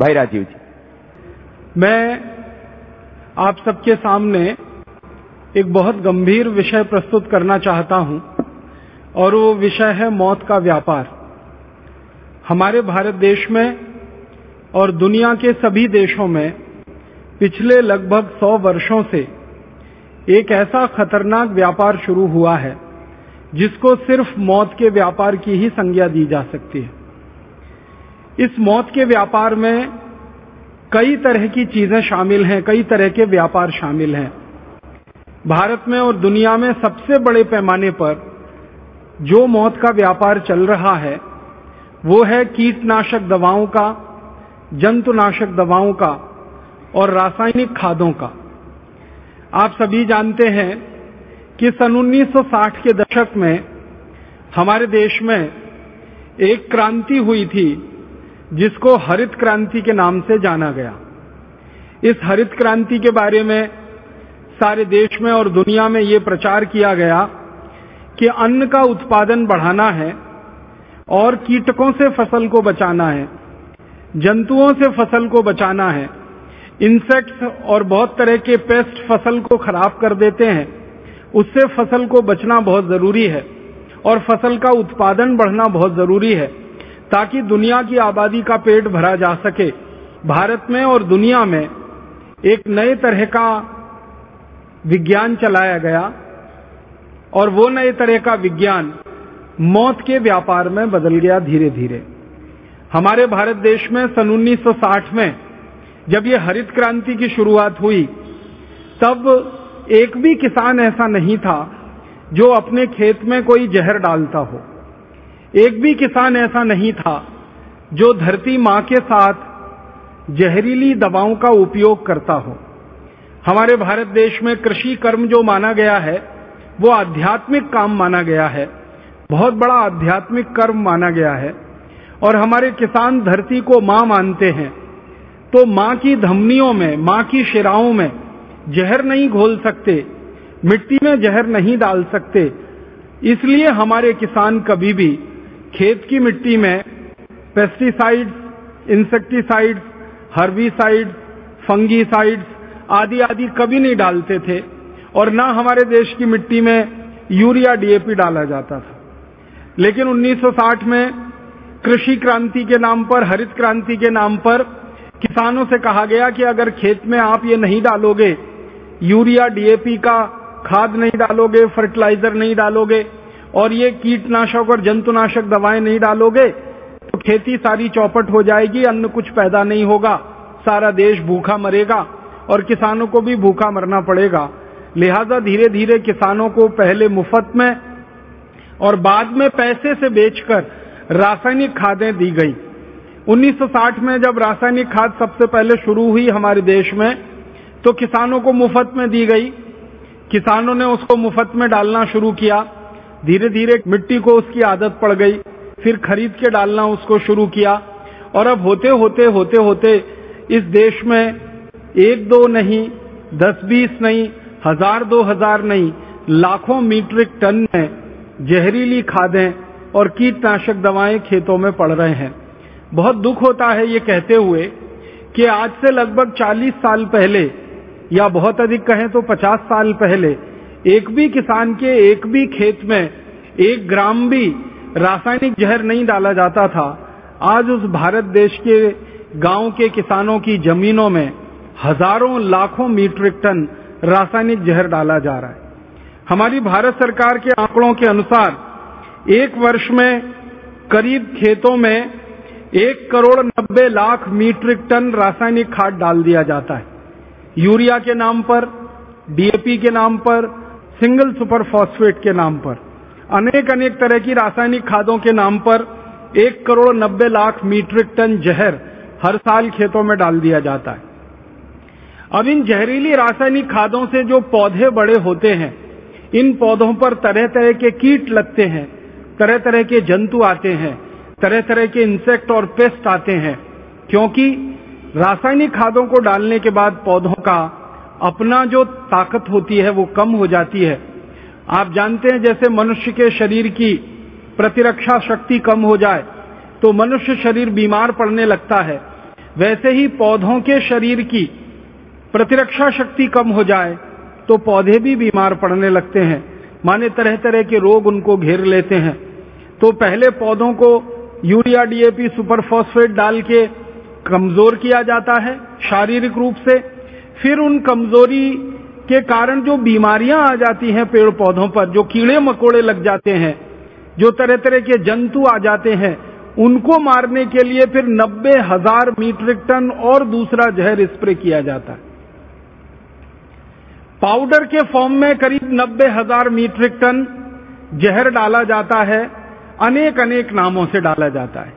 भाई राजीव जी। मैं आप सबके सामने एक बहुत गंभीर विषय प्रस्तुत करना चाहता हूँ, और वो विषय है मौत का व्यापार। हमारे भारत देश में और दुनिया के सभी देशों में पिछले लगभग सौ वर्षों से एक ऐसा खतरनाक व्यापार शुरू हुआ है, जिसको सिर्फ़ मौत के व्यापार की ही संज्ञा दी जा सकती है। इस मौत के व्यापार में कई तरह की चीज़ें शामिल हैं, कई तरह के व्यापार शामिल हैं। भारत में और दुनिया में सबसे बड़े पैमाने पर जो मौत का व्यापार चल रहा है, वो है कीटनाशक दवाओं का, जंतुनाशक दवाओं का और रासायनिक खादों का। आप सभी जानते हैं कि सन 1960 के दशक में हमारे देश में एक क्रांति हुई थी जिसको हरित क्रांति के नाम से जाना गया। इस हरित क्रांति के बारे में सारे देश में और दुनिया में ये प्रचार किया गया कि अन्न का उत्पादन बढ़ाना है और कीटकों से फ़सल को बचाना है, जंतुओं से फ़सल को बचाना है इंसेक्ट्स और बहुत तरह के पेस्ट फ़सल को खराब कर देते हैं। उससे फ़सल को बचना बहुत ज़रूरी है और फ़सल का उत्पादन बढ़ना बहुत ज़रूरी है। ताकि दुनिया की आबादी का पेट भरा जा सके। भारत में और दुनिया में एक नए तरह का विज्ञान चलाया गया और वो नए तरह का विज्ञान मौत के व्यापार में बदल गया धीरे धीरे हमारे भारत देश में सन 1960 में जब ये हरित क्रांति की शुरुआत हुई, तब एक भी किसान ऐसा नहीं था जो अपने खेत में कोई जहर डालता हो। एक भी किसान ऐसा नहीं था जो धरती माँ के साथ जहरीली दवाओं का उपयोग करता हो। हमारे भारत देश में कृषि कर्म जो माना गया है, वो आध्यात्मिक काम माना गया है। बहुत बड़ा आध्यात्मिक कर्म माना गया है। और हमारे किसान धरती को माँ मानते हैं तो माँ की धमनियों में, माँ की शिराओं में जहर नहीं घोल सकते, मिट्टी में जहर नहीं डाल सकते। इसलिए हमारे किसान कभी भी खेत की मिट्टी में पेस्टिसाइड्स इंसेक्टिसाइड्स हर्बिसाइड्स फंगीसाइड्स आदि आदि कभी नहीं डालते थे और ना हमारे देश की मिट्टी में यूरिया डीएपी डाला जाता था। लेकिन 1960 में कृषि क्रांति के नाम पर, हरित क्रांति के नाम पर किसानों से कहा गया कि अगर खेत में आप ये नहीं डालोगे, यूरिया डीएपी का खाद नहीं डालोगे फर्टिलाइज़र नहीं डालोगे और ये कीटनाशक और जंतुनाशक दवाएँ नहीं डालोगे तो खेती सारी चौपट हो जाएगी, अन्न कुछ पैदा नहीं होगा, सारा देश भूखा मरेगा, और किसानों को भी भूखा मरना पड़ेगा। लिहाजा धीरे धीरे किसानों को पहले मुफ़्त में और बाद में पैसे से बेचकर रासायनिक खादें दी गई। 1960 में जब रासायनिक खाद सबसे पहले शुरू हुई हमारे देश में तो किसानों को मुफ़्त में दी गई। किसानों ने उसको मुफ़्त में डालना शुरू किया। धीरे धीरे मिट्टी को उसकी आदत पड़ गई। फिर खरीद के डालना उसको शुरू किया। और अब होते होते होते होते इस देश में एक दो नहीं दस बीस नहीं, हज़ार दो हज़ार नहीं, लाखों मीट्रिक टन में जहरीली खादें और कीटनाशक दवाएँ खेतों में पड़ रहे हैं। बहुत दुख होता है ये कहते हुए कि आज से लगभग 40 साल पहले, या बहुत अधिक कहें तो 50 साल पहले एक भी किसान के एक भी खेत में एक ग्राम भी रासायनिक जहर नहीं डाला जाता था। आज उस भारत देश के गाँव के किसानों की जमीनों में हज़ारों लाखों मीट्रिक टन रासायनिक जहर डाला जा रहा है। हमारी भारत सरकार के आंकड़ों के अनुसार एक वर्ष में करीब खेतों में एक करोड़ नब्बे लाख मीट्रिक टन रासायनिक खाद डाल दिया जाता है। यूरिया के नाम पर, डीएपी के नाम पर सिंगल सुपर फॉस्फेट के नाम पर। अनेक अनेक तरह की रासायनिक खादों के नाम पर एक करोड़ नब्बे लाख मीट्रिक टन जहर हर साल खेतों में डाल दिया जाता है। अब इन जहरीली रासायनिक खादों से जो पौधे बड़े होते हैं, इन पौधों पर तरह तरह के कीट लगते हैं तरह तरह के जंतु आते हैं तरह तरह के इंसेक्ट और पेस्ट आते हैं, क्योंकि रासायनिक खादों को डालने के बाद पौधों का अपना जो ताकत होती है, वो कम हो जाती है। आप जानते हैं, जैसे मनुष्य के शरीर की प्रतिरक्षा शक्ति कम हो जाए तो मनुष्य शरीर बीमार पड़ने लगता है। वैसे ही पौधों के शरीर की प्रतिरक्षा शक्ति कम हो जाए तो पौधे भी बीमार पड़ने लगते हैं। माने तरह तरह के रोग उनको घेर लेते हैं। तो पहले पौधों को यूरिया, डीएपी, सुपरफॉस्फेट डाल के कमज़ोर किया जाता है शारीरिक रूप से। फिर उन कमज़ोरी के कारण जो बीमारियाँ आ जाती हैं पेड़ पौधों पर, जो कीड़े मकोड़े लग जाते हैं, जो तरह तरह के जंतु आ जाते हैं, उनको मारने के लिए फिर नब्बे हज़ार मीट्रिक टन और दूसरा जहर स्प्रे किया जाता है। पाउडर के फॉर्म में करीब नब्बे हज़ार मीट्रिक टन जहर डाला जाता है अनेक अनेक नामों से डाला जाता है।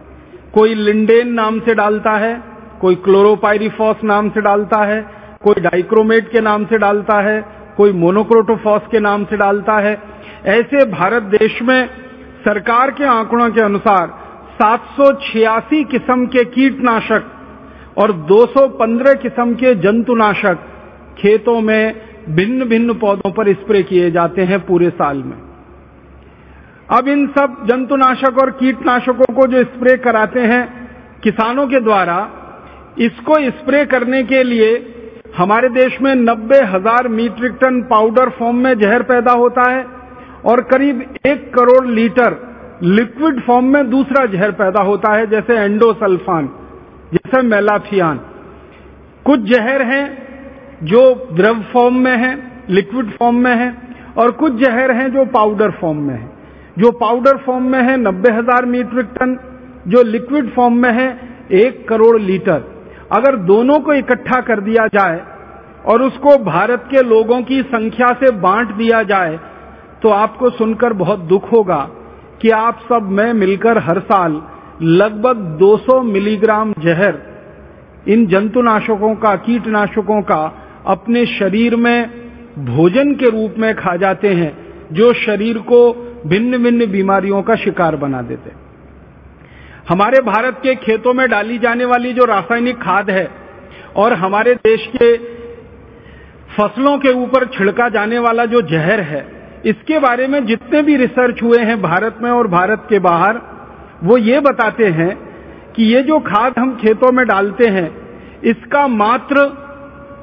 कोई लिंडेन नाम से डालता है, कोई क्लोरोपायरिफॉस नाम से डालता है कोई डाइक्रोमेट के नाम से डालता है, कोई मोनोक्रोटोफॉस के नाम से डालता है। ऐसे भारत देश में सरकार के आंकड़ों के अनुसार सात सौ छियासी किस्म के कीटनाशक और 215 किस्म के जंतुनाशक खेतों में भिन्न भिन्न पौधों पर स्प्रे किए जाते हैं पूरे साल में। अब इन सब जंतुनाशक और कीटनाशकों को जो स्प्रे कराते हैं, किसानों के द्वारा, इसको स्प्रे करने के लिए हमारे देश में नब्बे हज़ार मीट्रिक टन पाउडर फॉर्म में जहर पैदा होता है और करीब एक करोड़ लीटर लिक्विड फॉर्म में दूसरा जहर पैदा होता है, जैसे एंडोसल्फान, जैसे मेलाफियान कुछ जहर हैं जो द्रव फॉर्म में है, लिक्विड फॉर्म में है, और कुछ जहर हैं जो पाउडर फॉर्म में है। जो पाउडर फॉर्म में है नब्बे हज़ार मीट्रिक टन, जो लिक्विड फॉर्म में है, एक करोड़ लीटर। अगर दोनों को इकट्ठा कर दिया जाए और उसको भारत के लोगों की संख्या से बांट दिया जाए तो आपको सुनकर बहुत दुख होगा कि आप सब में मिलकर हर साल लगभग 200 मिलीग्राम जहर इन जंतुनाशकों का, कीटनाशकों का अपने शरीर में भोजन के रूप में खा जाते हैं, जो शरीर को भिन्न भिन्न बीमारियों का शिकार बना देते हमारे भारत के खेतों में डाली जाने वाली जो रासायनिक खाद है और हमारे देश के फ़सलों के ऊपर छिड़का जाने वाला जो जहर है, इसके बारे में जितने भी रिसर्च हुए हैं भारत में और भारत के बाहर, वो ये बताते हैं कि ये जो खाद हम खेतों में डालते हैं, इसका मात्र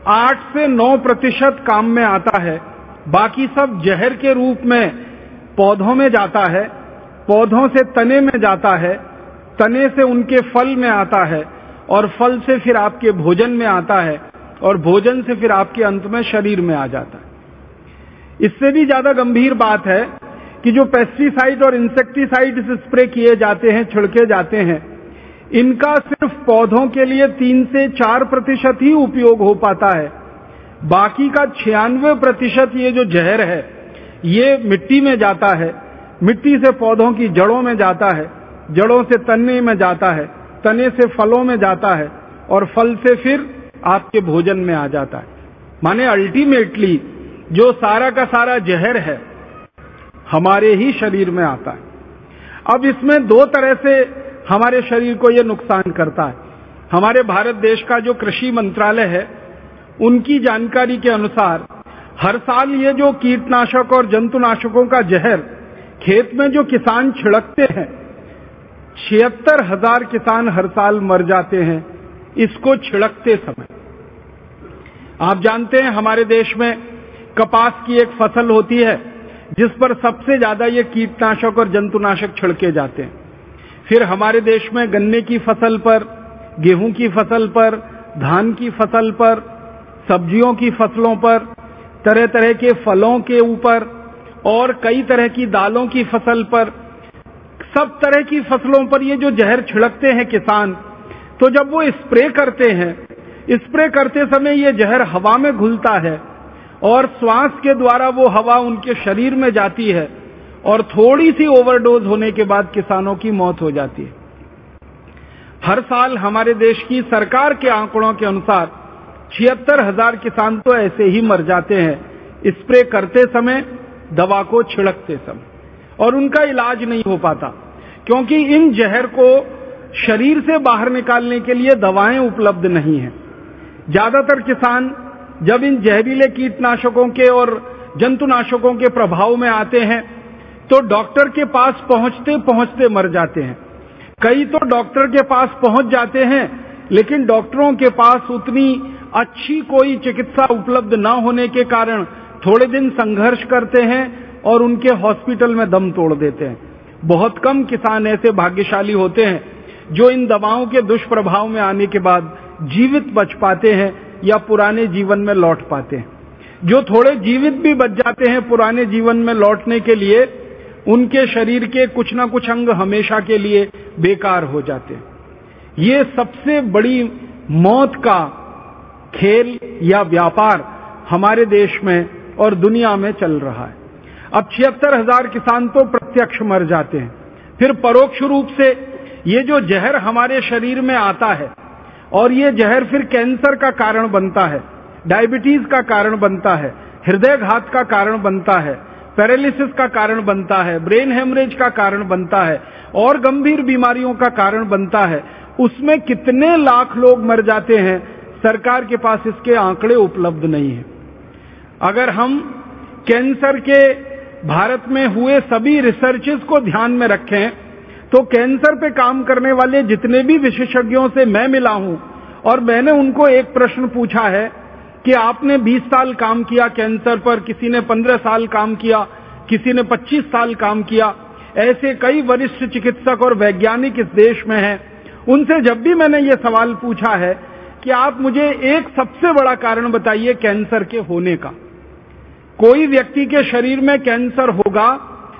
आठ से नौ प्रतिशत काम में आता है। बाकी सब जहर के रूप में पौधों में जाता है, पौधों से तने में जाता है तने से उनके फल में आता है और फल से फिर आपके भोजन में आता है और भोजन से फिर आपके अंत में शरीर में आ जाता है। इससे भी ज़्यादा गंभीर बात है कि जो पेस्टिसाइड और इंसेक्टिसाइड स्प्रे किए जाते हैं, छिड़के जाते हैं, इनका सिर्फ़ पौधों के लिए तीन से चार प्रतिशत ही उपयोग हो पाता है। बाकी का छियानवे प्रतिशत ये जो जहर है, ये मिट्टी में जाता है, मिट्टी से पौधों की जड़ों में जाता है। जड़ों से तने में जाता है तने से फलों में जाता है और फल से फिर आपके भोजन में आ जाता है। माने अल्टीमेटली जो सारा का सारा जहर है, हमारे ही शरीर में आता है। अब इसमें दो तरह से हमारे शरीर को यह नुकसान करता है। हमारे भारत देश का जो कृषि मंत्रालय है, उनकी जानकारी के अनुसार हर साल ये जो कीटनाशक और जंतुनाशकों का जहर खेत में जो किसान छिड़कते हैं छिहत्तर हज़ार किसान हर साल मर जाते हैं। इसको छिड़कते समय। आप जानते हैं, हमारे देश में कपास की एक फ़सल होती है, जिस पर सबसे ज़्यादा ये कीटनाशक और जंतुनाशक छिड़के जाते हैं। फिर हमारे देश में गन्ने की फ़सल पर, गेहूँ की फ़सल पर, धान की फ़सल पर, सब्जियों की फ़सलों पर तरह तरह के फलों के ऊपर और कई तरह की दालों की फ़सल पर सब तरह की फ़सलों पर ये जो जहर छिड़कते हैं किसान तो जब वो स्प्रे करते हैं, स्प्रे करते समय ये जहर हवा में घुलता है और श्वास के द्वारा वो हवा उनके शरीर में जाती है और थोड़ी सी ओवरडोज होने के बाद किसानों की मौत हो जाती है। हर साल हमारे देश की सरकार के आंकड़ों के अनुसार छिहत्तर हज़ार किसान तो ऐसे ही मर जाते हैं, स्प्रे करते समय, दवा को छिड़कते समय। और उनका इलाज नहीं हो पाता। क्योंकि इन जहर को शरीर से बाहर निकालने के लिए दवाएँ उपलब्ध नहीं है। ज़्यादातर किसान जब इन जहरीले कीटनाशकों के और जंतुनाशकों के प्रभाव में आते हैं तो डॉक्टर के पास पहुँचते पहुँचते मर जाते हैं। कई तो डॉक्टर के पास पहुँच जाते हैं, लेकिन डॉक्टरों के पास उतनी अच्छी कोई चिकित्सा उपलब्ध न होने के कारण थोड़े दिन संघर्ष करते हैं और उनके हॉस्पिटल में दम तोड़ देते हैं। बहुत कम किसान ऐसे भाग्यशाली होते हैं, जो इन दवाओं के दुष्प्रभाव में आने के बाद जीवित बच पाते हैं या पुराने जीवन में लौट पाते हैं। जो थोड़े जीवित भी बच जाते हैं पुराने जीवन में लौटने के लिए, उनके शरीर के कुछ ना कुछ अंग हमेशा के लिए बेकार हो जाते हैं। ये सबसे बड़ी मौत का खेल या व्यापार हमारे देश में और दुनिया में चल रहा है। अब छिहत्तर हज़ार किसान तो प्रत्यक्ष मर जाते हैं। फिर परोक्ष रूप से ये जो जहर हमारे शरीर में आता है, और ये जहर फिर कैंसर का कारण बनता है, डायबिटीज़ का कारण बनता है हृदय घात का कारण बनता है, पैरालिसिस का कारण बनता है, ब्रेन हेमरेज का कारण बनता है, और गंभीर बीमारियों का कारण बनता है, उसमें कितने लाख लोग मर जाते हैं, सरकार के पास इसके आंकड़े उपलब्ध नहीं है। अगर हम कैंसर के भारत में हुए सभी रिसर्चेस को ध्यान में रखें तो कैंसर पे काम करने वाले जितने भी विशेषज्ञों से मैं मिला हूँ, और मैंने उनको एक प्रश्न पूछा है कि आपने 20 साल काम किया कैंसर पर, किसी ने 15 साल काम किया, किसी ने 25 साल काम किया, ऐसे कई वरिष्ठ चिकित्सक और वैज्ञानिक इस देश में हैं। उनसे जब भी मैंने ये सवाल पूछा है कि आप मुझे एक सबसे बड़ा कारण बताइए कैंसर के होने का। कोई व्यक्ति के शरीर में कैंसर होगा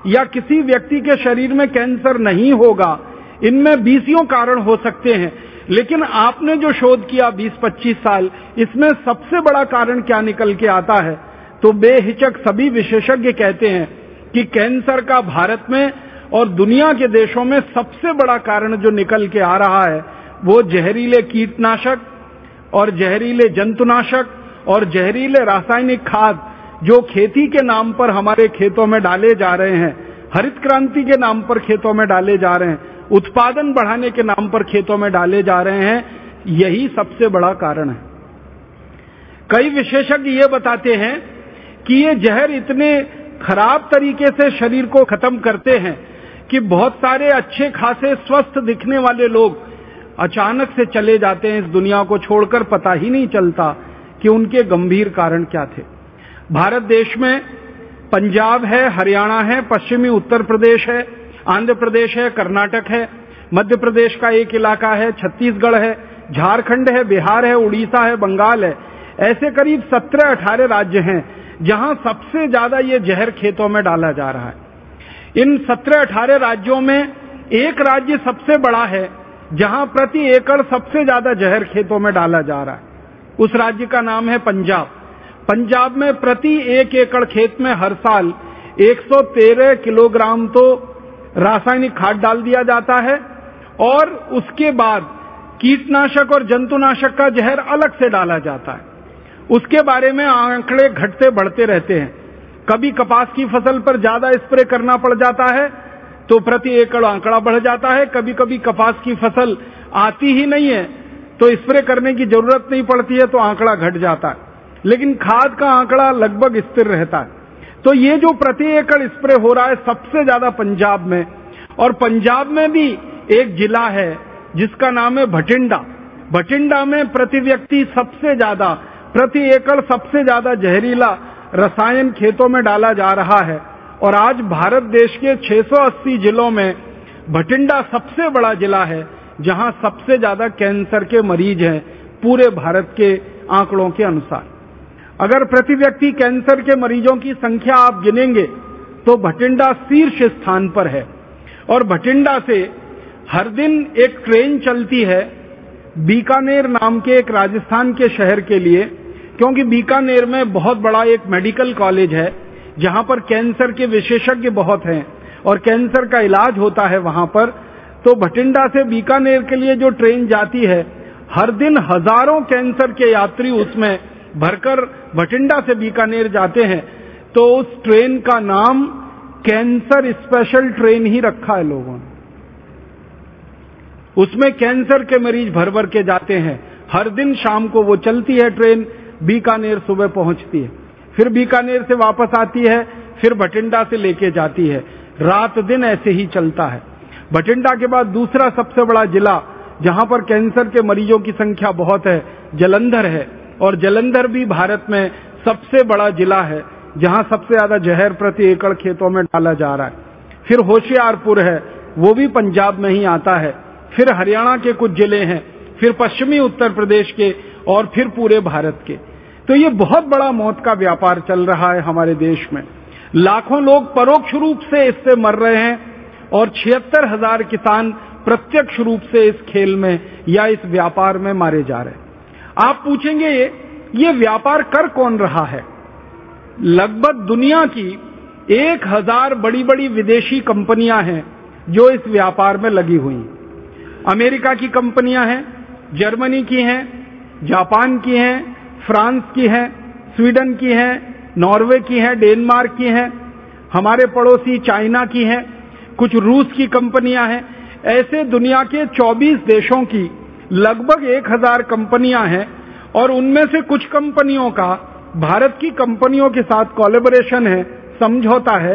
या किसी व्यक्ति के शरीर में कैंसर नहीं होगा, इनमें बीसियों कारण हो सकते हैं। लेकिन आपने जो शोध किया 20-25 साल, इसमें सबसे बड़ा कारण क्या निकल के आता है? तो बेहिचक सभी विशेषज्ञ कहते हैं कि कैंसर का भारत में और दुनिया के देशों में सबसे बड़ा कारण जो निकल के आ रहा है, वो जहरीले कीटनाशक और जहरीले जंतुनाशक और जहरीले रासायनिक खाद जो खेती के नाम पर हमारे खेतों में डाले जा रहे हैं, हरित क्रांति के नाम पर खेतों में डाले जा रहे हैं, उत्पादन बढ़ाने के नाम पर खेतों में डाले जा रहे हैं, यही सबसे बड़ा कारण है। कई विशेषज्ञ ये बताते हैं कि ये जहर इतने खराब तरीके से शरीर को खत्म करते हैं कि बहुत सारे अच्छे खासे स्वस्थ दिखने वाले लोग अचानक से चले जाते हैं इस दुनिया को छोड़कर, पता ही नहीं चलता कि उनके गंभीर कारण क्या थे। भारत देश में पंजाब है, हरियाणा है, पश्चिमी उत्तर प्रदेश है, आंध्र प्रदेश है, कर्नाटक है, मध्य प्रदेश का एक इलाका है, छत्तीसगढ़ है, झारखंड है, बिहार है, उड़ीसा है, बंगाल है। ऐसे करीब सत्रह अठारह राज्य हैं, जहाँ सबसे ज़्यादा ये जहर खेतों में डाला जा रहा है। इन सत्रह अठारह राज्यों में एक राज्य सबसे बड़ा है, जहाँ प्रति एकड़ सबसे ज़्यादा जहर खेतों में डाला जा रहा है। उस राज्य का नाम है पंजाब। पंजाब में प्रति एक एकड़ खेत में हर साल 113 किलोग्राम तो रासायनिक खाद डाल दिया जाता है और उसके बाद कीटनाशक और जंतुनाशक का जहर अलग से डाला जाता है। उसके बारे में आंकड़े घटते बढ़ते रहते हैं। कभी कपास की फ़सल पर ज़्यादा स्प्रे करना पड़ जाता है तो प्रति एकड़ आंकड़ा बढ़ जाता है। कभी कभी कपास की फ़सल आती ही नहीं है तो स्प्रे करने की ज़रूरत नहीं पड़ती है तो आंकड़ा घट जाता है। लेकिन खाद का आंकड़ा लगभग स्थिर रहता है। तो ये जो प्रति एकड़ स्प्रे हो रहा है सबसे ज़्यादा पंजाब में। और पंजाब में भी एक जिला है, जिसका नाम है भटिंडा। भटिंडा में प्रति व्यक्ति सबसे ज़्यादा, प्रति एकड़ सबसे ज़्यादा जहरीला रसायन खेतों में डाला जा रहा है। और आज भारत देश के 680 जिलों में भटिंडा सबसे बड़ा जिला है, जहाँ सबसे ज़्यादा कैंसर के मरीज़ हैं पूरे भारत के आंकड़ों के अनुसार। अगर प्रति व्यक्ति कैंसर के मरीजों की संख्या आप गिनेंगे तो भटिंडा शीर्ष स्थान पर है। और भटिंडा से हर दिन एक ट्रेन चलती है बीकानेर नाम के एक राजस्थान के शहर के लिए, क्योंकि बीकानेर में बहुत बड़ा एक मेडिकल कॉलेज है, जहाँ पर कैंसर के विशेषज्ञ बहुत हैं, और कैंसर का इलाज होता है वहाँ पर। तो भटिंडा से बीकानेर के लिए जो ट्रेन जाती है, हर दिन हज़ारों कैंसर के यात्री उसमें भरकर भटिंडा से बीकानेर जाते हैं तो उस ट्रेन का नाम कैंसर स्पेशल ट्रेन ही रखा है लोगों ने। उसमें कैंसर के मरीज़ भर भर के जाते हैं। हर दिन शाम को वो चलती है ट्रेन, बीकानेर सुबह पहुँचती है। फिर बीकानेर से वापस आती है, फिर भटिंडा से लेके जाती है। रात दिन ऐसे ही चलता है। भटिंडा के बाद दूसरा सबसे बड़ा जिला, जहाँ पर कैंसर के मरीजों की संख्या बहुत है, जलंधर है। और जलंधर भी भारत में सबसे बड़ा जिला है, जहाँ सबसे ज़्यादा जहर प्रति एकड़ खेतों में डाला जा रहा है। फिर होशियारपुर है, वो भी पंजाब में ही आता है। फिर हरियाणा के कुछ ज़िले हैं, फिर पश्चिमी उत्तर प्रदेश के और फिर पूरे भारत के। तो ये बहुत बड़ा मौत का व्यापार चल रहा है हमारे देश में। लाखों लोग परोक्ष रूप से इससे मर रहे हैं और छिहत्तर हज़ार किसान प्रत्यक्ष रूप से इस खेल में या इस व्यापार में मारे जा रहे हैं। आप पूछेंगे ये ये व्यापार कर कौन रहा है? लगभग दुनिया की एक हज़ार बड़ी बड़ी विदेशी कंपनियाँ हैं जो इस व्यापार में लगी हुई। अमेरिका की कंपनियाँ हैं, जर्मनी की हैं, जापान की हैं, फ्रांस की हैं, स्वीडन की हैं, नॉर्वे की हैं, डेनमार्क की हैं, हमारे पड़ोसी चाइना की हैं, कुछ रूस की कंपनियाँ हैं। ऐसे दुनिया के 24 देशों की लगभग 1000 कंपनियाँ हैं और उनमें से कुछ कंपनियों का, भारत की कंपनियों के साथ कोलेबोरेशन है, समझौता है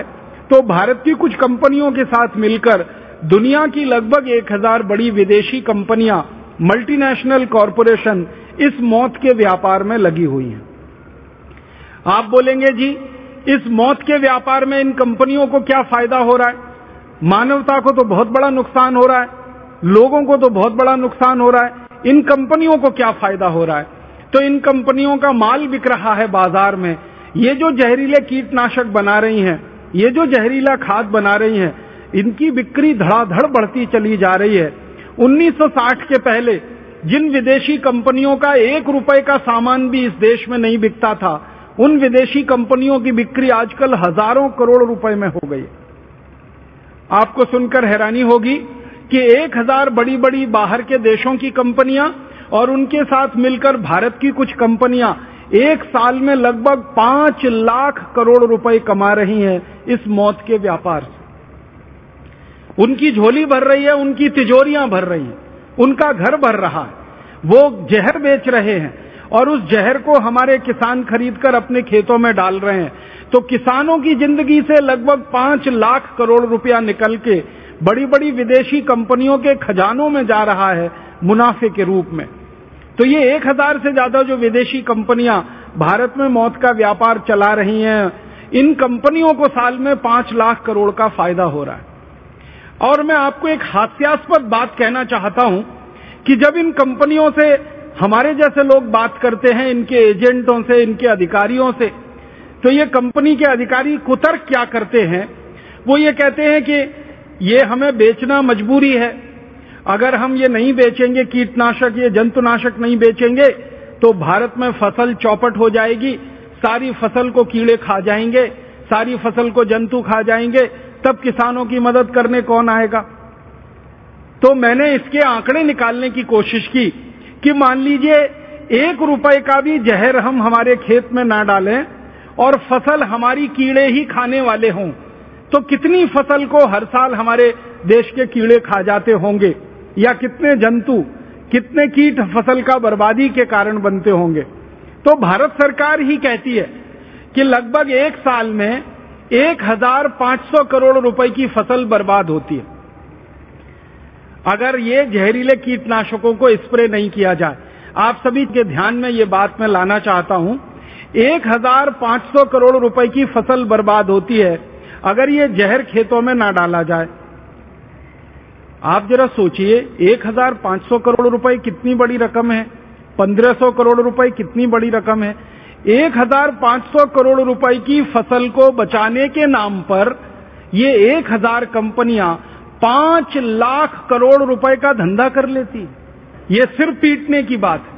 तो भारत की कुछ कंपनियों के साथ मिलकर दुनिया की लगभग 1000 बड़ी विदेशी कंपनियाँ मल्टीनेशनल कॉरपोरेशन इस मौत के व्यापार में लगी हुई हैं। आप बोलेंगे, जी, इस मौत के व्यापार में इन कंपनियों को क्या फ़ायदा हो रहा है? मानवता को तो बहुत बड़ा नुकसान हो रहा है। लोगों को तो बहुत बड़ा नुकसान हो रहा है। इन कंपनियों को क्या फ़ायदा हो रहा है? तो इन कंपनियों का माल बिक रहा है बाज़ार में। ये जो जहरीले कीटनाशक बना रही हैं, ये जो जहरीला खाद बना रही हैं, इनकी बिक्री धड़ाधड़ बढ़ती चली जा रही है। 1960 के पहले जिन विदेशी कंपनियों का एक रुपए का सामान भी इस देश में नहीं बिकता था, उन विदेशी कंपनियों की बिक्री आजकल हज़ारों करोड़ रुपए में हो गई आपको सुनकर हैरानी होगी कि एक हज़ार बड़ी बड़ी बाहर के देशों की कंपनियाँ और उनके साथ मिलकर भारत की कुछ कंपनियाँ एक साल में लगभग पाँच लाख करोड़ रुपए कमा रही हैं इस मौत के व्यापार से। उनकी झोली भर रही है, उनकी तिजोरियाँ भर रही हैं, उनका घर भर रहा है, वो जहर बेच रहे हैं और उस जहर को हमारे किसान खरीदकर अपने खेतों में डाल रहे हैं। तो किसानों की ज़िंदगी से लगभग पाँच लाख करोड़ रुपया निकल के बड़ी बड़ी विदेशी कंपनियों के खजानों में जा रहा है मुनाफे के रूप में। तो ये एक हज़ार से ज़्यादा जो विदेशी कंपनियाँ भारत में मौत का व्यापार चला रही हैं, इन कंपनियों को साल में पाँच लाख करोड़ का फ़ायदा हो रहा है। और मैं आपको एक हास्यास्पद बात कहना चाहता हूँ कि जब इन कंपनियों से हमारे जैसे लोग बात करते हैं, इनके एजेंटों से, इनके अधिकारियों से तो ये कंपनी के अधिकारी कुतर्क क्या करते हैं? वो ये कहते हैं कि ये हमें बेचना मजबूरी है। अगर हम ये नहीं बेचेंगे, कीटनाशक, ये जंतुनाशक नहीं बेचेंगे तो भारत में फ़सल चौपट हो जाएगी, सारी फ़सल को कीड़े खा जाएँगे, सारी फ़सल को जंतु खा जाएँगे, तब किसानों की मदद करने कौन आएगा? तो मैंने इसके आंकड़े निकालने की कोशिश की कि मान लीजिए, एक रुपए का भी जहर हम हमारे खेत में ना डालें और फ़सल हमारी कीड़े ही खाने वाले हों तो कितनी फ़सल को हर साल हमारे देश के कीड़े खा जाते होंगे? या कितने जंतु, कितने कीट फ़सल का बर्बादी के कारण बनते होंगे? तो भारत सरकार ही कहती है कि लगभग एक साल में एक हज़ार पाँच सौ करोड़ रुपए की फ़सल बर्बाद होती है। अगर ये जहरीले कीटनाशकों को स्प्रे नहीं किया जाए, आप सभी के ध्यान में ये बात मैं लाना चाहता हूँ, एक हज़ार पाँच सौ करोड़ रुपए की फ़सल बर्बाद होती है अगर ये जहर खेतों में ना डाला जाए, आप जरा सोचिए, एक हज़ार पाँच सौ करोड़ रुपए कितनी बड़ी रकम है, पंद्रह सौ करोड़ रुपए कितनी बड़ी रकम है। एक हज़ार पाँच सौ करोड़ रुपए की फ़सल को बचाने के नाम पर ये एक हज़ार कंपनियाँ पाँच लाख करोड़ रुपए का धंधा कर लेती। ये सिर्फ़ पीटने की बात है।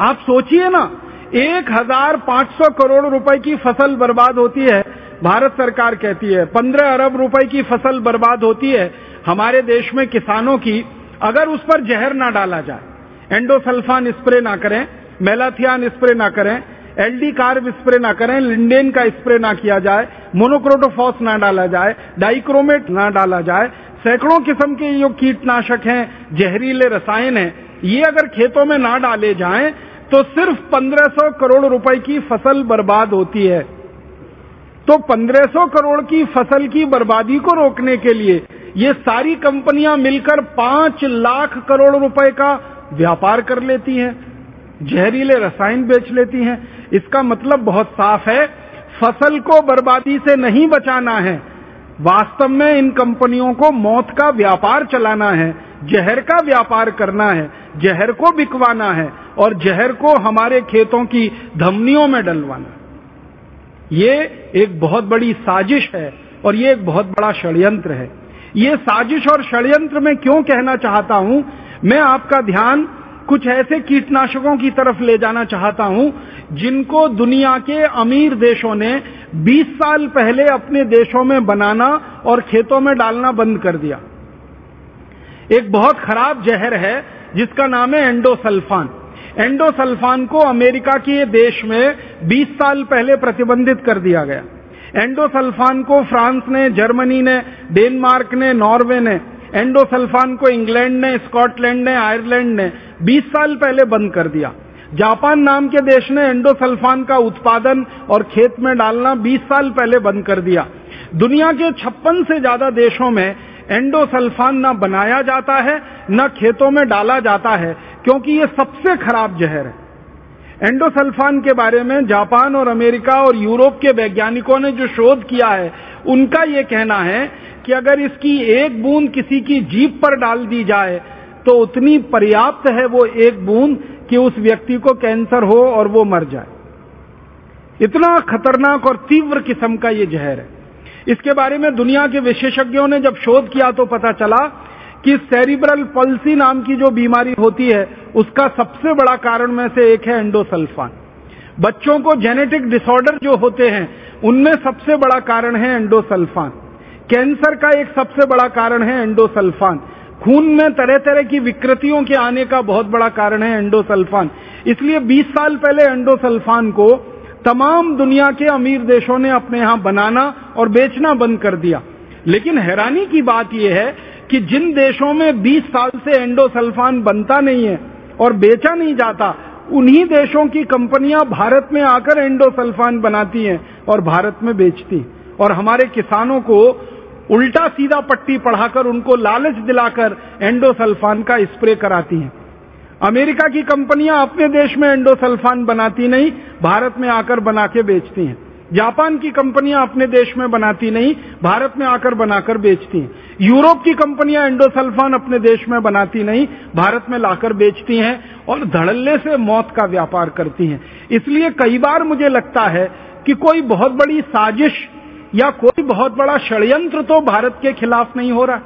आप सोचिए ना एक हज़ार पाँच सौ करोड़ रुपए की फ़सल बर्बाद होती है, भारत सरकार कहती है। पंद्रह अरब रुपए की फ़सल बर्बाद होती है, हमारे देश में किसानों की, अगर उस पर जहर ना डाला जाए। एंडोसल्फान स्प्रे ना करें, मेलाथियान स्प्रे ना करें, एलडी कार्ब स्प्रे ना करें, लिंडेन का स्प्रे ना किया जाए, मोनोक्रोटोफॉस ना डाला जाए, डाइक्रोमेट ना डाला जाए, सैकड़ों किस्म के जो कीटनाशक हैं, जहरीले रसायन हैं, ये अगर खेतों में ना डाले जाएँ तो सिर्फ़ 1500 करोड़ रुपए की फ़सल बर्बाद होती है। तो 1500 करोड़ की फ़सल की बर्बादी को रोकने के लिए ये सारी कंपनियाँ मिलकर पाँच लाख करोड़ रुपए का व्यापार कर लेती हैं, जहरीले रसायन बेच लेती हैं। इसका मतलब बहुत साफ़ है, फ़सल को बर्बादी से नहीं बचाना है। वास्तव में इन कंपनियों को मौत का व्यापार चलाना है, जहर का व्यापार करना है, जहर को बिकवाना है। और जहर को हमारे खेतों की धमनियों में डलवाना। ये एक बहुत बड़ी साजिश है और ये एक बहुत बड़ा षड्यंत्र है। ये साजिश और षड्यंत्र में क्यों कहना चाहता हूँ? मैं आपका ध्यान कुछ ऐसे कीटनाशकों की तरफ़ ले जाना चाहता हूँ, जिनको दुनिया के अमीर देशों ने 20 साल पहले अपने देशों में बनाना और खेतों में डालना बंद कर दिया। एक बहुत खराब जहर है, जिसका नाम है एंडोसल्फान। एंडोसल्फान को अमेरिका के देश में 20 साल पहले प्रतिबंधित कर दिया गया। एंडोसल्फान को फ्रांस ने, जर्मनी ने, डेनमार्क ने, नॉर्वे ने, एंडोसल्फान को इंग्लैंड ने, स्कॉटलैंड ने, आयरलैंड ने 20 साल पहले बंद कर दिया। जापान नाम के देश ने एंडोसल्फान का उत्पादन और खेत में डालना 20 साल पहले बंद कर दिया। दुनिया के छप्पन से ज़्यादा देशों में एंडोसल्फान न बनाया जाता है, न खेतों में डाला जाता है, क्योंकि ये सबसे खराब जहर है। एंडोसल्फान के बारे में जापान और अमेरिका और यूरोप के वैज्ञानिकों ने जो शोध किया है, उनका ये कहना है कि अगर इसकी एक बूंद किसी की जीप पर डाल दी जाए तो उतनी पर्याप्त है वो एक बूंद कि उस व्यक्ति को कैंसर हो और वो मर जाए। इतना खतरनाक और तीव्र किस्म का ये जहर है। इसके बारे में दुनिया के विशेषज्ञों ने जब शोध किया तो पता चला कि सेरिब्रल पल्सी नाम की जो बीमारी होती है, उसका सबसे बड़ा कारण में से एक है एंडोसल्फान। बच्चों को जेनेटिक डिसऑर्डर जो होते हैं, उनमें सबसे बड़ा कारण है एंडोसल्फान। कैंसर का एक सबसे बड़ा कारण है एंडोसल्फान। खून में तरह तरह की विकृतियों के आने का बहुत बड़ा कारण है एंडोसल्फान। इसलिए 20 साल पहले एंडोसल्फान को तमाम दुनिया के अमीर देशों ने अपने यहाँ बनाना और बेचना बंद कर दिया। लेकिन हैरानी की बात यह है कि जिन देशों में 20 साल से एंडोसल्फान बनता नहीं है और बेचा नहीं जाता, उन्हीं देशों की कंपनियाँ भारत में आकर एंडोसल्फान बनाती हैं और भारत में बेचती। और हमारे किसानों को उल्टा सीधा पट्टी पढ़ाकर उनको लालच दिलाकर एंडोसल्फान का स्प्रे कराती हैं। अमेरिका की कंपनियाँ अपने देश में एंडोसल्फान बनाती नहीं, भारत में आकर बना के बेचती हैं। जापान की कंपनियाँ अपने देश में बनाती नहीं, भारत में आकर बनाकर बेचती हैं। यूरोप की कंपनियाँ एंडोसल्फान अपने देश में बनाती नहीं, भारत में लाकर बेचती हैं और धड़ल्ले से मौत का व्यापार करती हैं। इसलिए कई बार मुझे लगता है कि कोई बहुत बड़ी साजिश या कोई बहुत बड़ा षड्यंत्र तो भारत के खिलाफ नहीं हो रहा।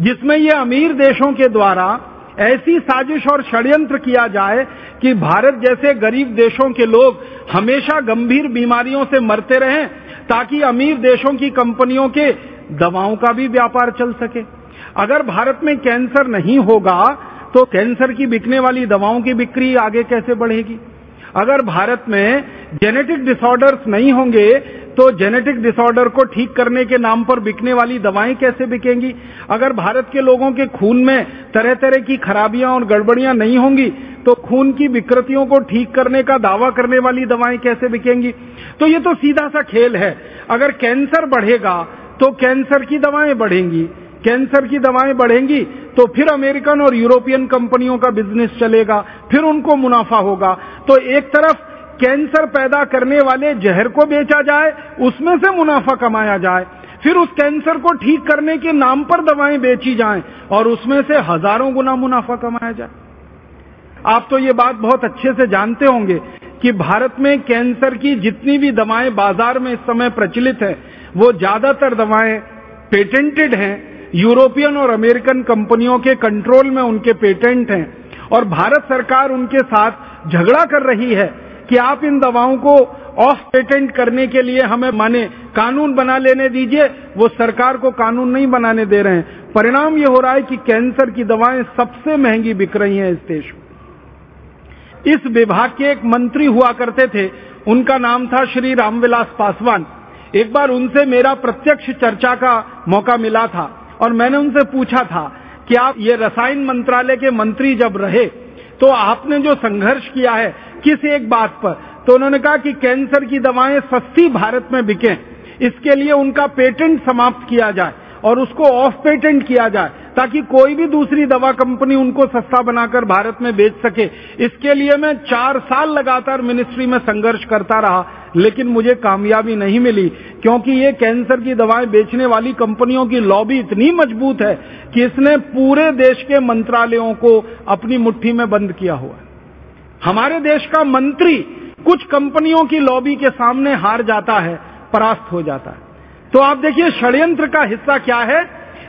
जिसमें ये अमीर देशों के द्वारा ऐसी साजिश और षड्यंत्र किया जाए कि भारत जैसे गरीब देशों के लोग हमेशा गंभीर बीमारियों से मरते रहें, ताकि अमीर देशों की कंपनियों के दवाओं का भी व्यापार चल सके। अगर भारत में कैंसर नहीं होगा तो कैंसर की बिकने वाली दवाओं की बिक्री आगे कैसे बढ़ेगी? अगर भारत में जेनेटिक डिसऑर्डर्स नहीं होंगे तो जेनेटिक डिसऑर्डर को ठीक करने के नाम पर बिकने वाली दवाएँ कैसे बिकेंगी? अगर भारत के लोगों के खून में तरह तरह की खराबियाँ और गड़बड़ियाँ नहीं होंगी तो खून की विकृतियों को ठीक करने का दावा करने वाली दवाएँ कैसे बिकेंगी? तो ये तो सीधा सा खेल है। अगर कैंसर बढ़ेगा तो कैंसर की दवाएँ बढ़ेंगी। कैंसर की दवाएँ बढ़ेंगी तो फिर अमेरिकन और यूरोपियन कंपनियों का बिज़नेस चलेगा, फिर उनको मुनाफा होगा। तो एक तरफ़ कैंसर पैदा करने वाले जहर को बेचा जाए, उसमें से मुनाफा कमाया जाए, फिर उस कैंसर को ठीक करने के नाम पर दवाएँ बेची जाएँ, और उसमें से हज़ारों गुना मुनाफा कमाया जाए। आप तो ये बात बहुत अच्छे से जानते होंगे कि भारत में कैंसर की जितनी भी दवाएँ बाज़ार में इस समय प्रचलित है, वो ज़्यादातर दवाएँ पेटेंटेड हैं यूरोपियन और अमेरिकन कंपनियों के कंट्रोल में उनके पेटेंट हैं और भारत सरकार उनके साथ झगड़ा कर रही है कि आप इन दवाओं को ऑफ़ पेटेंट करने के लिए हमें माने कानून बना लेने दीजिए, वो सरकार को कानून नहीं बनाने दे रहे हैं। परिणाम ये हो रहा है कि कैंसर की दवाएँ सबसे महँगी बिक रही हैं इस देश में। इस विभाग के एक मंत्री हुआ करते थे, उनका नाम था श्री रामविलास पासवान। एक बार उनसे मेरा प्रत्यक्ष चर्चा का मौका मिला था। और मैंने उनसे पूछा था कि आप ये रसायन मंत्रालय के मंत्री जब रहे तो आपने जो संघर्ष किया है किस एक बात पर? तो उन्होंने कहा कि कैंसर की दवाएँ सस्ती भारत में बिकें, इसके लिए उनका पेटेंट समाप्त किया जाए। और उसको ऑफ़ पेटेंट किया जाए, ताकि कोई भी दूसरी दवा कंपनी उनको सस्ता बनाकर भारत में बेच सके। इसके लिए मैं चार साल लगातार मिनिस्ट्री में संघर्ष करता रहा, लेकिन मुझे कामयाबी नहीं मिली, क्योंकि ये कैंसर की दवाएँ बेचने वाली कंपनियों की लॉबी इतनी मज़बूत है कि इसने पूरे देश के मंत्रालयों को अपनी मुट्ठी में बंद किया हुआ हमारे देश का मंत्री कुछ कंपनियों की लॉबी के सामने हार जाता है, परास्त हो जाता है। तो आप देखिए, षड्यंत्र का हिस्सा क्या है?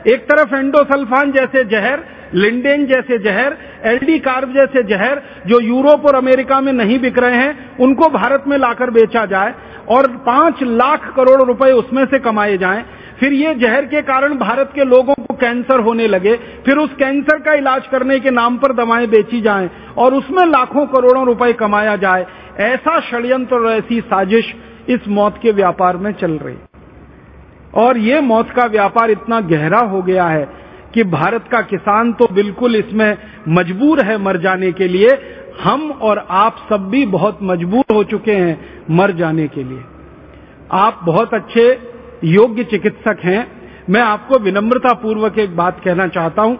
एक तरफ़ एंडोसल्फान जैसे जहर, लिंडेन जैसे जहर एलडी कार्ब जैसे जहर, जो यूरोप और अमेरिका में नहीं बिक रहे हैं, उनको भारत में लाकर बेचा जाए और पाँच लाख करोड़ रुपए उसमें से कमाए जाएँ। फिर ये जहर के कारण भारत के लोगों को कैंसर होने लगे। फिर उस कैंसर का इलाज करने के नाम पर दवाएँ बेची जाएँ और उसमें लाखों करोड़ों रुपए कमाया जाए। ऐसा षड्यंत्र और ऐसी साजिश इस मौत के व्यापार में चल रही और ये मौत का व्यापार इतना गहरा हो गया है कि भारत का किसान तो बिल्कुल इसमें मजबूर है मर जाने के लिए। हम और आप सब भी बहुत मजबूर हो चुके हैं मर जाने के लिए। आप बहुत अच्छे योग्य चिकित्सक हैं। मैं आपको विनम्रता पूर्वक एक बात कहना चाहता हूँ।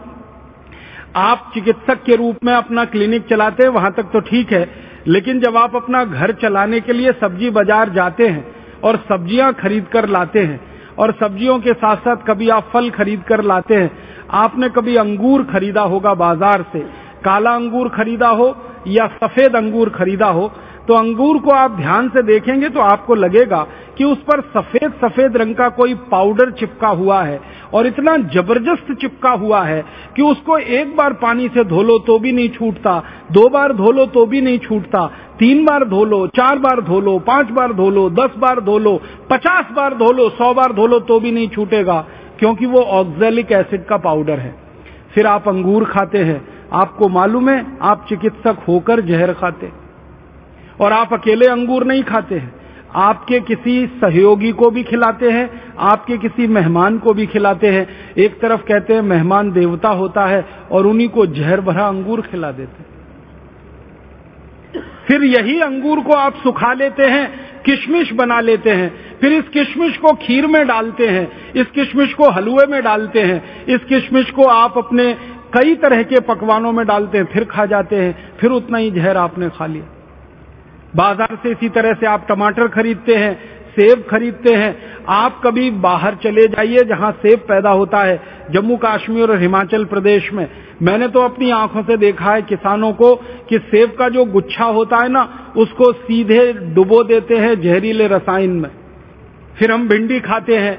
आप चिकित्सक के रूप में अपना क्लिनिक चलाते हैं, वहाँ तक तो ठीक है, लेकिन जब आप अपना घर चलाने के लिए सब्ज़ी बाज़ार जाते हैं और सब्ज़ियाँ खरीद कर लाते हैं और सब्जियों के साथ साथ कभी आप फल खरीद कर लाते हैं। आपने कभी अंगूर खरीदा होगा बाज़ार से। काला अंगूर खरीदा हो या सफ़ेद अंगूर खरीदा हो तो अंगूर को आप ध्यान से देखेंगे तो आपको लगेगा कि उस पर सफ़ेद सफ़ेद रंग का कोई पाउडर चिपका हुआ है और इतना ज़बरदस्त चिपका हुआ है कि उसको एक बार पानी से धो लो तो भी नहीं छूटता, दो बार धो लो तो भी नहीं छूटता, तीन बार धो लो, चार बार धो लो, पाँच बार धो लो, दस बार धो लो, पचास बार धो लो, सौ बार धो लो तो भी नहीं छूटेगा, क्योंकि वो ऑक्जेलिक एसिड का पाउडर है। फिर आप अंगूर खाते हैं, आपको मालूम है, आप चिकित्सक होकर जहर खाते और आप अकेले अंगूर नहीं खाते हैं। आपके किसी सहयोगी को भी खिलाते हैं, आपके किसी मेहमान को भी खिलाते हैं। एक तरफ़ कहते हैं, मेहमान देवता होता है और उन्हीं को जहर भरा अंगूर खिला देते फिर यही अंगूर को आप सुखा लेते हैं, किशमिश बना लेते हैं। फिर इस किशमिश को खीर में डालते हैं, इस किशमिश को हलवे में डालते हैं, इस किशमिश को आप अपने कई तरह के पकवानों में डालते हैं, फिर खा जाते हैं, फिर उतना ही जहर आपने खा लिया। बाज़ार से इसी तरह से आप टमाटर खरीदते हैं, सेब खरीदते हैं, आप कभी बाहर चले जाइए जहाँ सेब पैदा होता है, जम्मू कश्मीर और हिमाचल प्रदेश में। मैंने तो अपनी आँखों से देखा है किसानों को कि सेब का जो गुच्छा होता है ना, उसको सीधे डुबो देते हैं जहरीले रसायन में। फिर हम भिंडी खाते हैं,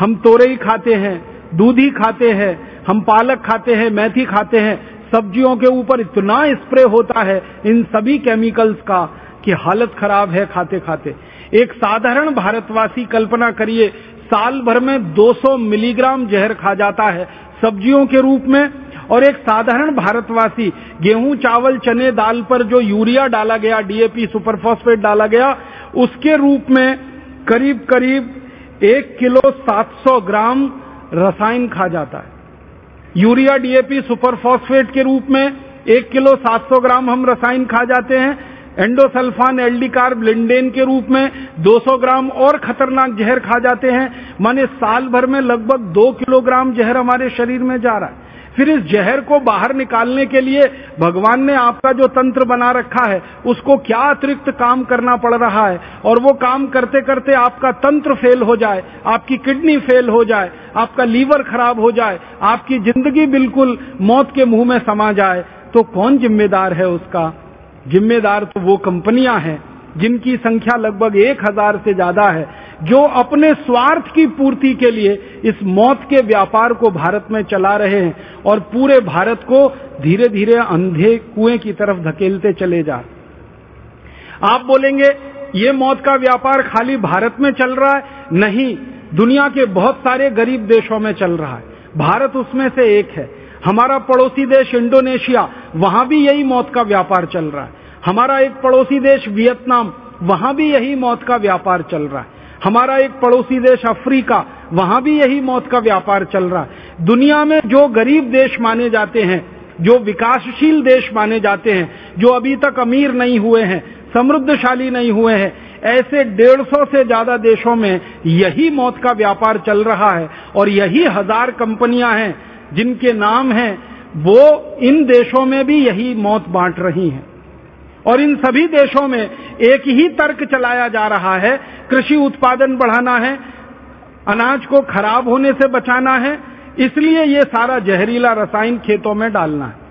हम तोरई खाते हैं, दूधी खाते हैं, हम पालक खाते हैं, मेथी खाते हैं सब्जियों के ऊपर इतना स्प्रे होता है इन सभी केमिकल्स का कि हालत खराब है खाते खाते एक साधारण भारतवासी कल्पना करिए, साल भर में 200 मिलीग्राम जहर खा जाता है सब्जियों के रूप में और एक साधारण भारतवासी गेहूँ, चावल, चने, दाल पर जो यूरिया डाला गया डीएपी सुपरफॉस्फेट डाला गया, उसके रूप में करीब करीब एक किलो 700 ग्राम रसायन खा जाता है। यूरिया डीएपी सुपरफॉस्फेट के रूप में एक किलो 700 ग्राम हम रसायन खा जाते हैं। एंडोसल्फान एल्डी कार्ब लिंडेन के रूप में 200 ग्राम और खतरनाक जहर खा जाते हैं। माने साल भर में लगभग दो किलोग्राम जहर हमारे शरीर में जा रहा है। फिर इस जहर को बाहर निकालने के लिए भगवान ने आपका जो तंत्र बना रखा है, उसको क्या अतिरिक्त काम करना पड़ रहा है? और वो काम करते करते आपका तंत्र फेल हो जाए, आपकी किडनी फेल हो जाए, आपका लीवर खराब हो जाए, आपकी ज़िंदगी बिल्कुल मौत के मुँह में समा जाए तो कौन जिम्मेदार है उसका? जिम्मेदार तो वो कंपनियाँ हैं। जिनकी संख्या लगभग एक हज़ार से ज़्यादा है, जो अपने स्वार्थ की पूर्ति के लिए इस मौत के व्यापार को भारत में चला रहे हैं और पूरे भारत को धीरे धीरे अंधे कुएँ की तरफ़ धकेलते चले जा आप बोलेंगे, ये मौत का व्यापार खाली भारत में चल रहा है? नहीं, दुनिया के बहुत सारे गरीब देशों में चल रहा है। भारत उसमें से एक है। हमारा पड़ोसी देश इंडोनेशिया, वहाँ भी यही मौत का व्यापार चल रहा है। हमारा एक पड़ोसी देश वियतनाम, वहाँ भी यही मौत का व्यापार चल रहा है। हमारा एक पड़ोसी देश अफ्रीका, वहाँ भी यही मौत का व्यापार चल रहा है। दुनिया में जो गरीब देश माने जाते हैं, जो विकासशील देश माने जाते हैं, जो अभी तक अमीर नहीं हुए हैं, समृद्धशाली नहीं हुए हैं, ऐसे डेढ़ सौ से ज़्यादा देशों में यही मौत का व्यापार चल रहा है और यही हज़ार कंपनियाँ हैं, जिनके नाम हैं, वो इन देशों में भी यही मौत बांट रही हैं। और इन सभी देशों में एक ही तर्क चलाया जा रहा है, कृषि उत्पादन बढ़ाना है, अनाज को खराब होने से बचाना है, इसलिए ये सारा जहरीला रसायन खेतों में डालना है।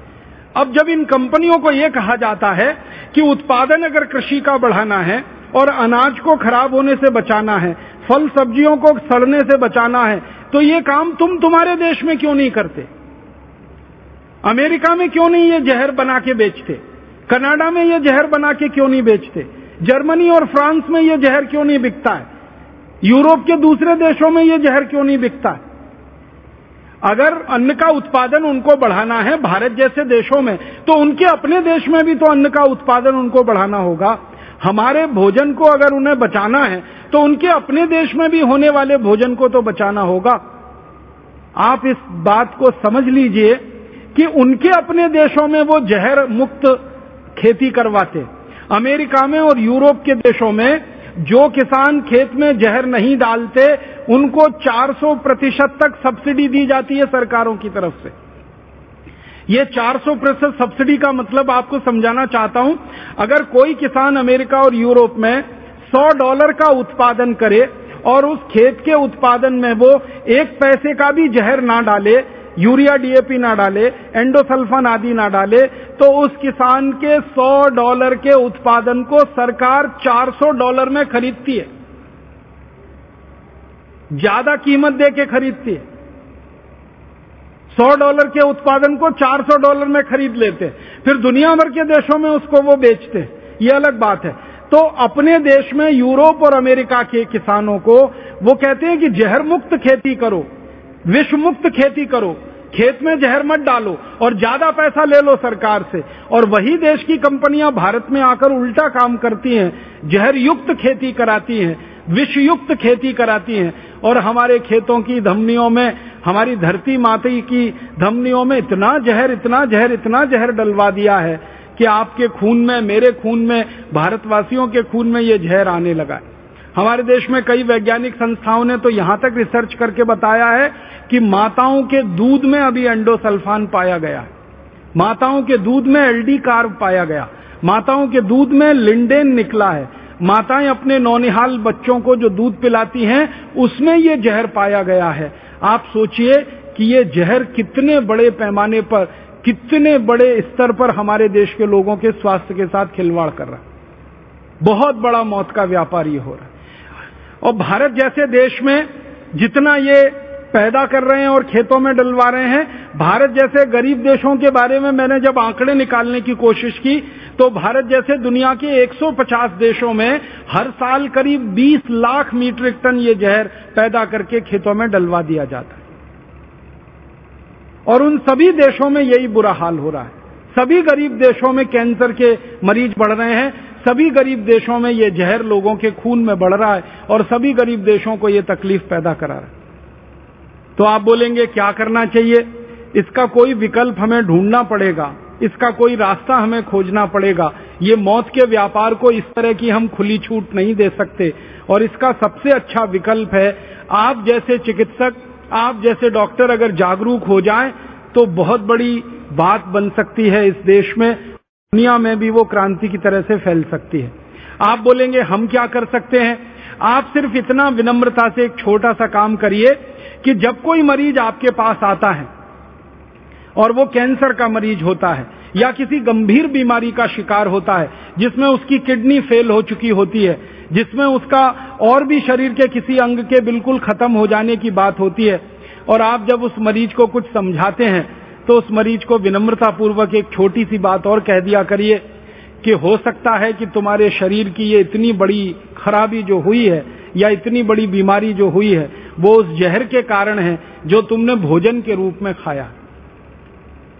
अब जब इन कंपनियों को यह कहा जाता है कि उत्पादन अगर कृषि का बढ़ाना है और अनाज को खराब होने से बचाना है, फल सब्जियों को सड़ने से बचाना है तो ये काम तुम तुम्हारे देश में क्यों नहीं करते? अमेरिका में क्यों नहीं ये जहर बना के बेचते? कनाडा में ये जहर बना के क्यों नहीं बेचते? जर्मनी और फ्रांस में ये जहर क्यों नहीं बिकता है? यूरोप के दूसरे देशों में ये जहर क्यों नहीं बिकता है? अगर अन्न का उत्पादन उनको बढ़ाना है भारत जैसे देशों में तो उनके अपने देश में भी तो अन्न का उत्पादन उनको बढ़ाना होगा। हमारे भोजन को अगर उन्हें बचाना है तो उनके अपने देश में भी होने वाले भोजन को तो बचाना होगा। आप इस बात को समझ लीजिए कि उनके अपने देशों में वो जहर मुक्त खेती करवाते। अमेरिका में और यूरोप के देशों में जो किसान खेत में जहर नहीं डालते, उनको 400 प्रतिशत तक सब्सिडी दी जाती है सरकारों की तरफ़ से। ये 400 प्रतिशत सब्सिडी का मतलब आपको समझाना चाहता हूँ, अगर कोई किसान अमेरिका और यूरोप में 100 डॉलर का उत्पादन करे और उस खेत के उत्पादन में वो एक पैसे का भी जहर ना डाले यूरिया डीएपी ना डाले, एंडोसल्फन आदि ना डाले तो उस किसान के 100 डॉलर के उत्पादन को सरकार 400 डॉलर में खरीदती है। ज़्यादा कीमत दे के खरीदती है। 100 डॉलर के उत्पादन को 400 डॉलर में खरीद लेते फिर दुनिया भर के देशों में उसको वो बेचते ये अलग बात है। तो अपने देश में यूरोप और अमेरिका के किसानों को वो कहते हैं कि जहर मुक्त खेती करो। विश्व मुक्त खेती करो, खेत में जहर मत डालो और ज़्यादा पैसा ले लो सरकार से। और वही देश की कंपनियाँ भारत में आकर उल्टा काम करती हैं जहर युक्त खेती कराती हैं विष युक्त खेती कराती हैं। और हमारे खेतों की धमनियों में, हमारी धरती माती की धमनियों में इतना जहर इतना जहर इतना जहर डलवा दिया है कि आपके खून में, मेरे खून में, भारतवासियों के खून में ये जहर आने लगा है। हमारे देश में कई वैज्ञानिक संस्थाओं ने तो यहाँ तक रिसर्च करके बताया है कि माताओं के दूध में अभी एंडोसल्फान पाया गया माताओं के दूध में एलडी कार्ब पाया गया। माताओं के दूध में लिंडेन निकला है। माताएँ अपने नौनिहाल बच्चों को जो दूध पिलाती हैं, उसमें ये जहर पाया गया है। आप सोचिए कि ये जहर कितने बड़े पैमाने पर, कितने बड़े स्तर पर हमारे देश के लोगों के स्वास्थ्य के साथ खिलवाड़ कर रहा है। बहुत बड़ा मौत का व्यापार ये हो रहा है। और भारत जैसे देश में जितना ये पैदा कर रहे हैं और खेतों में डलवा रहे हैं, भारत जैसे गरीब देशों के बारे में मैंने जब आंकड़े निकालने की कोशिश की तो भारत जैसे दुनिया के 150 देशों में हर साल करीब 20 लाख मीट्रिक टन ये जहर पैदा करके खेतों में डलवा दिया जाता है। और उन सभी देशों में यही बुरा हाल हो रहा है। सभी गरीब देशों में कैंसर के मरीज़ बढ़ रहे हैं सभी गरीब देशों में ये जहर लोगों के खून में बढ़ रहा है और सभी गरीब देशों को ये तकलीफ़ पैदा करा रहा है। तो आप बोलेंगे, क्या करना चाहिए? इसका कोई विकल्प हमें ढूंढना पड़ेगा। इसका कोई रास्ता हमें खोजना पड़ेगा। ये मौत के व्यापार को इस तरह की हम खुली छूट नहीं दे सकते। और इसका सबसे अच्छा विकल्प है, आप जैसे चिकित्सक, आप जैसे डॉक्टर अगर जागरूक हो जाएँ तो बहुत बड़ी बात बन सकती है इस देश में। दुनिया में भी वो क्रांति की तरह से फैल सकती है। आप बोलेंगे, हम क्या कर सकते हैं? आप सिर्फ़ इतना विनम्रता से एक छोटा सा काम करिए कि जब कोई मरीज़ आपके पास आता है और वो कैंसर का मरीज़ होता है या किसी गंभीर बीमारी का शिकार होता है, जिसमें उसकी किडनी फेल हो चुकी होती है, जिसमें उसका और भी शरीर के किसी अंग के बिल्कुल खत्म हो जाने की बात होती है, और आप जब उस मरीज़ को कुछ समझाते हैं तो उस मरीज़ को विनम्रता पूर्वक एक छोटी सी बात और कह दिया करिए कि हो सकता है कि तुम्हारे शरीर की ये इतनी बड़ी खराबी जो हुई है या इतनी बड़ी बीमारी जो हुई है, वो उस जहर के कारण है जो तुमने भोजन के रूप में खाया।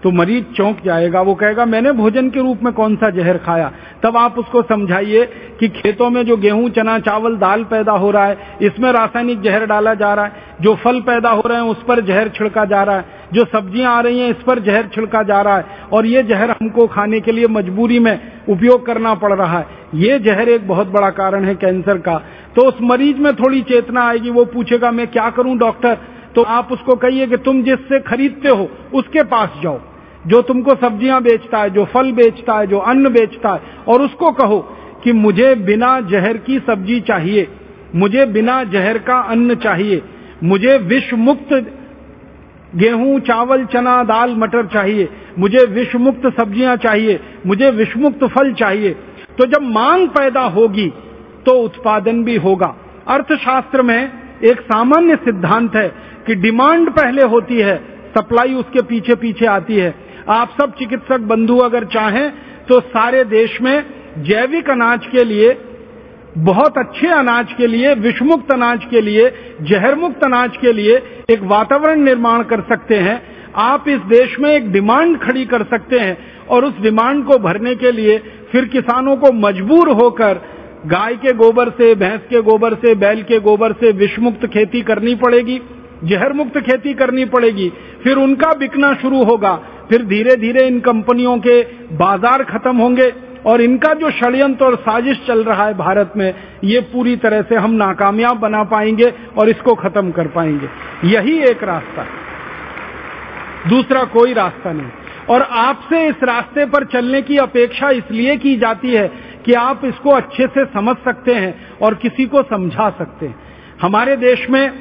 तो मरीज़ चौंक जाएगा। वो कहेगा, मैंने भोजन के रूप में कौन सा जहर खाया? तब आप उसको समझाइए कि खेतों में जो गेहूँ, चना, चावल, दाल पैदा हो रहा है, इसमें रासायनिक जहर डाला जा रहा है। जो फल पैदा हो रहे हैं, उस पर जहर छिड़का जा रहा है। जो सब्ज़ियाँ आ रही हैं, इस पर जहर छिड़का जा रहा है। और ये जहर हमको खाने के लिए मजबूरी में उपयोग करना पड़ रहा है। ये जहर एक बहुत बड़ा कारण है कैंसर का। तो उस मरीज़ में थोड़ी चेतना आएगी। वो पूछेगा, मैं क्या करूँ, डॉक्टर? तो आप उसको कहिए कि, तुम जिससे खरीदते हो, उसके पास जाओ। जो तुमको सब्ज़ियाँ बेचता है, जो फल बेचता है, जो अन्न बेचता है, और उसको कहो कि मुझे बिना जहर की सब्ज़ी चाहिए, मुझे बिना जहर का अन्न चाहिए, मुझे विष मुक्त गेहूँ, चावल, चना, दाल, मटर चाहिए, मुझे विष मुक्त सब्ज़ियाँ चाहिए, मुझे विषमुक्त फल चाहिए तो जब मांग पैदा होगी तो उत्पादन भी होगा। अर्थशास्त्र में एक सामान्य सिद्धांत है कि डिमांड पहले होती है, सप्लाई उसके पीछे पीछे आती है। आप सब चिकित्सक बंधु अगर चाहें तो सारे देश में जैविक अनाज के लिए, बहुत अच्छे अनाज के लिए, विषमुक्त अनाज के लिए जहर मुक्त अनाज के लिए एक वातावरण निर्माण कर सकते हैं। आप इस देश में एक डिमांड खड़ी कर सकते हैं और उस डिमांड को भरने के लिए फिर किसानों को मजबूर होकर गाय के गोबर से, भैंस के गोबर से, बैल के गोबर से विषमुक्त खेती करनी पड़ेगी। जहर मुक्त खेती करनी पड़ेगी, फिर उनका बिकना शुरू होगा, फिर धीरे धीरे इन कंपनियों के बाज़ार खत्म होंगे और इनका जो षड्यंत्र और साजिश चल रहा है भारत में, ये पूरी तरह से हम नाकामयाब बना पाएँगे और इसको खत्म कर पाएँगे। यही एक रास्ता दूसरा कोई रास्ता नहीं। और आपसे इस रास्ते पर चलने की अपेक्षा इसलिए की जाती है कि आप इसको अच्छे से समझ सकते हैं और किसी को समझा सकते हैं। हमारे देश में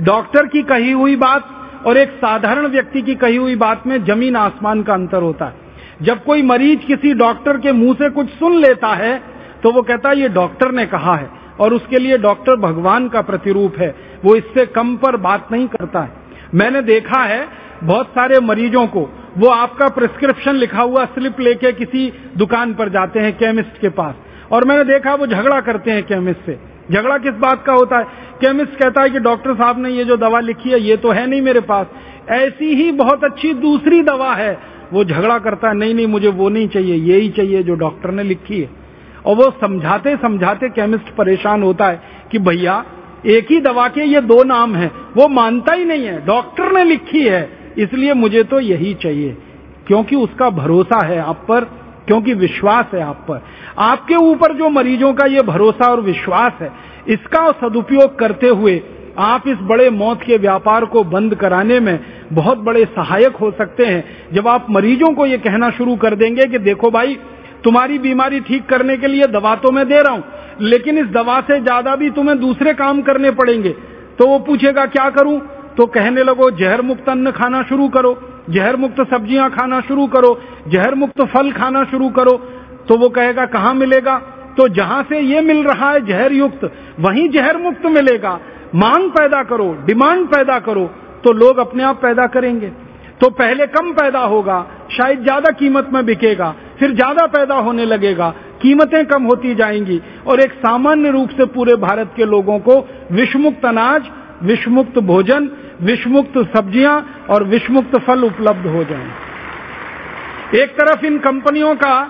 डॉक्टर की कही हुई बात और एक साधारण व्यक्ति की कही हुई बात में ज़मीन आसमान का अंतर होता है। जब कोई मरीज़ किसी डॉक्टर के मुँह से कुछ सुन लेता है तो वो कहता है, ये डॉक्टर ने कहा है। और उसके लिए डॉक्टर भगवान का प्रतिरूप है। वो इससे कम पर बात नहीं करता है। मैंने देखा है बहुत सारे मरीजों को, वो आपका प्रिस्क्रिप्शन लिखा हुआ स्लिप लेके किसी दुकान पर जाते हैं केमिस्ट के पास। और मैंने देखा वो झगड़ा करते हैं केमिस्ट से। झगड़ा किस बात का होता है? केमिस्ट कहता है कि डॉक्टर साहब ने ये जो दवा लिखी है, ये तो है नहीं मेरे पास। ऐसी ही बहुत अच्छी दूसरी दवा है। वो झगड़ा करता है, नहीं नहीं, मुझे वो नहीं चाहिए ये ही चाहिए जो डॉक्टर ने लिखी है। और वो समझाते समझाते केमिस्ट परेशान होता है कि भैया, एक ही दवा के ये दो नाम है। वो मानता ही नहीं है, डॉक्टर ने लिखी है। इसलिए मुझे तो यही चाहिए। क्योंकि उसका भरोसा है आप पर क्योंकि विश्वास है आप पर। आपके ऊपर जो मरीजों का ये भरोसा और विश्वास है, इसका सदुपयोग करते हुए आप इस बड़े मौत के व्यापार को बंद कराने में बहुत बड़े सहायक हो सकते हैं। जब आप मरीजों को ये कहना शुरू कर देंगे कि देखो भाई, तुम्हारी बीमारी ठीक करने के लिए दवा तो मैं दे रहा हूँ, लेकिन इस दवा से ज़्यादा भी तुम्हें दूसरे काम करने पड़ेंगे तो वो पूछेगा, क्या करूँ? तो कहने लगो, जहर मुक्त अन्न खाना शुरू करो। जहर मुक्त सब्ज़ियाँ खाना शुरू करो जहर मुक्त फल खाना शुरू करो तो वो कहेगा, कहाँ मिलेगा? तो जहाँ से ये मिल रहा है जहर युक्त वहीं जहर मुक्त मिलेगा। मांग पैदा करो, डिमांड पैदा करो तो लोग अपने आप पैदा करेंगे। तो पहले कम पैदा होगा, शायद ज़्यादा कीमत में बिकेगा, फिर ज़्यादा पैदा होने लगेगा, कीमतें कम होती जाएँगी। और एक सामान्य रूप से पूरे भारत के लोगों को विषमुक्त अनाज, विषमुक्त भोजन विषमुक्त सब्ज़ियाँ और विषमुक्त फल उपलब्ध हो जाएँ। एक तरफ़ इन कंपनियों का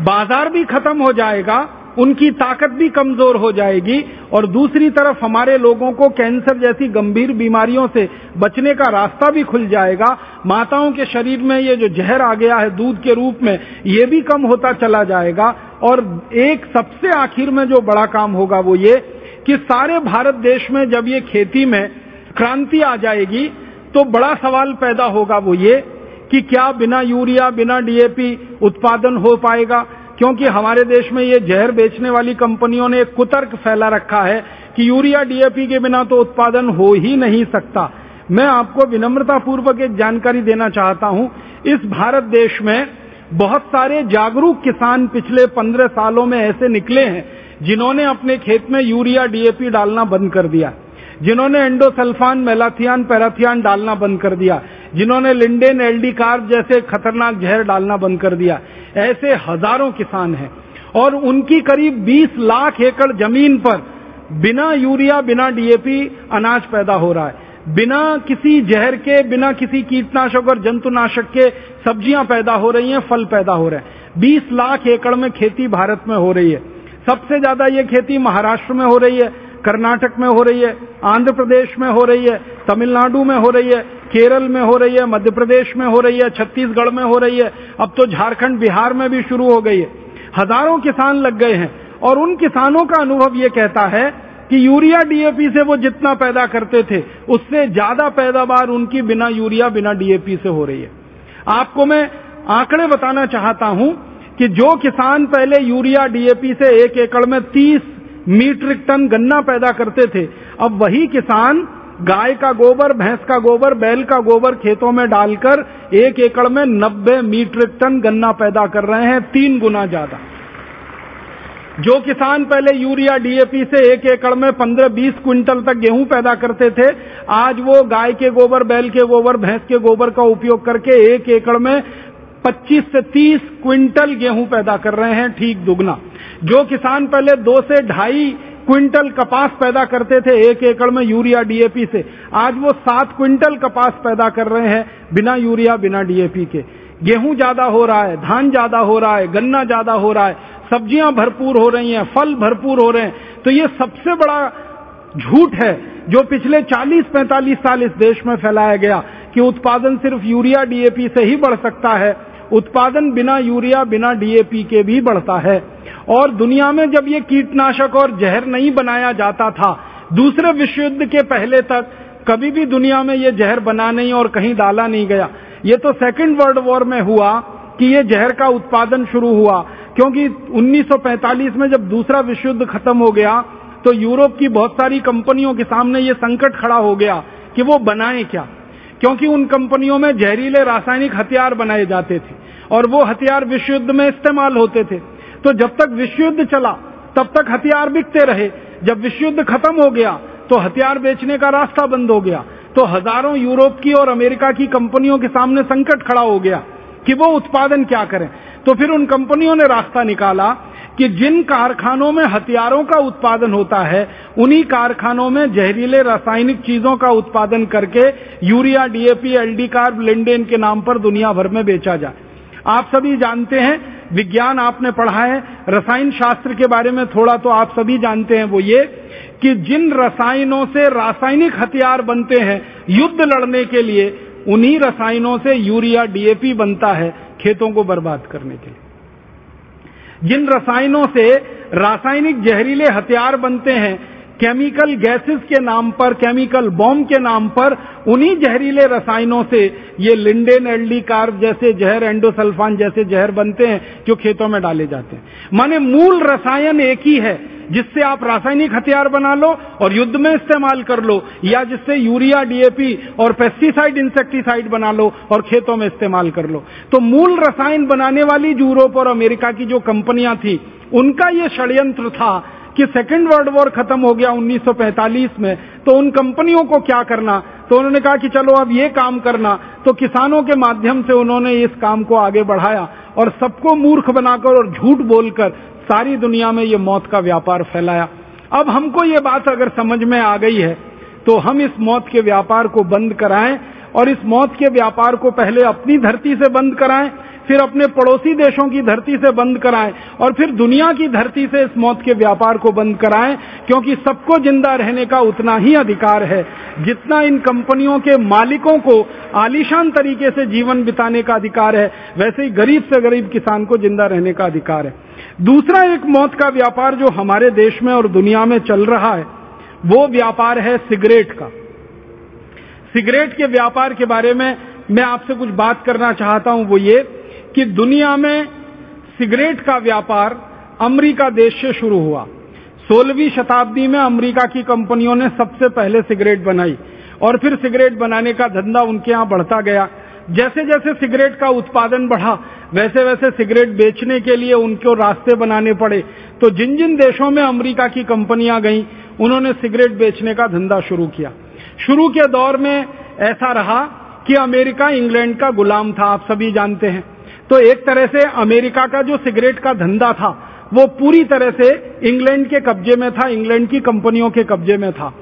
बाज़ार भी खत्म हो जाएगा, उनकी ताकत भी कमज़ोर हो जाएगी, और दूसरी तरफ़ हमारे लोगों को कैंसर जैसी गंभीर बीमारियों से बचने का रास्ता भी खुल जाएगा माताओं के शरीर में ये जो जहर आ गया है दूध के रूप में, ये भी कम होता चला जाएगा और एक सबसे आखिर में जो बड़ा काम होगा वो ये कि सारे भारत देश में जब ये खेती में क्रांति आ जाएगी तो बड़ा सवाल पैदा होगा वो ये, कि क्या बिना यूरिया, बिना डीएपी उत्पादन हो पाएगा? क्योंकि हमारे देश में ये जहर बेचने वाली कंपनियों ने एक कुतर्क फैला रखा है कि यूरिया डीएपी के बिना तो उत्पादन हो ही नहीं सकता। मैं आपको विनम्रता पूर्वक एक जानकारी देना चाहता हूँ। इस भारत देश में बहुत सारे जागरूक किसान पिछले पंद्रह सालों में ऐसे निकले हैं, जिन्होंने अपने खेत में यूरिया डीएपी डालना बंद कर दिया। जिन्होंने एंडोसल्फान, मेलाथियान, पैराथियान डालना बंद कर दिया। जिन्होंने लिंडेन एलडी कार जैसे खतरनाक जहर डालना बंद कर दिया। ऐसे हज़ारों किसान हैं। और उनकी करीब 20 लाख एकड़ ज़मीन पर बिना यूरिया, बिना डीएपी अनाज पैदा हो रहा है। बिना किसी जहर के, बिना किसी कीटनाशक और जंतुनाशक के सब्ज़ियाँ पैदा हो रही हैं, फल पैदा हो रहे हैं। 20 लाख एकड़ में खेती भारत में हो रही है। सबसे ज़्यादा ये खेती महाराष्ट्र में हो रही है। कर्नाटक में हो रही है, आंध्र प्रदेश में हो रही है, तमिलनाडु में हो रही है, केरल में हो रही है, मध्य प्रदेश में हो रही है, छत्तीसगढ़ में हो रही है। अब तो झारखंड बिहार में भी शुरू हो गई है। हज़ारों किसान लग गए हैं और उन किसानों का अनुभव ये कहता है कि यूरिया डीएपी से वो जितना पैदा करते थे, उससे ज़्यादा पैदावार उनकी बिना यूरिया, बिना डीएपी से हो रही है। आपको मैं आंकड़े बताना चाहता हूँ कि जो किसान पहले यूरिया डीएपी से एक एकड़ में 30 मीट्रिक टन गन्ना पैदा करते थे। अब वही किसान गाय का गोबर, भैंस का गोबर, बैल का गोबर खेतों में डालकर एक एकड़ में 90 मीट्रिक टन गन्ना पैदा कर रहे हैं, तीन गुना ज़्यादा। जो किसान पहले यूरिया, डीएपी से एक एकड़ में 15-20 क्विंटल तक गेहूँ पैदा करते थे, आज वो गाय के गोबर, बैल के गोबर, भैंस के गोबर का उपयोग करके एक एकड़ में 25 से 30 क्विंटल गेहूँ पैदा कर रहे हैं ठीक दुगना। जो किसान पहले दो से ढाई क्विंटल कपास पैदा करते थे एक एकड़ में यूरिया डीएपी से, आज वो सात क्विंटल कपास पैदा कर रहे हैं बिना यूरिया, बिना डीएपी के। गेहूँ ज़्यादा हो रहा है, धान ज़्यादा हो रहा है, गन्ना ज़्यादा हो रहा है, सब्ज़ियाँ भरपूर हो रही हैं, फल भरपूर हो रहे हैं तो ये सबसे बड़ा झूठ है जो पिछले 40-45 साल इस देश में फैलाया गया कि उत्पादन सिर्फ़ यूरिया डीएपी से ही बढ़ सकता है। उत्पादन बिना यूरिया, बिना डीएपी के भी बढ़ता है। और दुनिया में जब ये कीटनाशक और जहर नहीं बनाया जाता था, दूसरे विश्व युद्ध के पहले तक कभी भी दुनिया में ये जहर बना नहीं और कहीं डाला नहीं गया। ये तो सेकेंड वर्ल्ड वॉर में हुआ कि ये जहर का उत्पादन शुरू हुआ, क्योंकि 1945 में जब दूसरा विश्व युद्ध खत्म हो गया तो यूरोप की बहुत सारी कंपनियों के सामने ये संकट खड़ा हो गया कि वो बनाएँ क्या। क्योंकि उन कंपनियों में जहरीले रासायनिक हथियार बनाए जाते थे और वो हथियार विश्व युद्ध में इस्तेमाल होते थे। तो जब तक विश्व युद्ध चला, तब तक हथियार बिकते रहे। जब विश्व युद्ध खत्म हो गया तो हथियार बेचने का रास्ता बंद हो गया। तो हज़ारों यूरोप की और अमेरिका की कंपनियों के सामने संकट खड़ा हो गया कि वो उत्पादन क्या करें। तो फिर उन कंपनियों ने रास्ता निकाला कि जिन कारखानों में हथियारों का उत्पादन होता है, उन्हीं कारखानों में जहरीले रासायनिक चीज़ों का उत्पादन करके urea DAP LD carb lindane के नाम पर दुनिया भर में बेचा जाए। आप सभी जानते हैं, विज्ञान आपने पढ़ा है, रसायन शास्त्र के बारे में थोड़ा तो आप सभी जानते हैं वो ये, कि जिन रसायनों से रासायनिक हथियार बनते हैं युद्ध लड़ने के लिए, उन्हीं रसायनों से यूरिया डीएपी बनता है खेतों को बर्बाद करने के लिए। जिन रसायनों से रासायनिक जहरीले हथियार बनते हैं केमिकल गैसेस के नाम पर, केमिकल बॉम्ब के नाम पर, उन्हीं जहरीले रसायनों से ये लिंडेन एल्डी कार्ब जैसे जहर, एंडोसल्फान जैसे जहर बनते हैं, जो खेतों में डाले जाते हैं। माने मूल रसायन एक ही है, जिससे आप रासायनिक हथियार बना लो और युद्ध में इस्तेमाल कर लो, या जिससे यूरिया डीएपी और पेस्टिसाइड इंसेक्टिसाइड बना लो और खेतों में इस्तेमाल कर लो। तो मूल रसायन बनाने वाली यूरोप और अमेरिका की जो कंपनियाँ थी, उनका ये षड्यंत्र था कि सेकेंड वर्ल्ड वॉर खत्म हो गया 1945 में तो उन कंपनियों को क्या करना? तो उन्होंने कहा कि चलो अब ये काम करना। तो किसानों के माध्यम से उन्होंने इस काम को आगे बढ़ाया और सबको मूर्ख बनाकर और झूठ बोलकर सारी दुनिया में ये मौत का व्यापार फैलाया। अब हमको ये बात अगर समझ में आ गई है तो हम इस मौत के व्यापार को बंद कराएँ और इस मौत के व्यापार को पहले अपनी धरती से बंद कराएँ, फिर अपने पड़ोसी देशों की धरती से बंद कराएँ, और फिर दुनिया की धरती से इस मौत के व्यापार को बंद कराएँ, क्योंकि सबको ज़िंदा रहने का उतना ही अधिकार है। जितना इन कंपनियों के मालिकों को आलीशान तरीके से जीवन बिताने का अधिकार है, वैसे ही गरीब से गरीब किसान को ज़िंदा रहने का अधिकार है। दूसरा एक मौत का व्यापार जो हमारे देश में और दुनिया में चल रहा है, वो व्यापार है सिगरेट का। सिगरेट के व्यापार के बारे में मैं आपसे कुछ बात करना चाहता हूँ वो ये कि दुनिया में सिगरेट का व्यापार अमेरिका देश से शुरू हुआ। सोलहवीं शताब्दी में अमेरिका की कंपनियों ने सबसे पहले सिगरेट बनाई और फिर सिगरेट बनाने का धंधा उनके यहाँ बढ़ता गया। जैसे जैसे सिगरेट का उत्पादन बढ़ा वैसे वैसे सिगरेट बेचने के लिए उनको रास्ते बनाने पड़े। तो जिन जिन देशों में अमेरिका की कंपनियाँ गईं, उन्होंने सिगरेट बेचने का धंधा शुरू किया। शुरू के दौर में ऐसा रहा कि अमेरिका इंग्लैंड का गुलाम था, आप सभी जानते हैं। तो एक तरह से अमेरिका का जो सिगरेट का धंधा था, वो पूरी तरह से इंग्लैंड के कब्जे में था, इंग्लैंड की कंपनियों के कब्जे में था।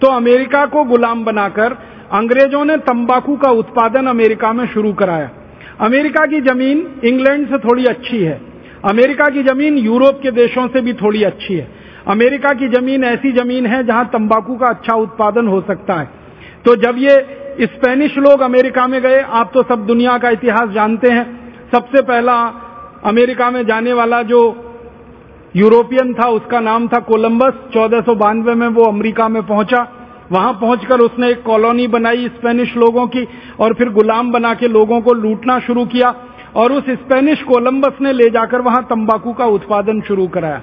तो अमेरिका को गुलाम बनाकर अंग्रेज़ों ने तंबाकू का उत्पादन अमेरिका में शुरू कराया। अमेरिका की ज़मीन इंग्लैंड से थोड़ी अच्छी है। अमेरिका की ज़मीन यूरोप के देशों से भी थोड़ी अच्छी है। अमेरिका की ज़मीन ऐसी ज़मीन है जहाँ तंबाकू का अच्छा उत्पादन हो सकता है। तो जब ये स्पेनिश लोग अमेरिका में गए, आप तो सब दुनिया का इतिहास जानते हैं। सबसे पहला अमेरिका में जाने वाला जो यूरोपियन था, उसका नाम था कोलंबस। चौदह में वो अमेरिका में पहुँचा। वहाँ पहुंचकर उसने एक कॉलोनी बनाई स्पेनिश लोगों की और फिर गुलाम बना के लोगों को लूटना शुरू किया और उस स्पेनिश कोलंबस ने ले जाकर वहाँ तंबाकू का उत्पादन शुरू कराया।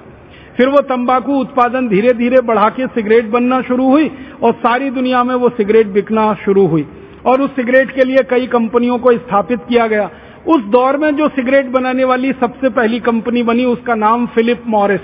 फिर वो तंबाकू उत्पादन धीरे धीरे बढ़ा के सिगरेट बनना शुरू हुई और सारी दुनिया में वो सिगरेट बिकना शुरू हुई। और उस सिगरेट के लिए कई कंपनियों को स्थापित किया गया। उस दौर में जो सिगरेट बनाने वाली सबसे पहली कंपनी बनी, उसका नाम फिलिप मॉरिस।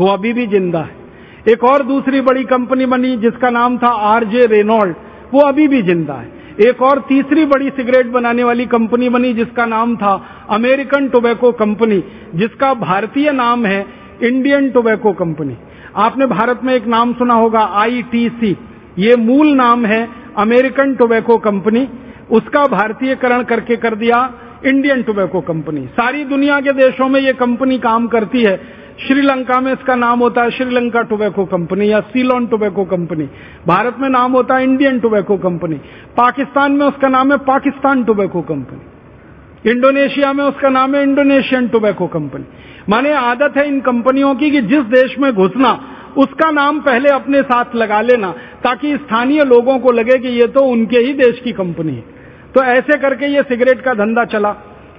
वो अभी भी ज़िंदा है। एक और दूसरी बड़ी कंपनी बनी, जिसका नाम था आरजे रेनॉल्ड। वो अभी भी ज़िंदा है। एक और तीसरी बड़ी सिगरेट बनाने वाली कंपनी बनी, जिसका नाम था अमेरिकन टोबैको कंपनी, जिसका भारतीय नाम है इंडियन टोबैको कंपनी। आपने भारत में एक नाम सुना होगा आईटीसी ये मूल नाम है अमेरिकन टोबैको कंपनी। उसका भारतीयकरण करके कर दिया इंडियन टोबैको कंपनी। सारी दुनिया के देशों में ये कंपनी काम करती है। श्रीलंका में इसका नाम होता है श्रीलंका टोबैको कंपनी या सीलोन टोबैको कंपनी। भारत में नाम होता है इंडियन टोबैको कंपनी। पाकिस्तान में उसका नाम है पाकिस्तान टोबैको कंपनी। इंडोनेशिया में उसका नाम है इंडोनेशियन टोबैको कंपनी। माने आदत है इन कंपनियों की कि जिस देश में घुसना, उसका नाम पहले अपने साथ लगा लेना, ताकि स्थानीय लोगों को लगे कि ये तो उनके ही देश की कंपनी है। तो ऐसे करके ये सिगरेट का धंधा चला।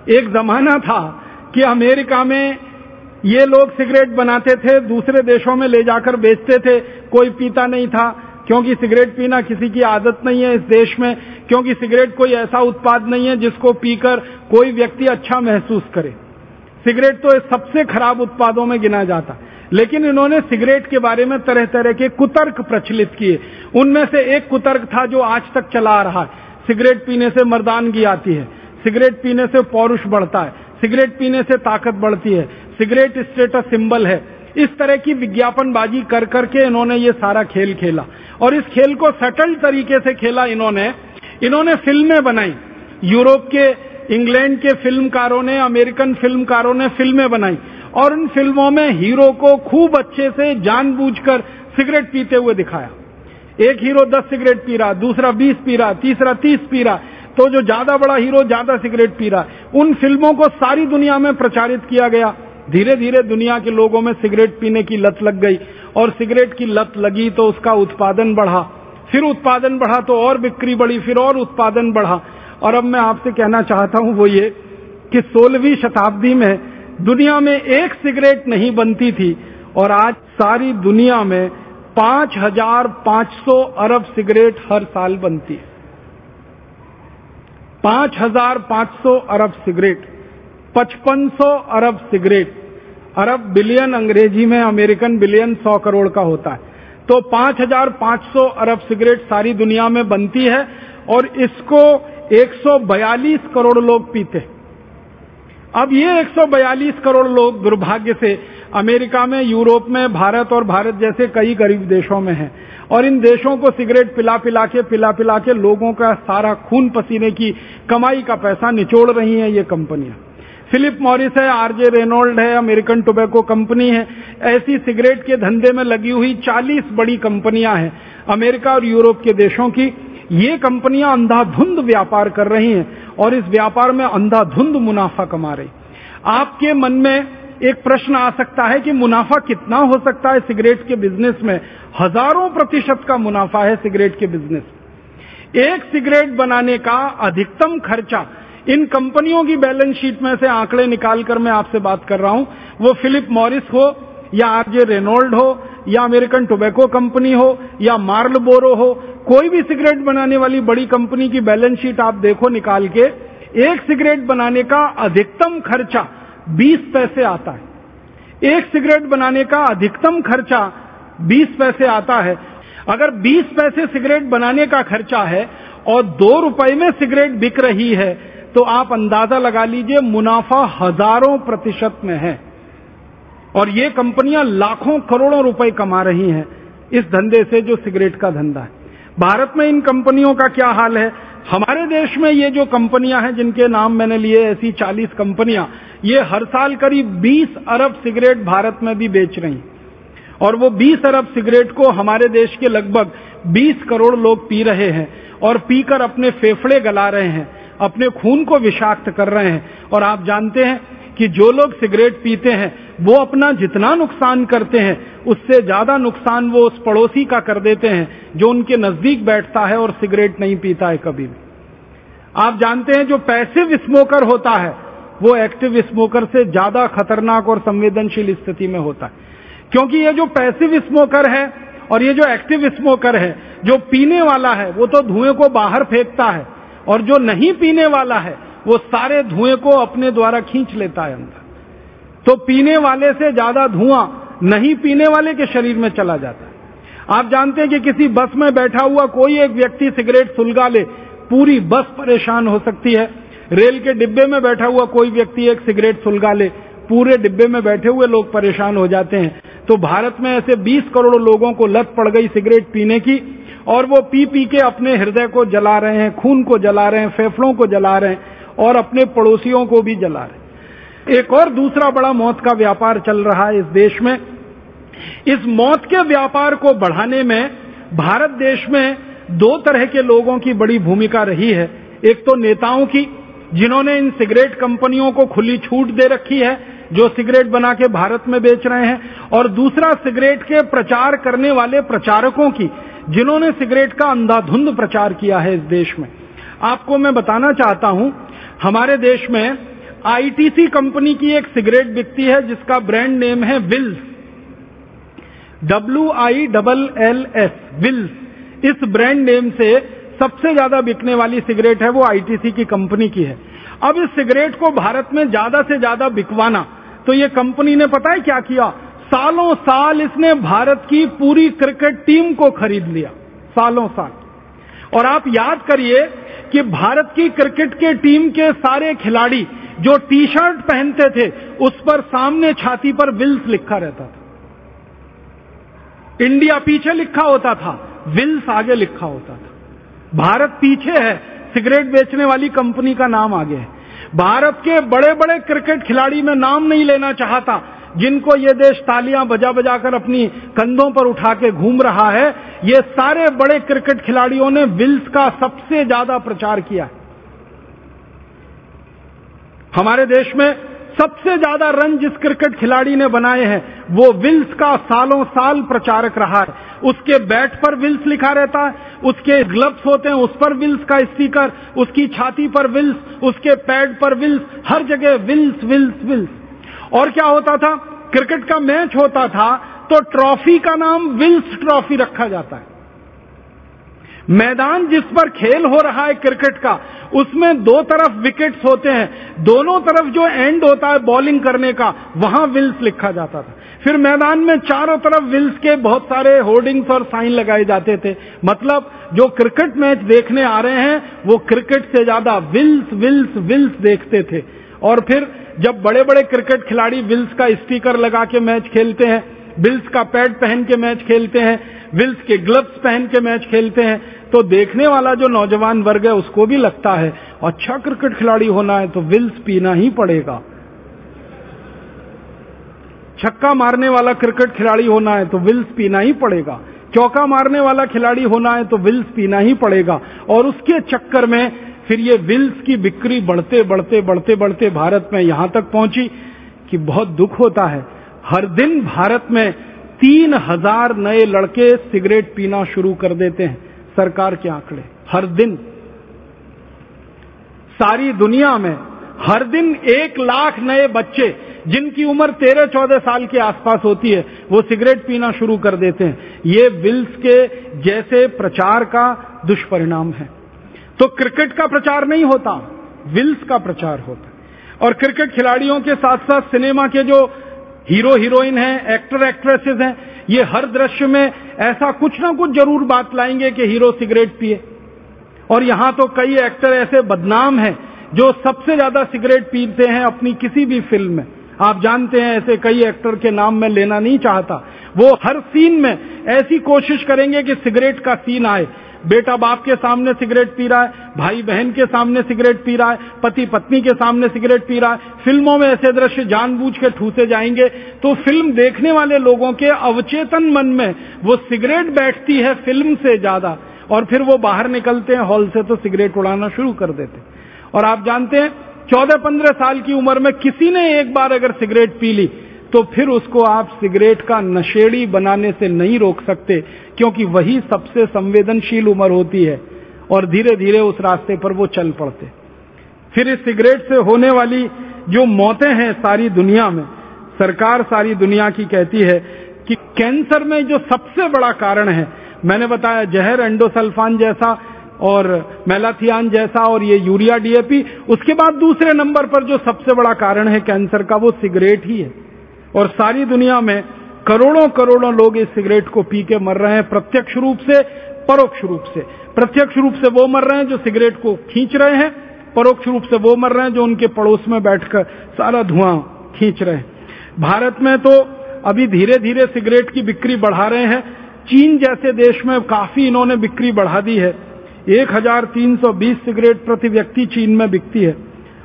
एक जमाना था कि अमेरिका में ये लोग सिगरेट बनाते थे, दूसरे देशों में ले जाकर बेचते थे। कोई पीता नहीं था, क्योंकि सिगरेट पीना किसी की आदत नहीं है इस देश में, क्योंकि सिगरेट कोई ऐसा उत्पाद नहीं है जिसको पीकर कोई व्यक्ति अच्छा महसूस करे। सिगरेट तो सबसे खराब उत्पादों में गिना जाता। लेकिन इन्होंने सिगरेट के बारे में तरह तरह के कुतर्क प्रचलित किए। उनमें से एक कुतर्क था जो आज तक चला आ रहा है। सिगरेट पीने से मर्दानगी आती है। सिगरेट पीने से पौरुष बढ़ता है। सिगरेट पीने से ताकत बढ़ती है। सिगरेट स्टेटस सिंबल है। इस तरह की विज्ञापनबाजी कर करके इन्होंने ये सारा खेल खेला। और इस खेल को सटल तरीके से खेला इन्होंने। इन्होंने फ़िल्में बनाई। यूरोप के, इंग्लैंड के फिल्मकारों ने, अमेरिकन फिल्मकारों ने फ़िल्में बनाई। और उन फ़िल्मों में हीरो को खूब अच्छे से जानबूझकर सिगरेट पीते हुए दिखाया। एक हीरो दस सिगरेट पी रहा, दूसरा बीस पी रहा, तीसरा तीस पी रहा। तो जो ज़्यादा बड़ा हीरो ज़्यादा सिगरेट पी रहा है, उन फ़िल्मों को सारी दुनिया में प्रचारित किया गया। धीरे धीरे दुनिया के लोगों में सिगरेट पीने की लत लग गई, और सिगरेट की लत लगी तो उसका उत्पादन बढ़ा। फिर उत्पादन बढ़ा तो और बिक्री बढ़ी, फिर और उत्पादन बढ़ा। और अब मैं आपसे कहना चाहता हूँ वो ये कि सोलहवीं शताब्दी में दुनिया में एक सिगरेट नहीं बनती थी, और आज सारी दुनिया में पाँच हज़ार पाँच सौ अरब सिगरेट हर साल बनती है। पाँच हज़ार पाँच सौ अरब सिगरेट, पचपन सौ अरब सिगरेट। अरब बिलियन अंग्रेज़ी में अमेरिकन बिलियन सौ करोड़ का होता है। तो पाँच हज़ार पाँच सौ अरब सिगरेट सारी दुनिया में बनती है और इसको 142 करोड़ लोग पीते हैं। अब ये 142 करोड़ लोग दुर्भाग्य से अमेरिका में, यूरोप में, भारत और भारत जैसे कई गरीब देशों में है। और इन देशों को सिगरेट पिला पिला के, पिला पिला के लोगों का सारा खून पसीने की कमाई का पैसा निचोड़ रही हैं ये कंपनियाँ। फिलिप मॉरिस है, आरजे रेनोल्ड है, अमेरिकन टोबैको कंपनी है। ऐसी सिगरेट के धंधे में लगी हुई 40 बड़ी कंपनियाँ हैं अमेरिका और यूरोप के देशों की। ये कंपनियाँ अंधाधुंध व्यापार कर रही हैं और इस व्यापार में अंधाधुंध मुनाफा कमा रही। आपके मन में एक प्रश्न आ सकता है कि मुनाफा कितना हो सकता है सिगरेट के बिज़नेस में? हज़ारों प्रतिशत का मुनाफा है सिगरेट के बिज़नेस एक सिगरेट बनाने का अधिकतम खर्चा, इन कंपनियों की बैलेंस शीट में से आंकड़े निकालकर मैं आपसे बात कर रहा हूँ। वो फिलिप मॉरिस हो, या आरजे रेनोल्ड हो, या अमेरिकन टोबैको कंपनी हो, या मार्ल बोरो हो, कोई भी सिगरेट बनाने वाली बड़ी कंपनी की बैलेंस शीट आप देखो निकाल के। एक सिगरेट बनाने का अधिकतम खर्चा 20 पैसे आता है। एक सिगरेट बनाने का अधिकतम खर्चा 20 पैसे आता है। अगर 20 पैसे सिगरेट बनाने का खर्चा है और दो रुपए में सिगरेट बिक रही है तो आप अंदाज़ा लगा लीजिए मुनाफा हज़ारों प्रतिशत में है। और ये कंपनियाँ लाखों करोड़ों रुपए कमा रही हैं इस धंधे से जो सिगरेट का धंधा है। भारत में इन कंपनियों का क्या हाल है? हमारे देश में ये जो कंपनियाँ हैं, जिनके नाम मैंने लिए ऐसी 40 कंपनियाँ ये हर साल करीब 20 अरब सिगरेट भारत में भी बेच रही। और वो 20 अरब सिगरेट को हमारे देश के लगभग 20 करोड़ लोग पी रहे हैं और पीकर अपने फेफड़े गला रहे हैं, अपने खून को विषाक्त कर रहे हैं। और आप जानते हैं कि जो लोग सिगरेट पीते हैं, वो अपना जितना नुकसान करते हैं, उससे ज़्यादा नुकसान वो उस पड़ोसी का कर देते हैं, जो उनके नज़दीक बैठता है और सिगरेट नहीं पीता है कभी भी। आप जानते हैं जो पैसिव स्मोकर होता है वो एक्टिव स्मोकर से ज़्यादा खतरनाक और संवेदनशील स्थिति में होता है। क्योंकि ये जो पैसिव स्मोकर है और ये जो एक्टिव स्मोकर है, जो पीने वाला है, वो तो धुएँ को बाहर फेंकता है और जो नहीं पीने वाला है, वो सारे धुएँ को अपने द्वारा खींच लेता है अंदर। तो पीने वाले से ज़्यादा धुआँ नहीं पीने वाले के शरीर में चला जाता है। आप जानते हैं कि किसी बस में बैठा हुआ कोई एक व्यक्ति सिगरेट सुलगा ले, पूरी बस परेशान हो सकती है। रेल के डिब्बे में बैठा हुआ कोई व्यक्ति एक सिगरेट सुलगा ले, पूरे डिब्बे में बैठे हुए लोग परेशान हो जाते हैं। तो भारत में ऐसे 20 करोड़ लोगों को लत पड़ गई सिगरेट पीने की, और वो पी पी के अपने हृदय को जला रहे हैं, खून को जला रहे हैं, फेफड़ों को जला रहे हैं, और अपने पड़ोसियों को भी जला रहे हैं। एक और दूसरा बड़ा मौत का व्यापार चल रहा है इस देश में। इस मौत के व्यापार को बढ़ाने में भारत देश में दो तरह के लोगों की बड़ी भूमिका रही है। एक तो नेताओं की जिन्होंने इन सिगरेट कंपनियों को खुली छूट दे रखी है, जो सिगरेट बना के भारत में बेच रहे हैं, और दूसरा सिगरेट के प्रचार करने वाले प्रचारकों की, जिन्होंने सिगरेट का अंधाधुंध प्रचार किया है इस देश में। आपको मैं बताना चाहता हूँ, हमारे देश में आईटीसी कंपनी की एक सिगरेट बिकती है, जिसका ब्रांड नेम है Wills. W I double L S, Wills. इस ब्रांड नेम से सबसे ज़्यादा बिकने वाली सिगरेट है वो आईटीसी की कंपनी की है। अब इस सिगरेट को भारत में ज़्यादा से ज़्यादा बिकवाना तो ये कंपनी ने पता है क्या किया? सालों साल इसने भारत की पूरी क्रिकेट टीम को खरीद लिया। सालों साल। और आप याद करिए कि भारत की क्रिकेट के टीम के सारे खिलाड़ी जो टी शर्ट पहनते थे, उस पर सामने छाती पर विल्स लिखा रहता था। इंडिया पीछे लिखा होता था, विल्स आगे लिखा होता था। भारत पीछे है, सिगरेट बेचने वाली कंपनी का नाम आगे है। भारत के बड़े बड़े क्रिकेट खिलाड़ी में नाम नहीं लेना चाहता, जिनको ये देश तालियाँ बजा बजाकर अपनी कंधों पर उठा के घूम रहा है, ये सारे बड़े क्रिकेट खिलाड़ियों ने विल्स का सबसे ज़्यादा प्रचार किया। हमारे देश में सबसे ज़्यादा रन जिस क्रिकेट खिलाड़ी ने बनाए हैं, वो विल्स का सालों साल प्रचारक रहा है। उसके बैट पर विल्स लिखा रहता है, उसके ग्लव्स होते हैं, उस पर विल्स का स्टीकर उसकी छाती पर विल्स, उसके पैड पर विल्स, हर जगह विल्स विल्स विल्स। और क्या होता था? क्रिकेट का मैच होता था तो ट्रॉफी का नाम विल्स ट्रॉफी रखा जाता है। मैदान जिस पर खेल हो रहा है क्रिकेट का, उसमें दो तरफ़ विकेट्स होते हैं। दोनों तरफ़ जो एंड होता है बॉलिंग करने का, वहाँ विल्स लिखा जाता था। फिर मैदान में चारों तरफ़ विल्स के बहुत सारे होर्डिंग्स और साइन लगाए जाते थे। मतलब जो क्रिकेट मैच देखने आ रहे हैं, वो क्रिकेट से ज़्यादा विल्स विल्स विल्स देखते थे। और फिर, जब बड़े बड़े क्रिकेट खिलाड़ी विल्स का स्टीकर लगा के मैच खेलते हैं विल्स का पैड पहन के मैच खेलते हैं विल्स के ग्लव्स पहन के मैच खेलते हैं तो देखने वाला जो नौजवान वर्ग है, उसको भी लगता है अच्छा क्रिकेट खिलाड़ी होना है तो विल्स पीना ही पड़ेगा। छक्का मारने वाला क्रिकेट खिलाड़ी होना है तो विल्स पीना ही पड़ेगा। चौका मारने वाला खिलाड़ी होना है तो विल्स पीना ही पड़ेगा। और उसके चक्कर में फिर ये विल्स की बिक्री बढ़ते बढ़ते बढ़ते बढ़ते भारत में यहाँ तक पहुँची कि बहुत दुख होता है। हर दिन भारत में तीन हज़ार नए लड़के सिगरेट पीना शुरू कर देते हैं, सरकार के आंकड़े। हर दिन। सारी दुनिया में हर दिन एक लाख नए बच्चे, जिनकी उम्र तेरह चौदह साल के आसपास होती है, वो सिगरेट पीना शुरू कर देते हैं। ये विल्स के जैसे प्रचार का दुष्परिणाम है। तो क्रिकेट का प्रचार नहीं होता विल्स का प्रचार होता और क्रिकेट खिलाड़ियों के साथ साथ सिनेमा के जो हीरो हीरोइन हैं, एक्टर एक्ट्रेसेस हैं, ये हर दृश्य में ऐसा कुछ ना कुछ ज़रूर बात लाएँगे कि हीरो सिगरेट पिए। और यहाँ तो कई एक्टर ऐसे बदनाम हैं जो सबसे ज़्यादा सिगरेट पीते हैं अपनी किसी भी फ़िल्म में। आप जानते हैं ऐसे कई एक्टर के नाम मैं लेना नहीं चाहता। वो हर सीन में ऐसी कोशिश करेंगे कि सिगरेट का सीन आए। बेटा बाप के सामने सिगरेट पी रहा है, भाई बहन के सामने सिगरेट पी रहा है, पति पत्नी के सामने सिगरेट पी रहा है, फ़िल्मों में ऐसे दृश्य जानबूझ के ठूसे जाएँगे तो फ़िल्म देखने वाले लोगों के अवचेतन मन में वो सिगरेट बैठती है फ़िल्म से ज़्यादा, और फिर वो बाहर निकलते हैं, हॉल से तो सिगरेट उड़ाना शुरू कर देते और आप जानते हैं, चौदह पंद्रह साल की उम्र में किसी ने एक बार अगर सिगरेट पी ली तो फिर उसको आप सिगरेट का नशेड़ी बनाने से नहीं रोक सकते, क्योंकि वही सबसे संवेदनशील उम्र होती है, और धीरे धीरे उस रास्ते पर वो चल पड़ते। फिर इस सिगरेट से होने वाली जो मौतें हैं सारी दुनिया में, सरकार सारी दुनिया की कहती है कि कैंसर में जो सबसे बड़ा कारण है, मैंने बताया जहर एंडोसल्फान जैसा और मेलाथियान जैसा और ये यूरिया डीएपी, उसके बाद दूसरे नंबर पर जो सबसे बड़ा कारण है कैंसर का, वो सिगरेट ही है। और सारी दुनिया में करोड़ों करोड़ों लोग इस सिगरेट को पी के मर रहे हैं, प्रत्यक्ष रूप से, परोक्ष रूप से। प्रत्यक्ष रूप से वो मर रहे हैं जो सिगरेट को खींच रहे हैं, परोक्ष रूप से वो मर रहे हैं जो उनके पड़ोस में बैठकर सारा धुआँ खींच रहे हैं। भारत में तो अभी धीरे धीरे सिगरेट की बिक्री बढ़ा रहे हैं। चीन जैसे देश में काफ़ी इन्होंने बिक्री बढ़ा दी है। 1320 सिगरेट प्रति व्यक्ति चीन में बिकती है।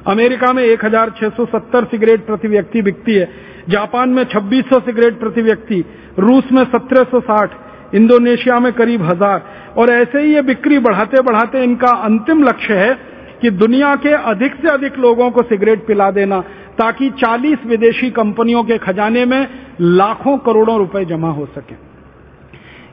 अमेरिका में 1670 सिगरेट प्रति व्यक्ति बिकती है। जापान में 2600 सिगरेट प्रति व्यक्ति, रूस में 1760 इंडोनेशिया में करीब हज़ार। और ऐसे ही ये बिक्री बढ़ाते बढ़ाते इनका अंतिम लक्ष्य है कि दुनिया के अधिक से अधिक लोगों को सिगरेट पिला देना, ताकि 40 विदेशी कंपनियों के खजाने में लाखों करोड़ों रुपए जमा हो सके।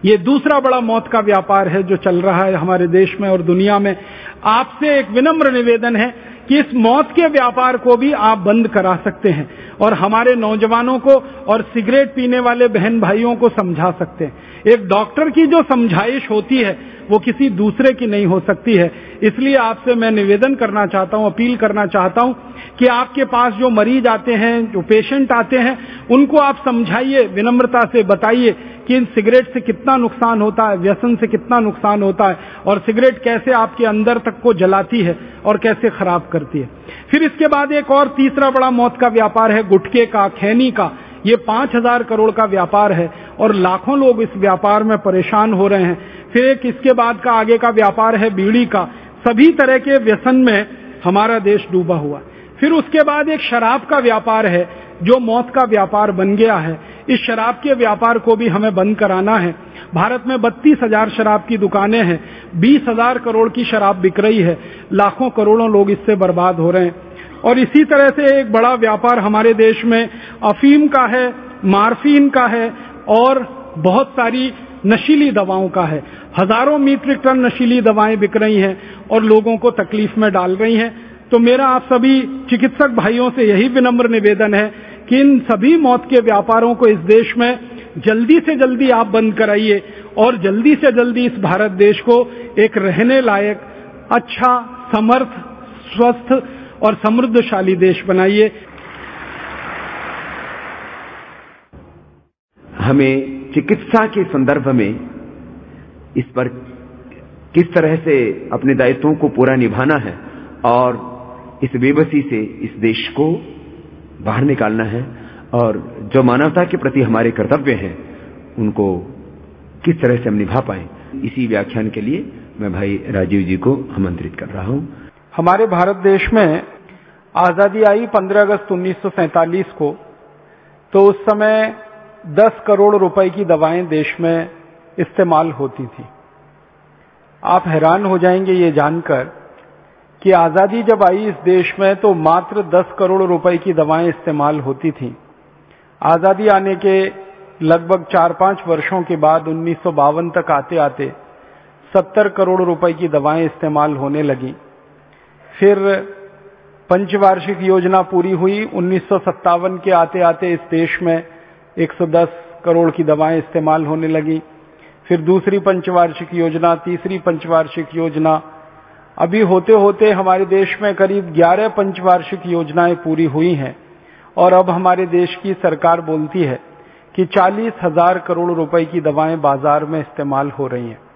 ये दूसरा बड़ा मौत का व्यापार है जो चल रहा है हमारे देश में और दुनिया में। आपसे एक विनम्र निवेदन है कि इस मौत के व्यापार को भी आप बंद करा सकते हैं और हमारे नौजवानों को और सिगरेट पीने वाले बहन भाइयों को समझा सकते हैं। एक डॉक्टर की जो समझाइश होती है वो किसी दूसरे की नहीं हो सकती है। इसलिए आपसे मैं निवेदन करना चाहता हूँ, अपील करना चाहता हूँ कि आपके पास जो मरीज़ आते हैं, जो पेशेंट आते हैं, उनको आप समझाइए, विनम्रता से बताइए कि इन सिगरेट से कितना नुकसान होता है, व्यसन से कितना नुकसान होता है और सिगरेट कैसे आपके अंदर तक को जलाती है और कैसे खराब करती है। फिर इसके बाद एक और तीसरा बड़ा मौत का व्यापार है, गुटके का, खैनी का। ये पाँच हज़ार करोड़ का व्यापार है और लाखों लोग इस व्यापार में परेशान हो रहे हैं। फिर एक इसके बाद का आगे का व्यापार है बीड़ी का। सभी तरह के व्यसन में हमारा देश डूबा हुआ। फिर उसके बाद एक शराब का व्यापार है, जो मौत का व्यापार बन गया है। इस शराब के व्यापार को भी हमें बंद कराना है। भारत में बत्तीस हज़ार शराब की दुकानें हैं। बीस हज़ार करोड़ की शराब बिक रही है। लाखों करोड़ों लोग इससे बर्बाद हो रहे हैं। और इसी तरह से एक बड़ा व्यापार हमारे देश में अफीम का है, मार्फिन का है और बहुत सारी नशीली दवाओं का है। हज़ारों मीट्रिक टन नशीली दवाएँ बिक रही हैं और लोगों को तकलीफ़ में डाल रही हैं। तो मेरा आप सभी चिकित्सक भाइयों से यही विनम्र निवेदन है कि इन सभी मौत के व्यापारों को इस देश में जल्दी से जल्दी आप बंद कराइए और जल्दी से जल्दी इस भारत देश को एक रहने लायक अच्छा समर्थ, स्वस्थ और समृद्धशाली देश बनाइए। हमें चिकित्सा के संदर्भ में इस पर किस तरह से अपने दायित्वों को पूरा निभाना है और इस बेबसी से इस देश को बाहर निकालना है और जो मानवता के प्रति हमारे कर्तव्य हैं, उनको किस तरह से हम निभा पाए, इसी व्याख्यान के लिए मैं भाई राजीव जी को आमंत्रित कर रहा हूँ। हमारे भारत देश में आज़ादी आई 15 अगस्त 1947 को तो उस समय 10 करोड़ रुपए की दवाएँ देश में इस्तेमाल होती थी। आप हैरान हो जाएँगे ये जानकर कि आज़ादी जब आई इस देश में तो मात्र 10 करोड़ रुपए की दवाएँ इस्तेमाल होती थी। आज़ादी आने के लगभग चार पाँच वर्षों के बाद उन्नीस सौ बावन तक आते आते 70 करोड़ रुपए की दवाएँ इस्तेमाल होने लगी। फिर पंचवार्षिक योजना पूरी हुई। उन्नीस सौ सत्तावन के आते आते इस देश में 110 करोड़ की दवाएँ इस्तेमाल होने लगी। फिर दूसरी पंचवार्षिक योजना, तीसरी पंचवार्षिक योजना। अभी होते होते हमारे देश में करीब 11 पंचवार्षिक योजनाएँ पूरी हुई हैं और अब हमारे देश की सरकार बोलती है कि चालीस हज़ार करोड़ रुपए की दवाएँ बाज़ार में इस्तेमाल हो रही हैं।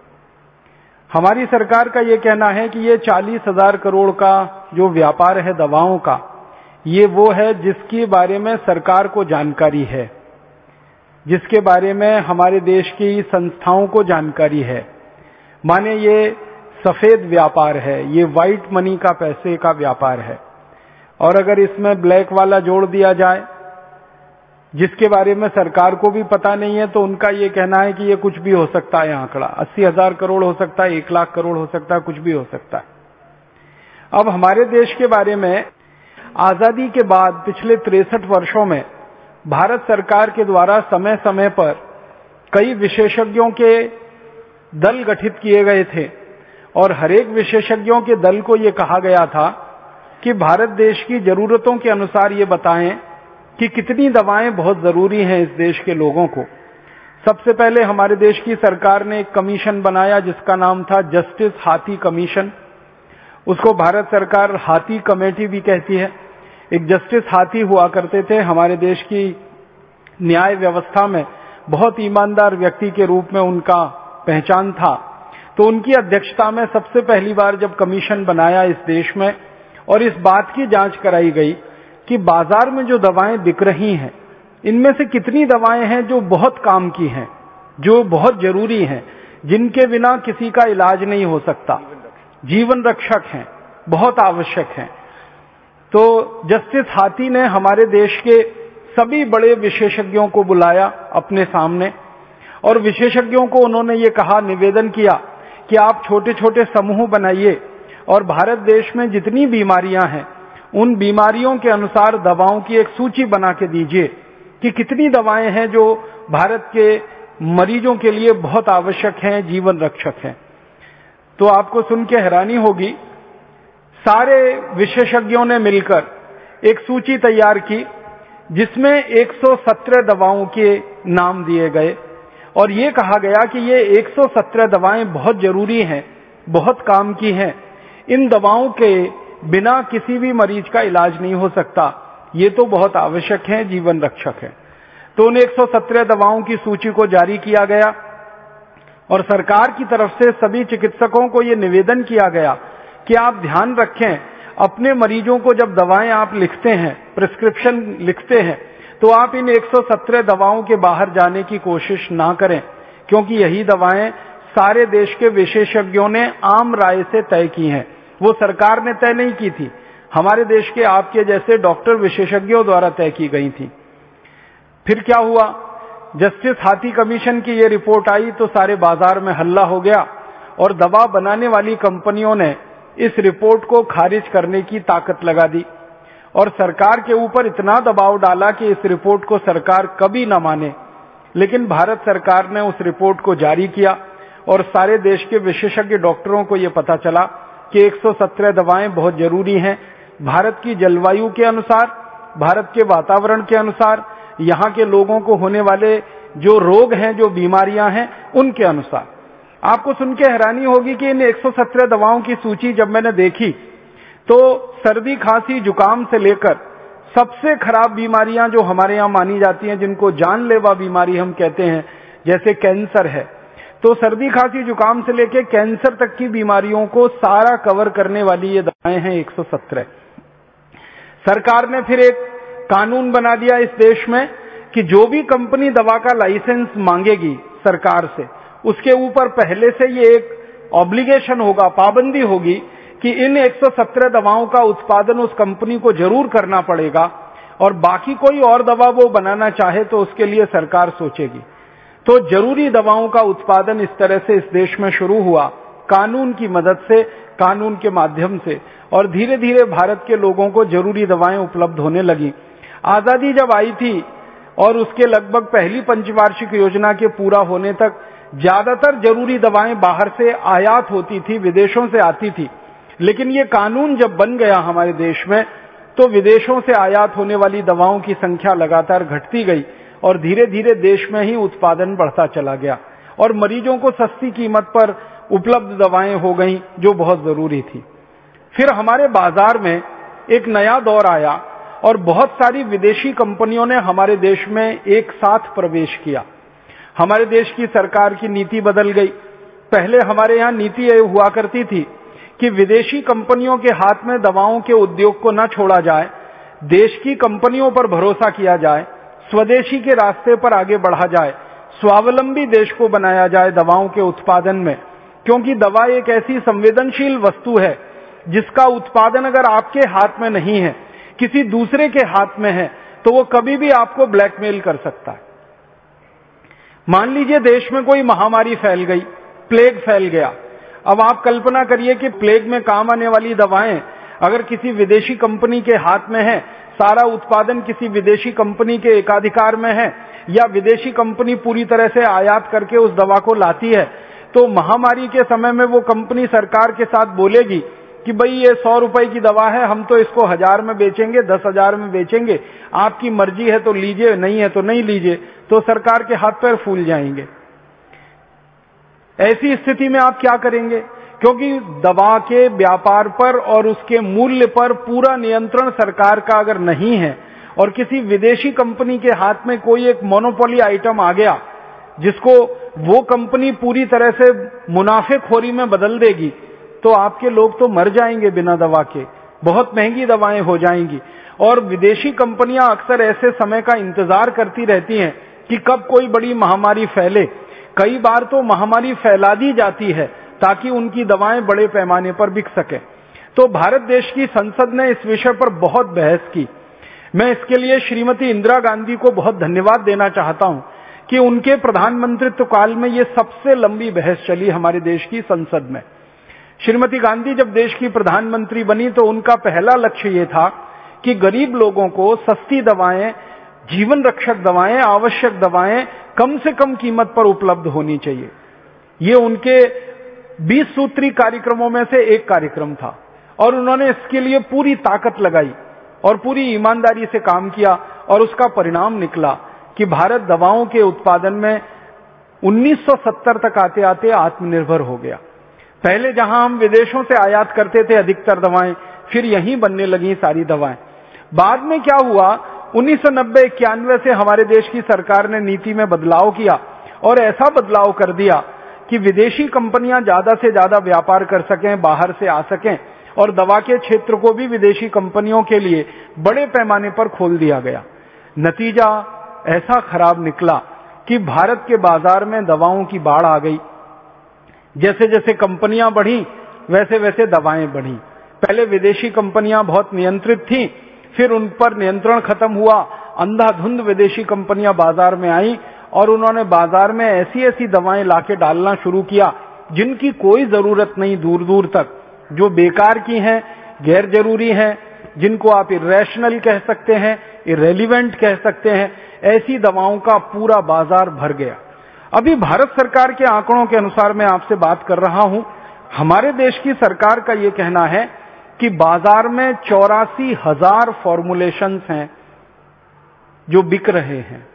हमारी सरकार का यह कहना है कि ये चालीस हज़ार करोड़ का जो व्यापार है दवाओं का, ये वो है जिसके बारे में सरकार को जानकारी है, जिसके बारे में हमारे देश की संस्थाओं को जानकारी है। माने ये सफ़ेद व्यापार है, ये व्हाइट मनी का पैसे का व्यापार है। और अगर इसमें ब्लैक वाला जोड़ दिया जाए जिसके बारे में सरकार को भी पता नहीं है तो उनका ये कहना है कि ये कुछ भी हो सकता है आंकड़ा। अस्सी हज़ार करोड़ हो सकता है, एक लाख करोड़ हो सकता है, कुछ भी हो सकता है। अब हमारे देश के बारे में आज़ादी के बाद पिछले तिरसठ वर्षों में भारत सरकार के द्वारा समय समय पर कई विशेषज्ञों के दल गठित किए गए थे, और हरेक विशेषज्ञों के दल को यह कहा गया था कि भारत देश की जरूरतों के अनुसार ये बताएँ कि कितनी दवाएँ बहुत ज़रूरी हैं इस देश के लोगों को। सबसे पहले हमारे देश की सरकार ने एक कमीशन बनाया जिसका नाम था जस्टिस हाथी कमीशन। उसको भारत सरकार हाथी कमेटी भी कहती है। एक जस्टिस हाथी हुआ करते थे। हमारे देश की न्याय व्यवस्था में बहुत ईमानदार व्यक्ति के रूप में उनका पहचान था। तो उनकी अध्यक्षता में सबसे पहली बार जब कमीशन बनाया इस देश में और इस बात की जाँच कराई गई कि बाज़ार में जो दवाएँ बिक रही हैं, इनमें से कितनी दवाएँ हैं जो बहुत काम की हैं, जो बहुत ज़रूरी हैं, जिनके बिना किसी का इलाज नहीं हो सकता। जीवन रक्षक हैं, बहुत आवश्यक हैं। तो जस्टिस हाथी ने हमारे देश के सभी बड़े विशेषज्ञों को बुलाया अपने सामने, और विशेषज्ञों को उन्होंने ये कहा, निवेदन किया कि आप छोटे छोटे समूह बनाइए, और भारत देश में जितनी बीमारियाँ हैं उन बीमारियों के अनुसार दवाओं की एक सूची बना के दीजिए कि कितनी दवाएँ हैं जो भारत के मरीजों के लिए बहुत आवश्यक हैं, जीवन रक्षक हैं। तो आपको सुन के हैरानी होगी, सारे विशेषज्ञों ने मिलकर एक सूची तैयार की, जिसमें 117 दवाओं के नाम दिए गए। और ये कहा गया कि ये 117 दवाएँ बहुत ज़रूरी हैं, बहुत काम की हैं। इन दवाओं के बिना किसी भी मरीज़ का इलाज नहीं हो सकता। ये तो बहुत आवश्यक है, जीवन रक्षक है। तो उन 117 दवाओं की सूची को जारी किया गया और सरकार की तरफ़ से सभी चिकित्सकों को यह निवेदन किया गया कि आप ध्यान रखें, अपने मरीजों को जब दवाएँ आप लिखते हैं, प्रिस्क्रिप्शन लिखते हैं तो आप इन 117 दवाओं के बाहर जाने की कोशिश ना करें, क्योंकि यही दवाएँ सारे देश के विशेषज्ञों ने आम राय से तय की हैं। वो सरकार ने तय नहीं की थी। हमारे देश के आपके जैसे डॉक्टर विशेषज्ञों द्वारा तय की गई थी। फिर क्या हुआ? जस्टिस हाथी कमीशन की ये रिपोर्ट आई तो सारे बाज़ार में हल्ला हो गया और दवा बनाने वाली कंपनियों ने इस रिपोर्ट को खारिज करने की ताकत लगा दी। और सरकार के ऊपर इतना दबाव डाला कि इस रिपोर्ट को सरकार कभी न माने। लेकिन भारत सरकार ने उस रिपोर्ट को जारी किया और सारे देश के विशेषज्ञ डॉक्टरों को यह पता चला कि 117 दवाएँ बहुत ज़रूरी हैं। भारत की जलवायु के अनुसार, भारत के वातावरण के अनुसार, यहाँ के लोगों को होने वाले जो रोग हैं, जो बीमारियाँ हैं, उनके अनुसार। आपको सुन के हैरानी होगी कि इन 117 दवाओं की सूची जब मैंने देखी तो सर्दी खांसी, जुकाम से लेकर सबसे खराब बीमारियाँ जो हमारे यहाँ मानी जाती हैं, जिनको जानलेवा बीमारी हम कहते हैं, जैसे कैंसर है तो सर्दी खांसी जुकाम से लेकर कैंसर तक की बीमारियों को सारा कवर करने वाली ये दवाएँ हैं 117 सरकार ने फिर एक कानून बना दिया इस देश में कि जो भी कंपनी दवा का लाइसेंस मांगेगी सरकार से, उसके ऊपर पहले से ये एक ऑब्लिगेशन होगा, पाबंदी होगी कि इन 117 दवाओं का उत्पादन उस कंपनी को ज़रूर करना पड़ेगा और बाकी कोई और दवा वो बनाना चाहे तो उसके लिए सरकार सोचेगी। तो ज़रूरी दवाओं का उत्पादन इस तरह से इस देश में शुरू हुआ, कानून की मदद से, कानून के माध्यम से, और धीरे धीरे भारत के लोगों को ज़रूरी दवाएँ उपलब्ध होने लगी। आज़ादी जब आई थी, और उसके लगभग पहली पंचवार्षिक योजना के पूरा होने तक, ज़्यादातर ज़रूरी दवाएँ बाहर से आयात होती थी, विदेशों से आती थी। लेकिन ये कानून जब बन गया हमारे देश में तो विदेशों से आयात होने वाली दवाओं की संख्या लगातार घटती गई। और धीरे धीरे देश में ही उत्पादन बढ़ता चला गया। और मरीजों को सस्ती कीमत पर उपलब्ध दवाएँ हो गई, जो बहुत ज़रूरी थी। फिर हमारे बाज़ार में एक नया दौर आया और बहुत सारी विदेशी कंपनियों ने हमारे देश में एक साथ प्रवेश किया। हमारे देश की सरकार की नीति बदल गई। पहले हमारे यहाँ नीति ये हुआ करती थी कि विदेशी कंपनियों के हाथ में दवाओं के उद्योग को न छोड़ा जाए, देश की कंपनियों पर भरोसा किया जाए स्वदेशी के रास्ते पर आगे बढ़ा जाए, स्वावलंबी देश को बनाया जाए दवाओं के उत्पादन में। क्योंकि दवा एक ऐसी संवेदनशील वस्तु है, जिसका उत्पादन अगर आपके हाथ में नहीं है, किसी दूसरे के हाथ में है तो वो कभी भी आपको ब्लैकमेल कर सकता है। मान लीजिए देश में कोई महामारी फैल गई, प्लेग फैल गया। अब आप कल्पना करिए कि प्लेग में काम आने वाली दवाएँ अगर किसी विदेशी कंपनी के हाथ में है सारा उत्पादन किसी विदेशी कंपनी के एकाधिकार में है, या विदेशी कंपनी पूरी तरह से आयात करके उस दवा को लाती है तो महामारी के समय में वो कंपनी सरकार के साथ बोलेगी कि भाई ये सौ रुपए की दवा है, हम तो इसको हज़ार में बेचेंगे, दस हज़ार में बेचेंगे, आपकी मर्ज़ी है तो लीजिए, नहीं है तो नहीं लीजिए तो सरकार के हाथ पैर फूल जाएँगे। ऐसी स्थिति में आप क्या करेंगे? क्योंकि दवा के व्यापार पर और उसके मूल्य पर पूरा नियंत्रण सरकार का अगर नहीं है और किसी विदेशी कंपनी के हाथ में कोई एक मोनोपोली आइटम आ गया, जिसको वो कंपनी पूरी तरह से मुनाफेखोरी में बदल देगी तो आपके लोग तो मर जाएँगे बिना दवा के। बहुत महँगी दवाएँ हो जाएँगी। और विदेशी कंपनियाँ अक्सर ऐसे समय का इंतज़ार करती रहती हैं कि कब कोई बड़ी महामारी फैले। कई बार तो महामारी फैला दी जाती है ताकि उनकी दवाएँ बड़े पैमाने पर बिक सके। तो भारत देश की संसद ने इस विषय पर बहुत बहस की। मैं इसके लिए श्रीमती इंदिरा गांधी को बहुत धन्यवाद देना चाहता हूँ कि उनके प्रधानमंत्रित्व काल में ये सबसे लंबी बहस चली हमारे देश की संसद में। श्रीमती गांधी जब देश की प्रधानमंत्री बनी तो उनका पहला लक्ष्य ये था कि गरीब लोगों को सस्ती दवाएँ जीवन रक्षक दवाएँ, आवश्यक दवाएँ कम से कम कीमत पर उपलब्ध होनी चाहिए। ये उनके 20 सूत्री कार्यक्रमों में से एक कार्यक्रम था और उन्होंने इसके लिए पूरी ताकत लगाई और पूरी ईमानदारी से काम किया और उसका परिणाम निकला कि भारत दवाओं के उत्पादन में 1970 तक आते आते आत्मनिर्भर हो गया। पहले जहाँ हम विदेशों से आयात करते थे अधिकतर दवाएँ, फिर यहीं बनने लगी सारी दवाएँ। बाद में क्या हुआ? उन्नीस सौ से हमारे देश की सरकार ने नीति में बदलाव किया और ऐसा बदलाव कर दिया कि विदेशी कंपनियाँ ज़्यादा से ज़्यादा व्यापार कर सकें, बाहर से आ सकें और दवा के क्षेत्र को भी विदेशी कंपनियों के लिए बड़े पैमाने पर खोल दिया गया। नतीजा ऐसा खराब निकला कि भारत के बाज़ार में दवाओं की बाढ़ आ गई। जैसे जैसे कंपनियाँ बढ़ी वैसे वैसे दवाएँ बढ़ी। पहले विदेशी कंपनियाँ बहुत नियंत्रित थी, फिर उन पर नियंत्रण खत्म हुआ, अंधाधुंध विदेशी कंपनियाँ बाज़ार में आई और उन्होंने बाज़ार में ऐसी ऐसी दवाएँ लाके डालना शुरू किया, जिनकी कोई ज़रूरत नहीं दूर दूर तक। जो बेकार की हैं, गैर ज़रूरी हैं, जिनको आप इरेशनल कह सकते हैं इरेलीवेंट कह सकते हैं, ऐसी दवाओं का पूरा बाज़ार भर गया। अभी भारत सरकार के आंकड़ों के अनुसार मैं आपसे बात कर रहा हूँ। हमारे देश की सरकार का यह कहना है कि बाज़ार में चौरासी हज़ार फॉर्मुलेशन हैं, जो बिक रहे हैं।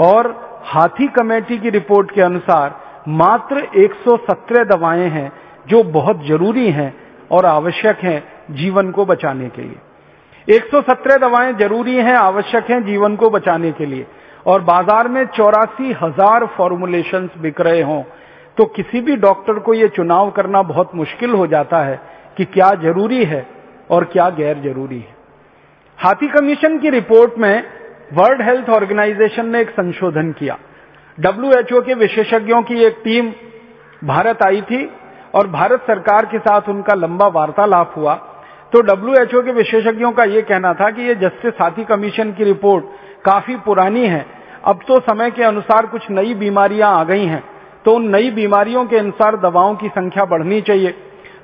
और हाथी कमेटी की रिपोर्ट के अनुसार मात्र 117 दवाएँ हैं जो बहुत ज़रूरी हैं और आवश्यक हैं जीवन को बचाने के लिए। 117 दवाएँ ज़रूरी हैं, आवश्यक हैं जीवन को बचाने के लिए। और बाज़ार में चौरासी हज़ार फॉर्मुलेशन बिक रहे हों तो किसी भी डॉक्टर को यह चुनाव करना बहुत मुश्किल हो जाता है कि क्या ज़रूरी है और क्या गैर ज़रूरी है। हाथी कमीशन की रिपोर्ट में वर्ल्ड हेल्थ ऑर्गेनाइजेशन ने एक संशोधन किया। डब्ल्यूएचओ के विशेषज्ञों की एक टीम भारत आई थी और भारत सरकार के साथ उनका लंबा वार्तालाप हुआ। तो डब्ल्यूएचओ के विशेषज्ञों का यह कहना था कि यह जस्टिस साथी कमीशन की रिपोर्ट काफ़ी पुरानी है। अब तो समय के अनुसार कुछ नई बीमारियाँ आ गई हैं। तो उन नई बीमारियों के अनुसार दवाओं की संख्या बढ़नी चाहिए।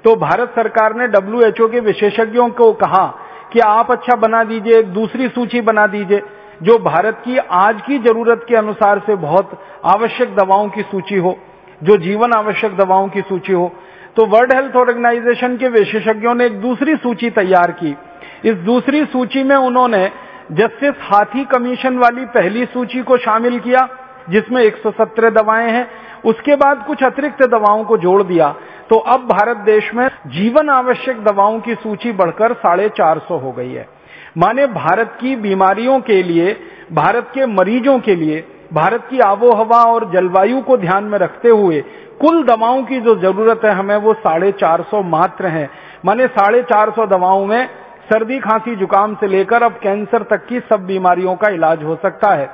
तो भारत सरकार ने डब्ल्यूएचओ के विशेषज्ञों को कहा कि आप अच्छा बना दीजिए, एक दूसरी सूची बना दीजिए। जो भारत की आज की ज़रूरत के अनुसार से बहुत आवश्यक दवाओं की सूची हो, जो जीवन आवश्यक दवाओं की सूची हो तो वर्ल्ड हेल्थ ऑर्गेनाइजेशन के विशेषज्ञों ने एक दूसरी सूची तैयार की। इस दूसरी सूची में उन्होंने जस्टिस हाथी कमीशन वाली पहली सूची को शामिल किया, जिसमें 117 दवाएँ हैं। उसके बाद कुछ अतिरिक्त दवाओं को जोड़ दिया। तो अब भारत देश में जीवन आवश्यक दवाओं की सूची बढ़कर साढ़े चार सौ हो गई है। माने भारत की बीमारियों के लिए, भारत के मरीजों के लिए, भारत की आबोहवा और जलवायु को ध्यान में रखते हुए, कुल दवाओं की जो ज़रूरत है हमें वो साढ़े चार सौ मात्र है। माने साढ़े चार सौ दवाओं में सर्दी खांसी जुकाम से लेकर अब कैंसर तक की सब बीमारियों का इलाज हो सकता है।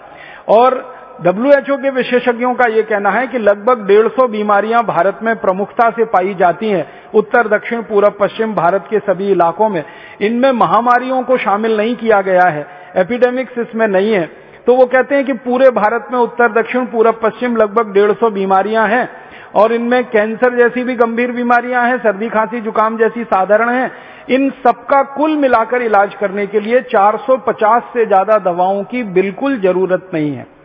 और डब्ल्यूएचओ के विशेषज्ञों का यह कहना है कि लगभग 150 बीमारियाँ भारत में प्रमुखता से पाई जाती हैं। उत्तर, दक्षिण पूर्व पश्चिम भारत के सभी इलाकों में। इनमें महामारियों को शामिल नहीं किया गया है। एपिडेमिक्स इसमें नहीं है। तो वो कहते हैं कि पूरे भारत में उत्तर, दक्षिण पूर्व पश्चिम लगभग 150 बीमारियाँ हैं। और इनमें कैंसर जैसी भी गंभीर बीमारियाँ हैं, सर्दी, खांसी, जुकाम जैसी साधारण हैं। इन सबका कुल मिलाकर इलाज करने के लिए 450 से ज़्यादा दवाओं की बिल्कुल ज़रूरत नहीं है।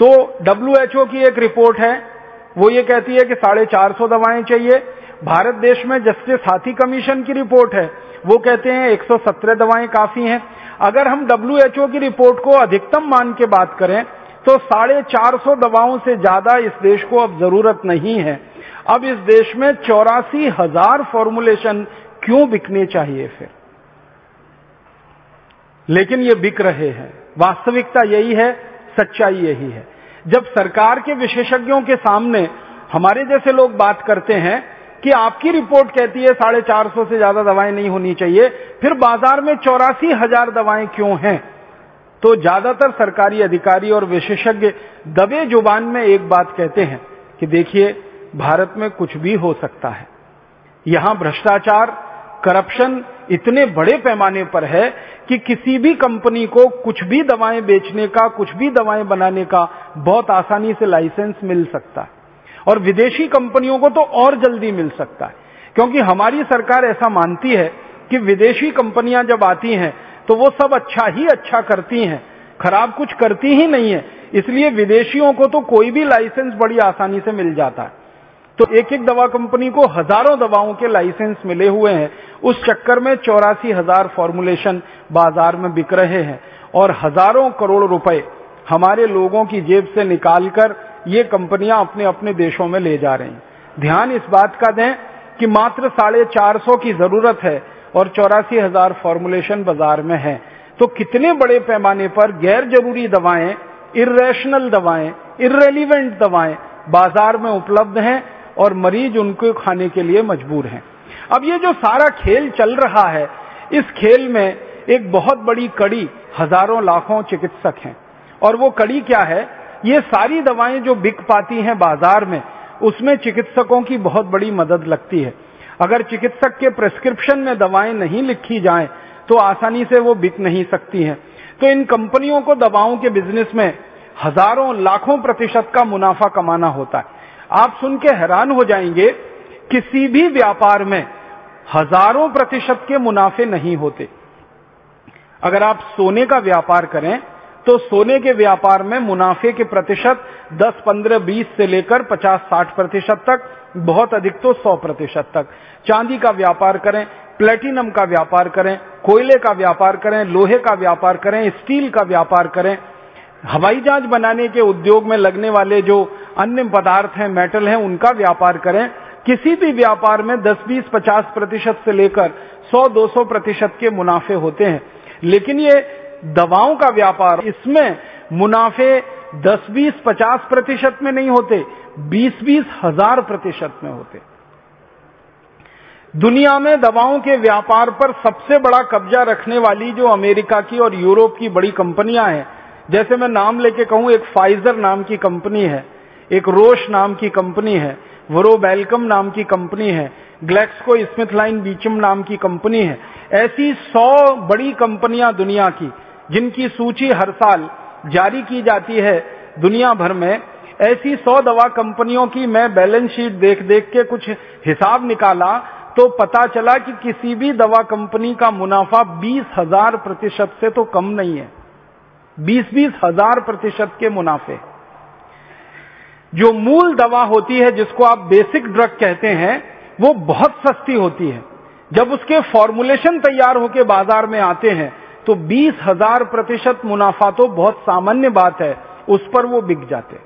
तो डब्ल्यूएचओ की एक रिपोर्ट है, वो ये कहती है कि साढ़े चार सौ दवाएँ चाहिए। भारत देश में जस्टिस हाथी कमीशन की रिपोर्ट है, वो कहते हैं 117 दवाएँ काफ़ी हैं। अगर हम डब्ल्यूएचओ की रिपोर्ट को अधिकतम मान के बात करें तो साढ़े चार सौ दवाओं से ज़्यादा इस देश को अब ज़रूरत नहीं है। अब इस देश में चौरासी हज़ार फॉर्मुलेशन क्यों बिकने चाहिए फिर? लेकिन ये बिक रहे हैं। वास्तविकता यही है, सच्चाई यही है। जब सरकार के विशेषज्ञों के सामने हमारे जैसे लोग बात करते हैं कि आपकी रिपोर्ट कहती है साढ़े चार सौ से ज़्यादा दवाएँ नहीं होनी चाहिए, फिर बाज़ार में चौरासी हज़ार दवाएँ क्यों हैं? तो ज़्यादातर सरकारी अधिकारी और विशेषज्ञ दबे ज़ुबान में एक बात कहते हैं कि देखिए, भारत में कुछ भी हो सकता है। यहाँ भ्रष्टाचार, करप्शन इतने बड़े पैमाने पर है कि किसी भी कंपनी को कुछ भी दवाएँ बेचने का, कुछ भी दवाएँ बनाने का बहुत आसानी से लाइसेंस मिल सकता है। और विदेशी कंपनियों को तो और जल्दी मिल सकता है। क्योंकि हमारी सरकार ऐसा मानती है कि विदेशी कंपनियाँ जब आती हैं तो वो सब अच्छा ही अच्छा करती हैं, खराब कुछ करती ही नहीं है। इसलिए विदेशियों को तो कोई भी लाइसेंस बड़ी आसानी से मिल जाता है। तो एक एक दवा कंपनी को हज़ारों दवाओं के लाइसेंस मिले हुए हैं। उस चक्कर में चौरासी हज़ार फॉर्मुलेशन बाज़ार में बिक रहे हैं और हज़ारों करोड़ रुपए हमारे लोगों की जेब से निकालकर ये कंपनियाँ अपने अपने देशों में ले जा रही हैं। ध्यान इस बात का दें कि मात्र साढ़े चार सौ की ज़रूरत है और चौरासी हज़ार फॉर्मुलेशन बाज़ार में है। तो कितने बड़े पैमाने पर गैर ज़रूरी दवाएँ इरेशनल दवाएँ इरेलीवेंट दवाएँ बाज़ार में उपलब्ध हैं और मरीज़ उनको खाने के लिए मजबूर हैं। अब ये जो सारा खेल चल रहा है, इस खेल में एक बहुत बड़ी कड़ी हज़ारों लाखों चिकित्सक हैं। और वो कड़ी क्या है? ये सारी दवाएँ जो बिक पाती हैं बाज़ार में, उसमें चिकित्सकों की बहुत बड़ी मदद लगती है। अगर चिकित्सक के प्रेस्क्रिप्शन में दवाएँ नहीं लिखी जाएँ तो आसानी से वो बिक नहीं सकती हैं। तो इन कंपनियों को दवाओं के बिज़नेस में हज़ारों लाखों प्रतिशत का मुनाफा कमाना होता है। आप सुन के हैरान हो जाएँगे किसी भी व्यापार में हज़ारों प्रतिशत के मुनाफे नहीं होते। अगर आप सोने का व्यापार करें तो सोने के व्यापार में मुनाफे के प्रतिशत 10, 15, 20 से लेकर 50, 60 प्रतिशत तक बहुत अधिक तो 100 प्रतिशत तक। चांदी का व्यापार करें प्लेटिनम का व्यापार करें कोयले का व्यापार करें लोहे का व्यापार करें स्टील का व्यापार करें हवाई जहाज़ बनाने के उद्योग में लगने वाले जो अन्य पदार्थ हैं मेटल हैं उनका व्यापार करें। किसी भी व्यापार में 10, 20, 50 प्रतिशत से लेकर 100, 200 प्रतिशत के मुनाफे होते हैं। लेकिन ये दवाओं का व्यापार इसमें मुनाफे 10, 20, 50 प्रतिशत में नहीं होते 20, 20 हज़ार प्रतिशत में होते। दुनिया में दवाओं के व्यापार पर सबसे बड़ा कब्जा रखने वाली जो अमेरिका की और यूरोप की बड़ी कंपनियाँ हैं जैसे मैं नाम लेके कहूँ, एक फाइजर नाम की कंपनी है, एक रोश नाम की कंपनी है वरो वरोबेलकम नाम की कंपनी है ग्लेक्सको स्मिथ लाइन बीचम नाम की कंपनी है, ऐसी सौ बड़ी कंपनियाँ दुनिया की, जिनकी सूची हर साल जारी की जाती है दुनिया भर में, ऐसी सौ दवा कंपनियों की मैं बैलेंस शीट देख देख के कुछ हिसाब निकाला तो पता चला कि किसी भी दवा कंपनी का मुनाफा बीस हज़ार प्रतिशत से तो कम नहीं है। बीस बीस हज़ार प्रतिशत के मुनाफे। जो मूल दवा होती है जिसको आप बेसिक ड्रग कहते हैं वो बहुत सस्ती होती है। जब उसके फॉर्मुलेशन तैयार होकर बाज़ार में आते हैं तो बीस हज़ार प्रतिशत मुनाफा तो बहुत सामान्य बात है उस पर वो बिक जाते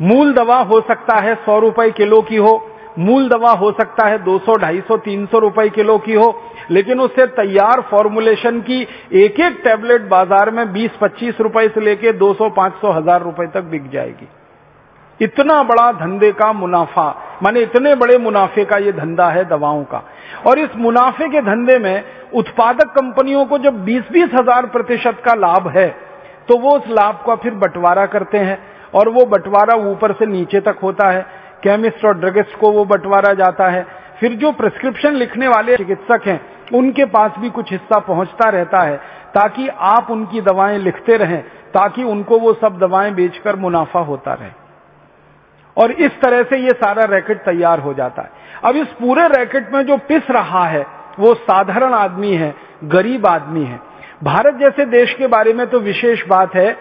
मूल दवा हो सकता है सौ रुपए किलो की हो मूल दवा हो सकता है 200, 250, 300 रुपए किलो की हो लेकिन उससे तैयार फॉर्मुलेशन की एक एक टैबलेट बाज़ार में 20-25 रुपए से लेके 200, 500, हज़ार रुपए तक बिक जाएगी। इतना बड़ा धंधे का मुनाफा माने इतने बड़े मुनाफे का ये धंधा है दवाओं का। और इस मुनाफे के धंधे में उत्पादक कंपनियों को जब बीस बीस हज़ार प्रतिशत का लाभ है तो वो उस लाभ का फिर बंटवारा करते हैं और वो बंटवारा ऊपर से नीचे तक होता है। केमिस्ट और ड्रगिस्ट को वो बंटवारा जाता है। फिर जो प्रिस्क्रिप्शन लिखने वाले चिकित्सक हैं, उनके पास भी कुछ हिस्सा पहुँचता रहता है, ताकि आप उनकी दवाएँ लिखते रहें, ताकि उनको वो सब दवाएँ बेचकर मुनाफा होता रहे। और इस तरह से ये सारा रैकेट तैयार हो जाता है। अब इस पूरे रैकेट में जो पिस रहा है, वो साधारण आदमी है, गरीब आदमी है। भारत जैसे देश के बारे में तो विशेष बात है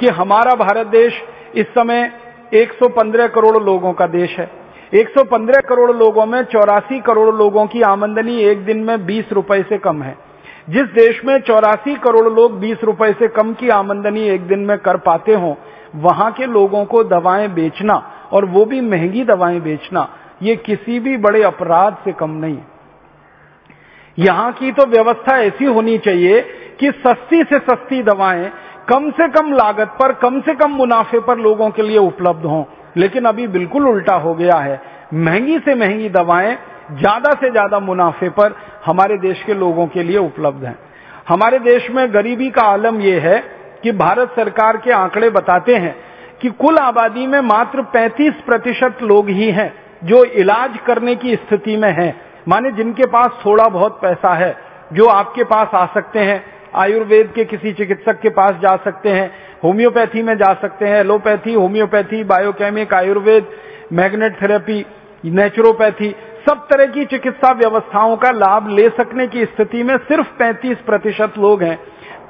कि हमारा भारत देश इस समय 115 करोड़ लोगों का देश है। 115 करोड़ लोगों में चौरासी करोड़ लोगों की आमंदनी एक दिन में 20 रुपए से कम है। जिस देश में चौरासी करोड़ लोग 20 रुपए से कम की आमंदनी एक दिन में कर पाते हो, वहाँ के लोगों को दवाएँ बेचना और वो भी महँगी दवाएँ बेचना, ये किसी भी बड़े अपराध से कम नहीं। यहाँ की तो व्यवस्था ऐसी होनी चाहिए कि सस्ती से सस्ती दवाएँ कम से कम लागत पर, कम से कम मुनाफे पर लोगों के लिए उपलब्ध हों। लेकिन अभी बिल्कुल उल्टा हो गया है। महँगी से महँगी दवाएँ ज़्यादा से ज़्यादा मुनाफे पर हमारे देश के लोगों के लिए उपलब्ध हैं। हमारे देश में गरीबी का आलम यह है कि भारत सरकार के आंकड़े बताते हैं कि कुल आबादी में मात्र 35 प्रतिशत लोग ही हैं जो इलाज करने की स्थिति में हैं। माने जिनके पास थोड़ा बहुत पैसा है, जो आपके पास आ सकते हैं, आयुर्वेद के किसी चिकित्सक के पास जा सकते हैं होम्योपैथी में जा सकते हैं, allopathy, homeopathy, biochemic, Ayurveda, magnet therapy, naturopathy, सब तरह की चिकित्सा व्यवस्थाओं का लाभ ले सकने की स्थिति में सिर्फ़ 35 प्रतिशत लोग हैं।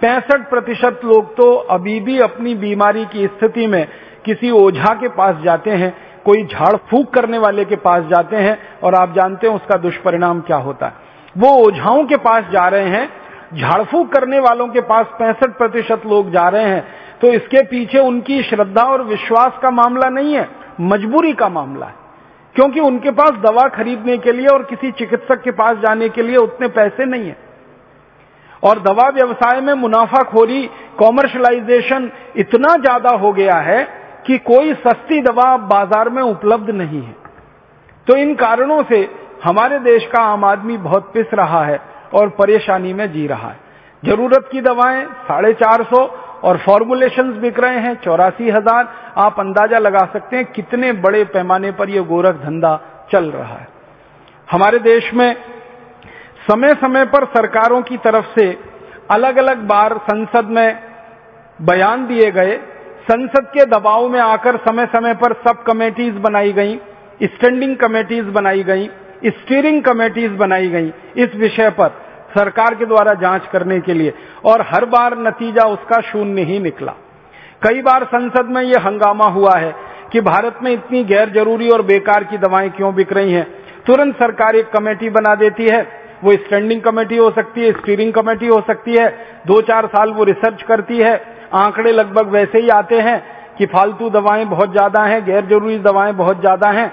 पैंसठ प्रतिशत लोग तो अभी भी अपनी बीमारी की स्थिति में किसी ओझा के पास जाते हैं, कोई झाड़ फूक करने वाले के पास जाते हैं, और आप जानते हैं उसका दुष्परिणाम क्या होता है। वो ओझाओं के पास जा रहे हैं, झाड़ फूक करने वालों के पास पैंसठ प्रतिशत लोग जा रहे हैं तो इसके पीछे उनकी श्रद्धा और विश्वास का मामला नहीं है, मजबूरी का मामला है। क्योंकि उनके पास दवा खरीदने के लिए और किसी चिकित्सक के पास जाने के लिए उतने पैसे नहीं है। और दवा व्यवसाय में मुनाफाखोरी कॉमर्शलाइजेशन इतना ज़्यादा हो गया है कि कोई सस्ती दवा बाज़ार में उपलब्ध नहीं है। तो इन कारणों से हमारे देश का आम आदमी बहुत पिस रहा है और परेशानी में जी रहा है। ज़रूरत की दवाएँ साढ़े चार सौ और फॉर्मुलेशन बिक रहे हैं, चौरासी हज़ार। आप अंदाज़ा लगा सकते हैं कितने बड़े पैमाने पर यह गोरख धंधा चल रहा है। हमारे देश में समय समय पर सरकारों की तरफ़ से अलग अलग बार संसद में बयान दिए गए। संसद के दबाव में आकर समय समय पर सब कमेटीज बनाई गई स्टैंडिंग कमेटीज बनाई गई स्टीयरिंग कमेटीज बनाई गई। इस विषय पर सरकार के द्वारा जाँच करने के लिए। और हर बार नतीजा उसका शून्य ही निकला। कई बार संसद में यह हंगामा हुआ है कि भारत में इतनी गैर ज़रूरी और बेकार की दवाएँ क्यों बिक रही हैं। तुरंत सरकार एक कमेटी बना देती है। वो स्टैंडिंग कमेटी हो सकती है, स्टीयरिंग कमेटी हो सकती है। दो चार साल वो रिसर्च करती है। आंकड़े लगभग वैसे ही आते हैं कि फालतू दवाएँ बहुत ज़्यादा हैं, गैर ज़रूरी दवाएँ बहुत ज़्यादा हैं।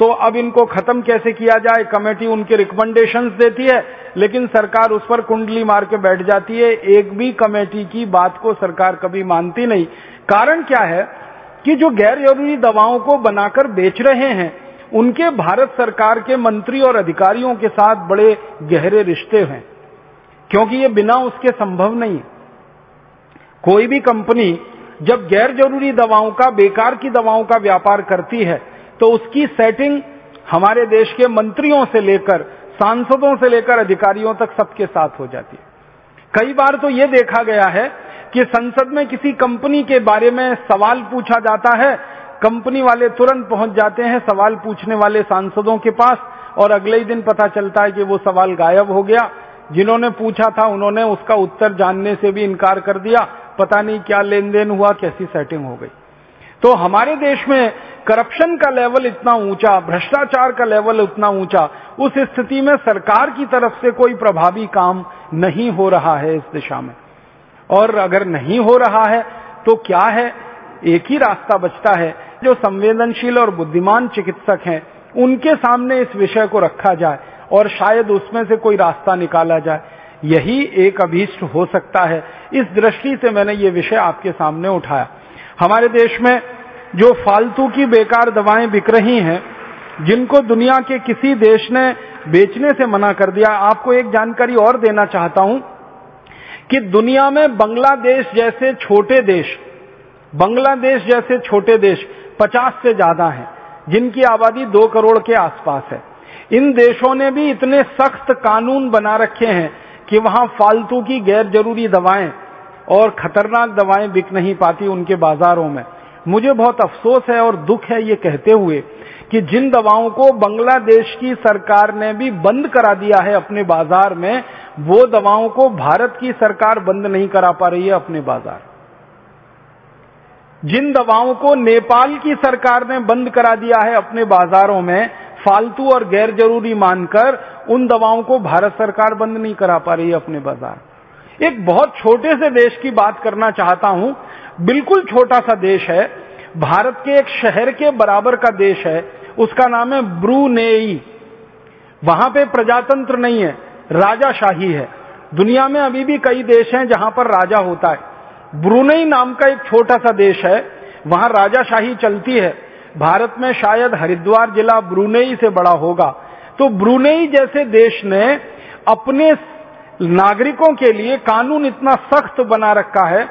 तो अब इनको खत्म कैसे किया जाए? कमेटी उनके रिकमेंडेशंस देती है, लेकिन सरकार उस पर कुंडली मार के बैठ जाती है। एक भी कमेटी की बात को सरकार कभी मानती नहीं। कारण क्या है कि जो गैर ज़रूरी दवाओं को बनाकर बेच रहे हैं, उनके भारत सरकार के मंत्री और अधिकारियों के साथ बड़े गहरे रिश्ते हैं। क्योंकि ये बिना उसके संभव नहीं कोई भी कंपनी जब गैर ज़रूरी दवाओं का, बेकार की दवाओं का व्यापार करती है तो उसकी सेटिंग हमारे देश के मंत्रियों से लेकर, सांसदों से लेकर अधिकारियों तक सबके साथ हो जाती है। कई बार तो यह देखा गया है कि संसद में किसी कंपनी के बारे में सवाल पूछा जाता है, कंपनी वाले तुरंत पहुँच जाते हैं, सवाल पूछने वाले सांसदों के पास, और अगले ही दिन पता चलता है कि वो सवाल गायब हो गया। जिन्होंने पूछा था, उन्होंने उसका उत्तर जानने से भी इनकार कर दिया। पता नहीं क्या लेन देन हुआ, कैसी सेटिंग हो गई। तो हमारे देश में करप्शन का लेवल इतना ऊँचा, भ्रष्टाचार का लेवल उतना ऊँचा, उस स्थिति में सरकार की तरफ़ से कोई प्रभावी काम नहीं हो रहा है इस दिशा में। और अगर नहीं हो रहा है तो क्या है? एक ही रास्ता बचता है। जो संवेदनशील और बुद्धिमान चिकित्सक हैं, उनके सामने इस विषय को रखा जाए और शायद उसमें से कोई रास्ता निकाला जाए। यही एक अभीष्ट हो सकता है। इस दृष्टि से मैंने ये विषय आपके सामने उठाया। हमारे देश में जो फालतू की बेकार दवाएँ बिक रही हैं, जिनको दुनिया के किसी देश ने बेचने से मना कर दिया, आपको एक जानकारी और देना चाहता हूँ कि दुनिया में बांग्लादेश जैसे छोटे देश, बांग्लादेश जैसे छोटे देश 50 से ज़्यादा हैं, जिनकी आबादी दो करोड़ के आसपास है। इन देशों ने भी इतने सख्त कानून बना रखे हैं कि वहाँ फालतू की गैर ज़रूरी दवाएँ और खतरनाक दवाएँ बिक नहीं पाती उनके बाजारों में। मुझे बहुत अफसोस है और दुख है ये कहते हुए कि जिन दवाओं को बांग्लादेश की सरकार ने भी बंद करा दिया है अपने बाज़ार में, वो दवाओं को भारत की सरकार बंद नहीं करा पा रही है अपने बाज़ार। जिन दवाओं को नेपाल की सरकार ने बंद करा दिया है अपने बाजारों में, फालतू और गैर ज़रूरी मानकर, उन दवाओं को भारत सरकार बंद नहीं करा पा रही है अपने बाज़ार। एक बहुत छोटे से देश की बात करना चाहता हूँ। बिल्कुल छोटा सा देश है। भारत के एक शहर के बराबर का देश है। उसका नाम है ब्रूनेई। वहाँ पे प्रजातंत्र नहीं है, राजाशाही है। दुनिया में अभी भी कई देश हैं जहाँ पर राजा होता है। ब्रूनेई नाम का एक छोटा सा देश है। वहाँ राजाशाही चलती है। भारत में शायद हरिद्वार जिला ब्रूनेई से बड़ा होगा। तो ब्रूनेई जैसे देश ने अपने नागरिकों के लिए कानून इतना सख्त बना रखा है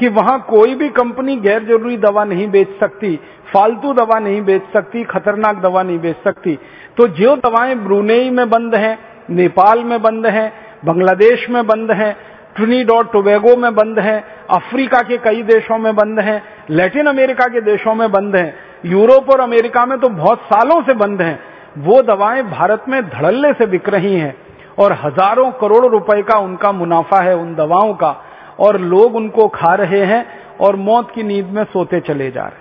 कि वहाँ कोई भी कंपनी गैर ज़रूरी दवा नहीं बेच सकती, फालतू दवा नहीं बेच सकती, खतरनाक दवा नहीं बेच सकती। तो जो दवाएँ ब्रूनेई में बंद हैं, नेपाल में बंद हैं, बांग्लादेश में बंद हैं ट्रिनीडॉट टोबैगो में बंद हैं, अफ्रीका के कई देशों में बंद हैं, लैटिन अमेरिका के देशों में बंद हैं, यूरोप और अमेरिका में तो बहुत सालों से बंद हैं, वो दवाएँ भारत में धड़ल्ले से बिक रही हैं। और हज़ारों करोड़ रुपए का उनका मुनाफा है उन दवाओं का, और लोग उनको खा रहे हैं और मौत की नींद में सोते चले जा रहे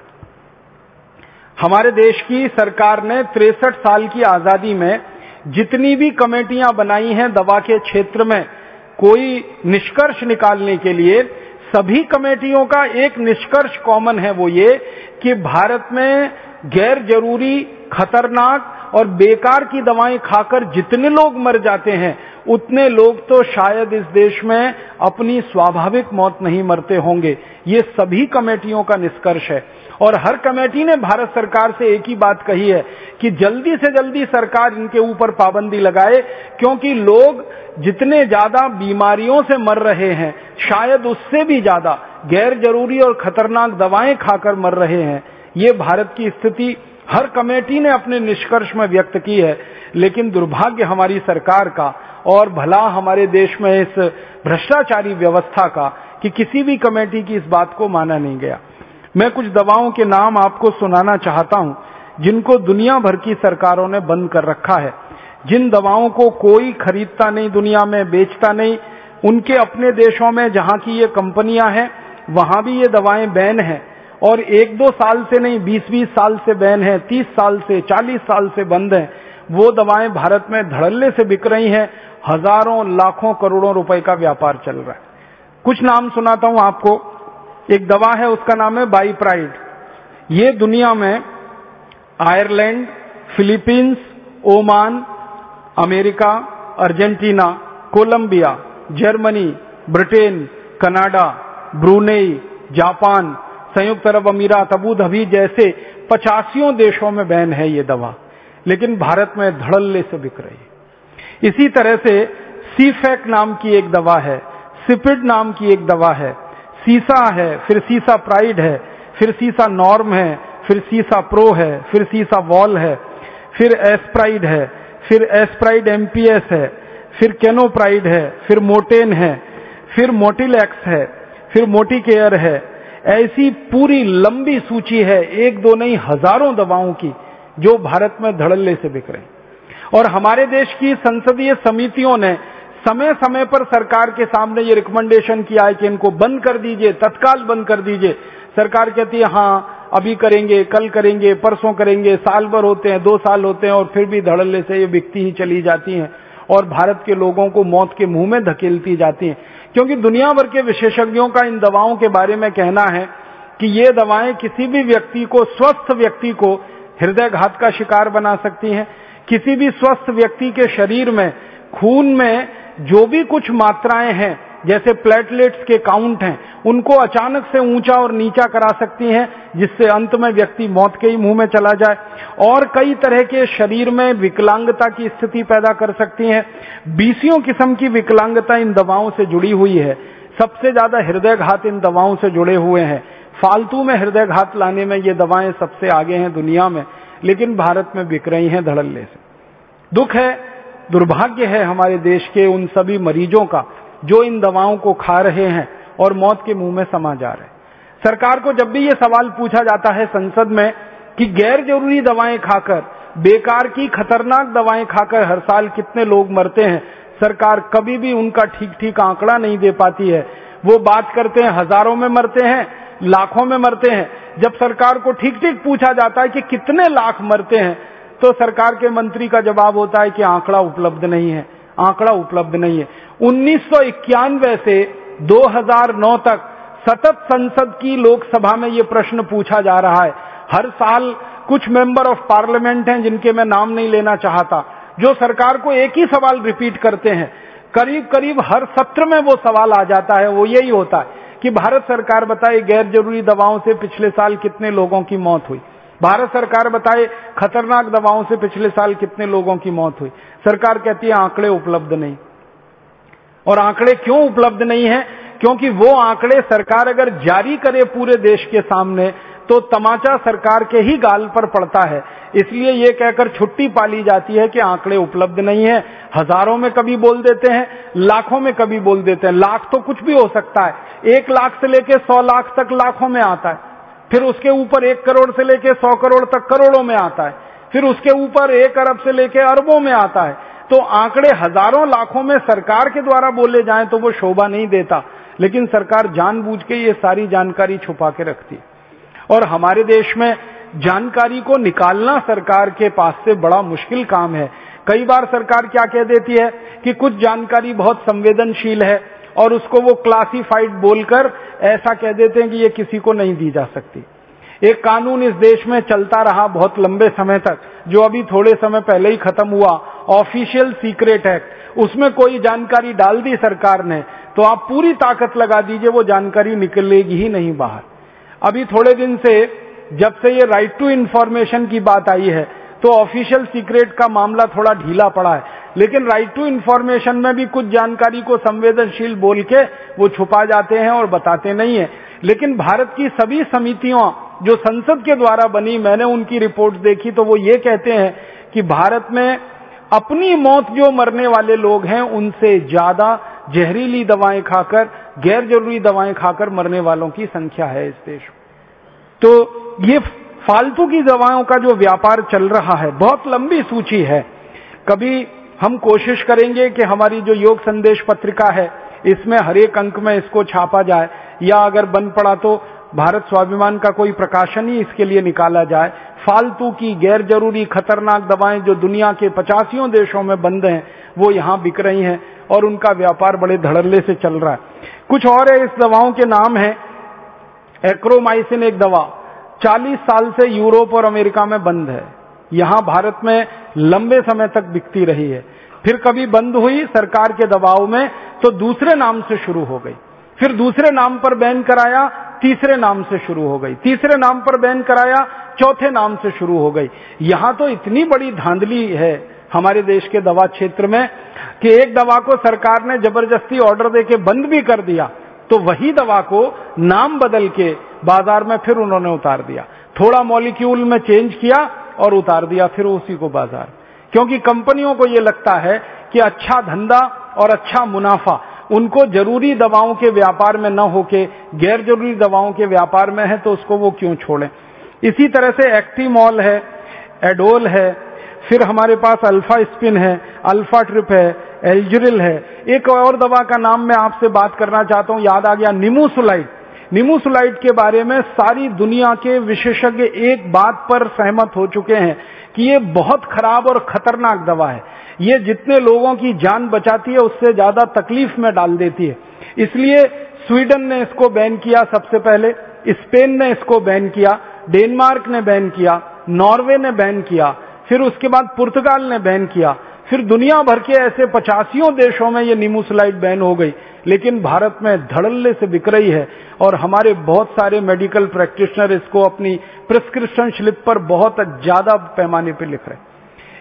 हमारे देश की सरकार ने तिरसठ साल की आज़ादी में जितनी भी कमेटियाँ बनाई हैं दवा के क्षेत्र में, कोई निष्कर्ष निकालने के लिए सभी कमेटियों का एक निष्कर्ष कॉमन है वो ये कि भारत में गैर ज़रूरी खतरनाक और बेकार की दवाएँ खाकर जितने लोग मर जाते हैं, उतने लोग तो शायद इस देश में अपनी स्वाभाविक मौत नहीं मरते होंगे। ये सभी कमेटियों का निष्कर्ष है। और हर कमेटी ने भारत सरकार से एक ही बात कही है कि जल्दी से जल्दी सरकार इनके ऊपर पाबंदी लगाए, क्योंकि लोग जितने ज़्यादा बीमारियों से मर रहे हैं, शायद उससे भी ज़्यादा गैर ज़रूरी और खतरनाक दवाएँ खाकर मर रहे हैं। ये भारत की स्थिति हर कमेटी ने अपने निष्कर्ष में व्यक्त की है, लेकिन दुर्भाग्य हमारी सरकार का और भला हमारे देश में इस भ्रष्टाचारी व्यवस्था का कि किसी भी कमेटी की इस बात को माना नहीं गया। मैं कुछ दवाओं के नाम आपको सुनाना चाहता हूँ, जिनको दुनिया भर की सरकारों ने बंद कर रखा है। जिन दवाओं को कोई खरीदता नहीं, दुनिया में बेचता नहीं, उनके अपने देशों में जहाँ की ये कंपनियाँ हैं, वहाँ भी ये दवाएँ बैन हैं। और एक दो साल से नहीं बीस बीस साल से बैन है, तीस साल से, चालीस साल से बंद है। वो दवाएँ भारत में धड़ल्ले से बिक रही हैं। हज़ारों, लाखों करोड़ों रुपए का व्यापार चल रहा है। कुछ नाम सुनाता हूँ आपको। एक दवा है, उसका नाम है बाई प्राइड ये दुनिया में Ireland, Philippines, Oman, America, Argentina, Colombia, Germany, Britain, Canada, Brunei, Japan संयुक्त अरब अमीरात अबू धाबी जैसे पचासियों देशों में बैन है ये दवा लेकिन भारत में धड़ल्ले से बिक रही है इसी तरह से सीफेक नाम की एक दवा है सिपिड नाम की एक दवा है सीसा है फिर सीसा प्राइड है फिर सीसा नॉर्म है फिर सीसा प्रो है फिर सीसा वॉल है फिर एसप्राइड है फिर एसप्राइड एमपीएस है फिर केनोप्राइड है फिर मोटेन है फिर मोटिलैक्स है फिर मोटी केयर है ऐसी पूरी लंबी सूची है, एक दो नहीं, हज़ारों दवाओं की, जो भारत में धड़ल्ले से बिक रहे। और हमारे देश की संसदीय समितियों ने समय समय पर सरकार के सामने ये रिकमेंडेशन किया है कि इनको बंद कर दीजिए, तत्काल बंद कर दीजिए। सरकार कहती है हाँ अभी करेंगे, कल करेंगे, परसों करेंगे, साल भर होते हैं, दो साल होते हैं, और फिर भी धड़ल्ले से ये बिकती ही चली जाती हैं। और भारत के लोगों को मौत के मुँह में धकेलती जाती हैं। क्योंकि दुनिया भर के विशेषज्ञों का इन दवाओं के बारे में कहना है कि ये दवाएँ किसी भी व्यक्ति को, स्वस्थ व्यक्ति को हृदय घात का शिकार बना सकती हैं। किसी भी स्वस्थ व्यक्ति के शरीर में, खून में जो भी कुछ मात्राएँ हैं जैसे प्लेटलेट्स के काउंट हैं, उनको अचानक से ऊँचा और नीचा करा सकती हैं, जिससे अंत में व्यक्ति मौत के ही मुँह में चला जाए। और कई तरह के शरीर में विकलांगता की स्थिति पैदा कर सकती हैं। बीसियों किस्म की विकलांगता इन दवाओं से जुड़ी हुई है। सबसे ज़्यादा हृदय घात इन दवाओं से जुड़े हुए हैं। फालतू में हृदय घात लाने में ये दवाएँ सबसे आगे हैं दुनिया में, लेकिन भारत में बिक रही हैं धड़ल्ले से। दुख है, दुर्भाग्य है हमारे देश के उन सभी मरीजों का। जो इन दवाओं को खा रहे हैं और मौत के मुँह में समा जा रहे हैं। सरकार को जब भी ये सवाल पूछा जाता है संसद में कि गैर ज़रूरी दवाएँ खाकर, बेकार की खतरनाक दवाएँ खाकर हर साल कितने लोग मरते हैं, सरकार कभी भी उनका ठीक ठीक आंकड़ा नहीं दे पाती है। वो बात करते हैं, हज़ारों में मरते हैं, लाखों में मरते हैं। जब सरकार को ठीक ठीक पूछा जाता है कि कितने लाख मरते हैं तो सरकार के मंत्री का जवाब होता है कि आंकड़ा उपलब्ध नहीं है। आंकड़ा उपलब्ध नहीं है। उन्नीस सौ इक्यानवे से 2009 तक सतत संसद की लोकसभा में ये प्रश्न पूछा जा रहा है। हर साल कुछ मेंबर ऑफ़ पार्लियामेंट हैं जिनके मैं नाम नहीं लेना चाहता, जो सरकार को एक ही सवाल रिपीट करते हैं। करीब करीब हर सत्र में वो सवाल आ जाता है, वो यही होता है कि भारत सरकार बताए गैर ज़रूरी दवाओं से पिछले साल कितने लोगों की मौत हुई। भारत सरकार बताए, खतरनाक दवाओं से पिछले साल कितने लोगों की मौत हुई। सरकार कहती है, आंकड़े उपलब्ध नहीं। और आंकड़े क्यों उपलब्ध नहीं है? क्योंकि वो आंकड़े सरकार अगर जारी करे पूरे देश के सामने तो तमाचा सरकार के ही गाल पर पड़ता है। इसलिए ये कहकर छुट्टी पाली जाती है कि आंकड़े उपलब्ध नहीं है। हज़ारों में कभी बोल देते हैं, लाखों में कभी बोल देते हैं। लाख तो कुछ भी हो सकता है। एक लाख से लेकर सौ लाख तक लाखों में आता है। फिर उसके ऊपर एक करोड़ से लेकर सौ करोड़ तक करोड़ों में आता है। फिर उसके ऊपर एक अरब से लेकर अरबों में आता है। तो आंकड़े हज़ारों लाखों में सरकार के द्वारा बोले जाएँ तो वो शोभा नहीं देता। लेकिन सरकार जानबूझ के ये सारी जानकारी छुपा के रखती। और हमारे देश में जानकारी को निकालना सरकार के पास से बड़ा मुश्किल काम है। कई बार सरकार क्या कह देती है कि कुछ जानकारी बहुत संवेदनशील है और उसको वो क्लासिफाइड बोलकर ऐसा कह देते हैं कि ये किसी को नहीं दी जा सकती। एक कानून इस देश में चलता रहा बहुत लंबे समय तक, जो अभी थोड़े समय पहले ही खत्म हुआ। ऑफिशियल सीक्रेट एक्ट उसमें कोई जानकारी डाल दी सरकार ने तो आप पूरी ताकत लगा दीजिए, वो जानकारी निकलेगी ही नहीं बाहर। अभी थोड़े दिन से जब से ये राइट टू इन्फॉर्मेशन की बात आई है तो ऑफिशियल सीक्रेट का मामला थोड़ा ढीला पड़ा है। लेकिन राइट टू इन्फॉर्मेशन में भी कुछ जानकारी को संवेदनशील बोल के वो छुपा जाते हैं और बताते नहीं है। लेकिन भारत की सभी समितियों जो संसद के द्वारा बनी, मैंने उनकी रिपोर्ट देखी तो वो ये कहते हैं कि भारत में अपनी मौत जो मरने वाले लोग हैं, उनसे ज़्यादा जहरीली दवाएँ खाकर, गैर ज़रूरी दवाएँ खाकर मरने वालों की संख्या है इस देश में। तो ये फालतू की दवाओं का जो व्यापार चल रहा है, बहुत लंबी सूची है। कभी हम कोशिश करेंगे कि हमारी जो योग संदेश पत्रिका है, इसमें हर एक अंक में इसको छापा जाए, या अगर बन पड़ा तो भारत स्वाभिमान का कोई प्रकाशन ही इसके लिए निकाला जाए। फालतू की गैर ज़रूरी खतरनाक दवाएँ जो दुनिया के पचासियों देशों में बंद हैं, वो यहाँ बिक रही हैं और उनका व्यापार बड़े धड़ल्ले से चल रहा है। कुछ और है, इस दवाओं के नाम है। एक्रोमाइसिन एक दवा 40 साल से यूरोप और अमेरिका में बंद है। यहाँ भारत में लंबे समय तक बिकती रही है। फिर कभी बंद हुई सरकार के दबाव में तो दूसरे नाम से शुरू हो गई। फिर दूसरे नाम पर बैन कराया, तीसरे नाम से शुरू हो गई। तीसरे नाम पर बैन कराया, चौथे नाम से शुरू हो गई। यहाँ तो इतनी बड़ी धांधली है हमारे देश के दवा क्षेत्र में, कि एक दवा को सरकार ने ज़बरदस्ती ऑर्डर देके बंद भी कर दिया तो वही दवा को नाम बदल के बाज़ार में फिर उन्होंने उतार दिया। थोड़ा मॉलिक्यूल में चेंज किया और उतार दिया, फिर उसी को बाज़ार। क्योंकि कंपनियों को यह लगता है कि अच्छा धंधा और अच्छा मुनाफा, उनको ज़रूरी दवाओं के व्यापार में न होके गैर ज़रूरी दवाओं के व्यापार में है तो उसको वो क्यों छोड़े? इसी तरह से एक्टीमॉल है, एडोल है, फिर हमारे पास अल्फ़ा स्पिन है, अल्फ़ा ट्रिप है, एल्जरिल है। एक और दवा का नाम मैं आपसे बात करना चाहता हूँ, याद आ गया निमोसुलाइड निमोसुलाइड के बारे में सारी दुनिया के विशेषज्ञ एक बात पर सहमत हो चुके हैं कि ये बहुत खराब और खतरनाक दवा है। ये जितने लोगों की जान बचाती है, उससे ज़्यादा तकलीफ़ में डाल देती है। इसलिए स्वीडन ने इसको बैन किया सबसे पहले, स्पेन ने इसको बैन किया, डेनमार्क ने बैन किया, नॉर्वे ने बैन किया, फिर उसके बाद पुर्तगाल ने बैन किया। फिर दुनिया भर के ऐसे पचासियों देशों में ये नीमूसलाइड बैन हो गई। लेकिन भारत में धड़ल्ले से बिक रही है और हमारे बहुत सारे मेडिकल प्रैक्टिशनर इसको अपनी प्रिस्क्रिप्शन स्लिप पर बहुत ज़्यादा पैमाने पर लिख रहे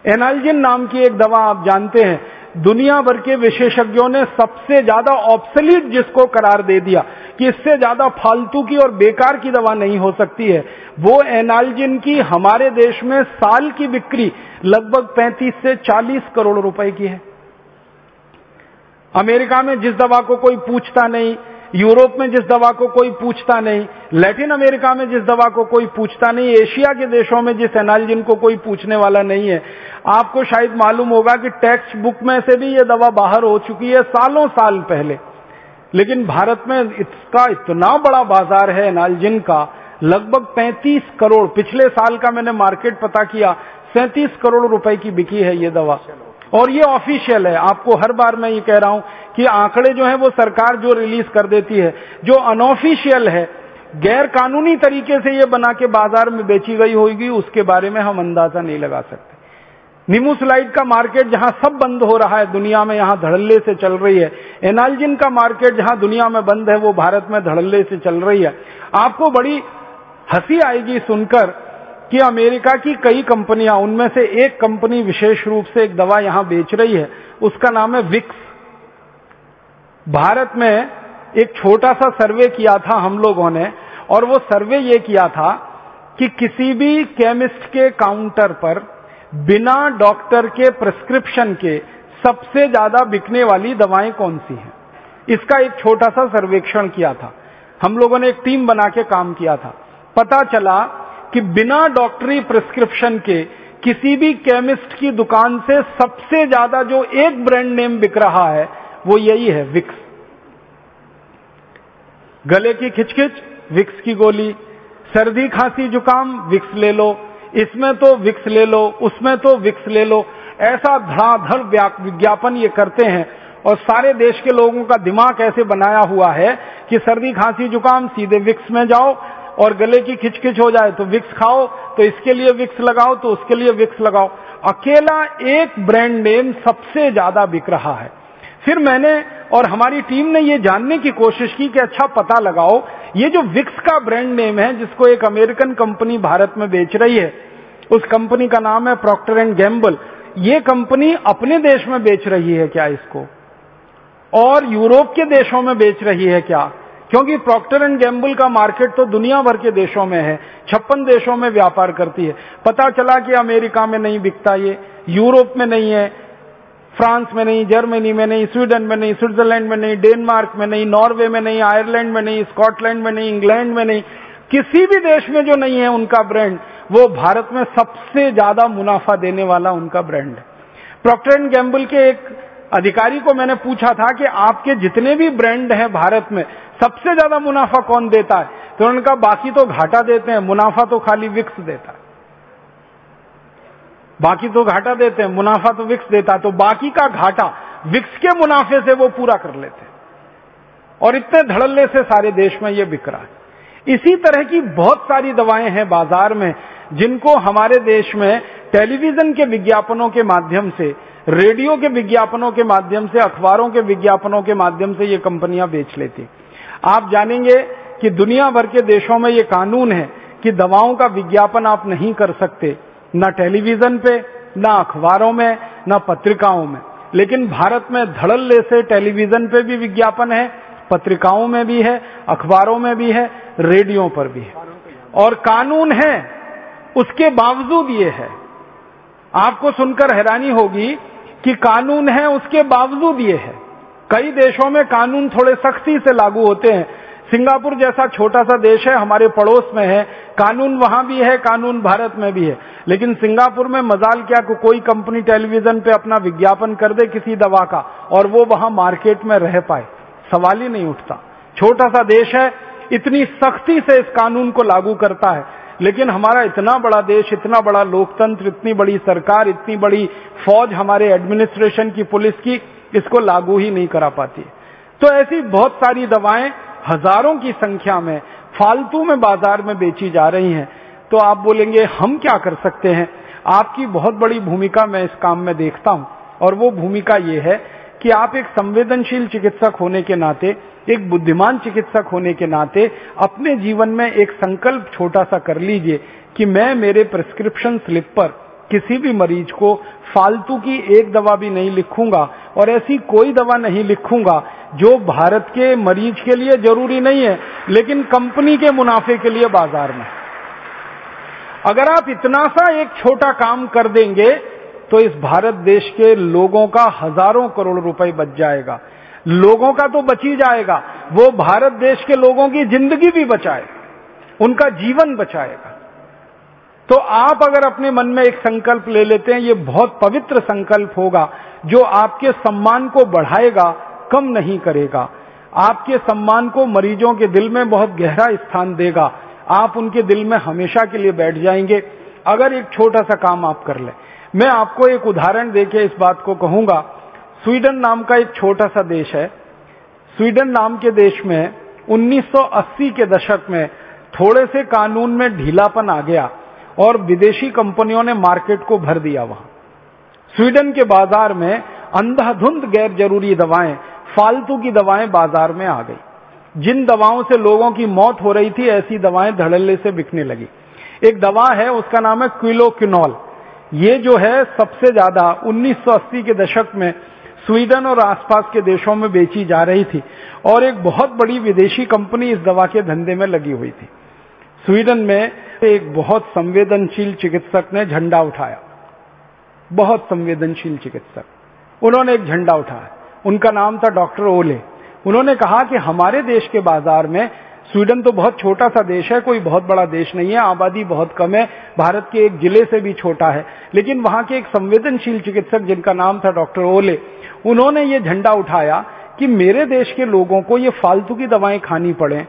एनाल्जिन नाम की एक दवा आप जानते हैं। दुनिया भर के विशेषज्ञों ने सबसे ज़्यादा ऑप्सलीट जिसको करार दे दिया कि इससे ज़्यादा फालतू की और बेकार की दवा नहीं हो सकती है। वो एनाल्जिन की हमारे देश में साल की बिक्री लगभग 35 से 40 करोड़ रुपए की है। अमेरिका में जिस दवा को कोई पूछता नहीं यूरोप में जिस दवा को कोई पूछता नहीं, लैटिन अमेरिका में जिस दवा को कोई पूछता नहीं, एशिया के देशों में जिस एनालजिन को कोई पूछने वाला नहीं है, आपको शायद मालूम होगा कि टेक्स्ट बुक में से भी ये दवा बाहर हो चुकी है सालों साल पहले। लेकिन भारत में इसका इतना बड़ा बाज़ार है एनालजिन का, लगभग 35 करोड़, पिछले साल का मैंने मार्केट पता किया, सैंतीस करोड़ रुपए की बिकी है ये दवा। और ये ऑफिशियल है। आपको हर बार मैं ये कह रहा हूँ कि आंकड़े जो है वो सरकार जो रिलीज़ कर देती है, जो अनऑफिशियल है गैर कानूनी तरीके से ये बना के बाज़ार में बेची गई होगी, उसके बारे में हम अंदाज़ा नहीं लगा सकते। निमूसलाइड का मार्केट जहाँ सब बंद हो रहा है, दुनिया में यहाँ धड़ल्ले से चल रही है। एनालजिन का मार्केट जहाँ दुनिया में बंद है, वो भारत में धड़ल्ले से चल रही है। आपको बड़ी हँसी आएगी सुनकर कि अमेरिका की कई कंपनियाँ, उनमें से एक कंपनी विशेष रूप से एक दवा यहाँ बेच रही है, उसका नाम है विक्स। भारत में एक छोटा सा सर्वे किया था हम लोगों ने, और वो सर्वे ये किया था कि किसी भी केमिस्ट के काउंटर पर बिना डॉक्टर के प्रिस्क्रिप्शन के सबसे ज़्यादा बिकने वाली दवाएँ कौन सी हैं? इसका एक छोटा सा सर्वेक्षण किया था। हम लोगों ने एक टीम बना के काम किया था। पता चला कि बिना डॉक्टरी प्रिस्क्रिप्शन के किसी भी केमिस्ट की दुकान से सबसे ज़्यादा जो एक ब्रांड नेम बिक रहा है, वो यही है विक्स। गले की खिचखिच, विक्स की गोली। सर्दी खांसी जुकाम, विक्स ले लो। इसमें तो विक्स ले लो, उसमें तो विक्स ले लो। ऐसा धड़ाधड़ विज्ञापन ये करते हैं। और सारे देश के लोगों का दिमाग ऐसे बनाया हुआ है कि सर्दी खांसी जुकाम, सीधे विक्स में जाओ और गले की खिचखिच हो जाए तो विक्स खाओ तो इसके लिए विक्स लगाओ तो उसके लिए विक्स लगाओ। अकेला एक ब्रांड नेम सबसे ज़्यादा बिक रहा है। फिर मैंने और हमारी टीम ने ये जानने की कोशिश की कि अच्छा पता लगाओ, ये जो विक्स का ब्रांड नेम है, जिसको एक अमेरिकन कंपनी भारत में बेच रही है, उस कंपनी का नाम है प्रॉक्टर एंड गैम्बल ये कंपनी अपने देश में बेच रही है क्या इसको? और यूरोप के देशों में बेच रही है क्या? क्योंकि प्रॉक्टर एंड गैम्बल का मार्केट तो दुनिया भर के देशों में है, छप्पन देशों में व्यापार करती है। पता चला कि अमेरिका में नहीं बिकता ये, यूरोप में नहीं है, फ्रांस में नहीं, जर्मनी में नहीं, स्वीडन में नहीं, स्विट्जरलैंड में नहीं, डेनमार्क में नहीं, नॉर्वे में नहीं, आयरलैंड में नहीं, स्कॉटलैंड में नहीं, इंग्लैंड में नहीं, किसी भी देश में जो नहीं है उनका ब्रांड वो भारत में सबसे ज़्यादा मुनाफा देने वाला उनका ब्रांड है। प्रॉक्टर एंड गैम्बल के एक अधिकारी को मैंने पूछा था कि आपके जितने भी ब्रांड हैं भारत में, सबसे ज़्यादा मुनाफा कौन देता है? तो उन्होंने कहा, बाकी तो घाटा देते हैं, मुनाफा तो खाली विक्स देता है। बाकी तो घाटा देते हैं, मुनाफा तो विक्स देता है तो बाकी का घाटा विक्स के मुनाफे से वो पूरा कर लेते हैं। और इतने धड़ल्ले से सारे देश में ये बिक रहा है। इसी तरह की बहुत सारी दवाएँ हैं बाज़ार में, जिनको हमारे देश में टेलीविज़न के विज्ञापनों के माध्यम से रेडियो के विज्ञापनों के माध्यम से, अखबारों के विज्ञापनों के माध्यम से ये कंपनियाँ बेच लेती। आप जानेंगे कि दुनिया भर के देशों में ये कानून है कि दवाओं का विज्ञापन आप नहीं कर सकते, न टेलीविज़न पे, न अखबारों में, न पत्रिकाओं में। लेकिन भारत में धड़ल्ले से टेलीविज़न पे भी विज्ञापन है, पत्रिकाओं में भी है, अखबारों में भी है, रेडियो पर भी है। और कानून है, उसके बावजूद ये है आपको सुनकर हैरानी होगी कि कानून है, उसके बावजूद ये है। कई देशों में कानून थोड़े सख्ती से लागू होते हैं। सिंगापुर जैसा छोटा सा देश है, हमारे पड़ोस में है। कानून वहाँ भी है, कानून भारत में भी है। लेकिन सिंगापुर में मजाल क्या को कोई कंपनी टेलीविज़न पे अपना विज्ञापन कर दे किसी दवा का, और वो वहाँ मार्केट में रह पाए। सवाल ही नहीं उठता। छोटा सा देश है, इतनी सख्ती से इस कानून को लागू करता है। लेकिन हमारा इतना बड़ा देश, इतना बड़ा लोकतंत्र, इतनी बड़ी सरकार, इतनी बड़ी फौज हमारे एडमिनिस्ट्रेशन की, पुलिस की, इसको लागू ही नहीं करा पाती। तो ऐसी बहुत सारी दवाएँ हज़ारों की संख्या में, फालतू में बाज़ार में बेची जा रही हैं। तो आप बोलेंगे, हम क्या कर सकते हैं? आपकी बहुत बड़ी भूमिका मैं इस काम में देखता हूँ। और वो भूमिका ये है कि आप एक संवेदनशील चिकित्सक होने के नाते, एक बुद्धिमान चिकित्सक होने के नाते, अपने जीवन में एक संकल्प छोटा सा कर लीजिए कि मैं मेरे प्रिस्क्रिप्शन स्लिप पर किसी भी मरीज़ को फालतू की एक दवा भी नहीं लिखूँगा और ऐसी कोई दवा नहीं लिखूँगा जो भारत के मरीज़ के लिए ज़रूरी नहीं है, लेकिन कंपनी के मुनाफे के लिए बाज़ार में। अगर आप इतना सा एक छोटा काम कर देंगे तो इस भारत देश के लोगों का हज़ारों करोड़ रुपए बच जाएगा। लोगों का तो बच ही जाएगा। वो भारत देश के लोगों की ज़िंदगी भी बचाए। उनका जीवन बचाएगा। तो आप अगर अपने मन में एक संकल्प ले लेते हैं, ये बहुत पवित्र संकल्प होगा, जो आपके सम्मान को बढ़ाएगा, कम नहीं करेगा। आपके सम्मान को मरीजों के दिल में बहुत गहरा स्थान देगा। आप उनके दिल में हमेशा के लिए बैठ जाएँगे। अगर एक छोटा सा काम आप कर लें मैं आपको एक उदाहरण देके इस बात को कहूँगा। स्वीडन नाम का एक छोटा सा देश है। स्वीडन नाम के देश में 1980 के दशक में थोड़े से कानून में ढीलापन आ गया और विदेशी कंपनियों ने मार्केट को भर दिया वहाँ। स्वीडन के बाज़ार में अंधाधुंध गैर ज़रूरी दवाएँ, फालतू की दवाएँ बाज़ार में आ गई। जिन दवाओं से लोगों की मौत हो रही थी, ऐसी दवाएँ धड़ल्ले से बिकने लगी। एक दवा है, उसका नाम है क्विलोकिनॉल ये जो है सबसे ज़्यादा 1980 के दशक में स्वीडन और आसपास के देशों में बेची जा रही थी और एक बहुत बड़ी विदेशी कंपनी इस दवा के धंधे में लगी हुई थी। स्वीडन में एक बहुत संवेदनशील चिकित्सक ने झंडा उठाया। बहुत संवेदनशील चिकित्सक। उन्होंने एक झंडा उठाया। उनका नाम था डॉक्टर ओले। उन्होंने कहा कि हमारे देश के बाज़ार में स्वीडन तो बहुत छोटा सा देश है, कोई बहुत बड़ा देश नहीं है, आबादी बहुत कम है, भारत के एक ज़िले से भी छोटा है। लेकिन वहाँ के एक संवेदनशील चिकित्सक जिनका नाम था डॉक्टर ओले, उन्होंने ये झंडा उठाया कि मेरे देश के लोगों को ये फालतू की दवाएँ खानी पड़े।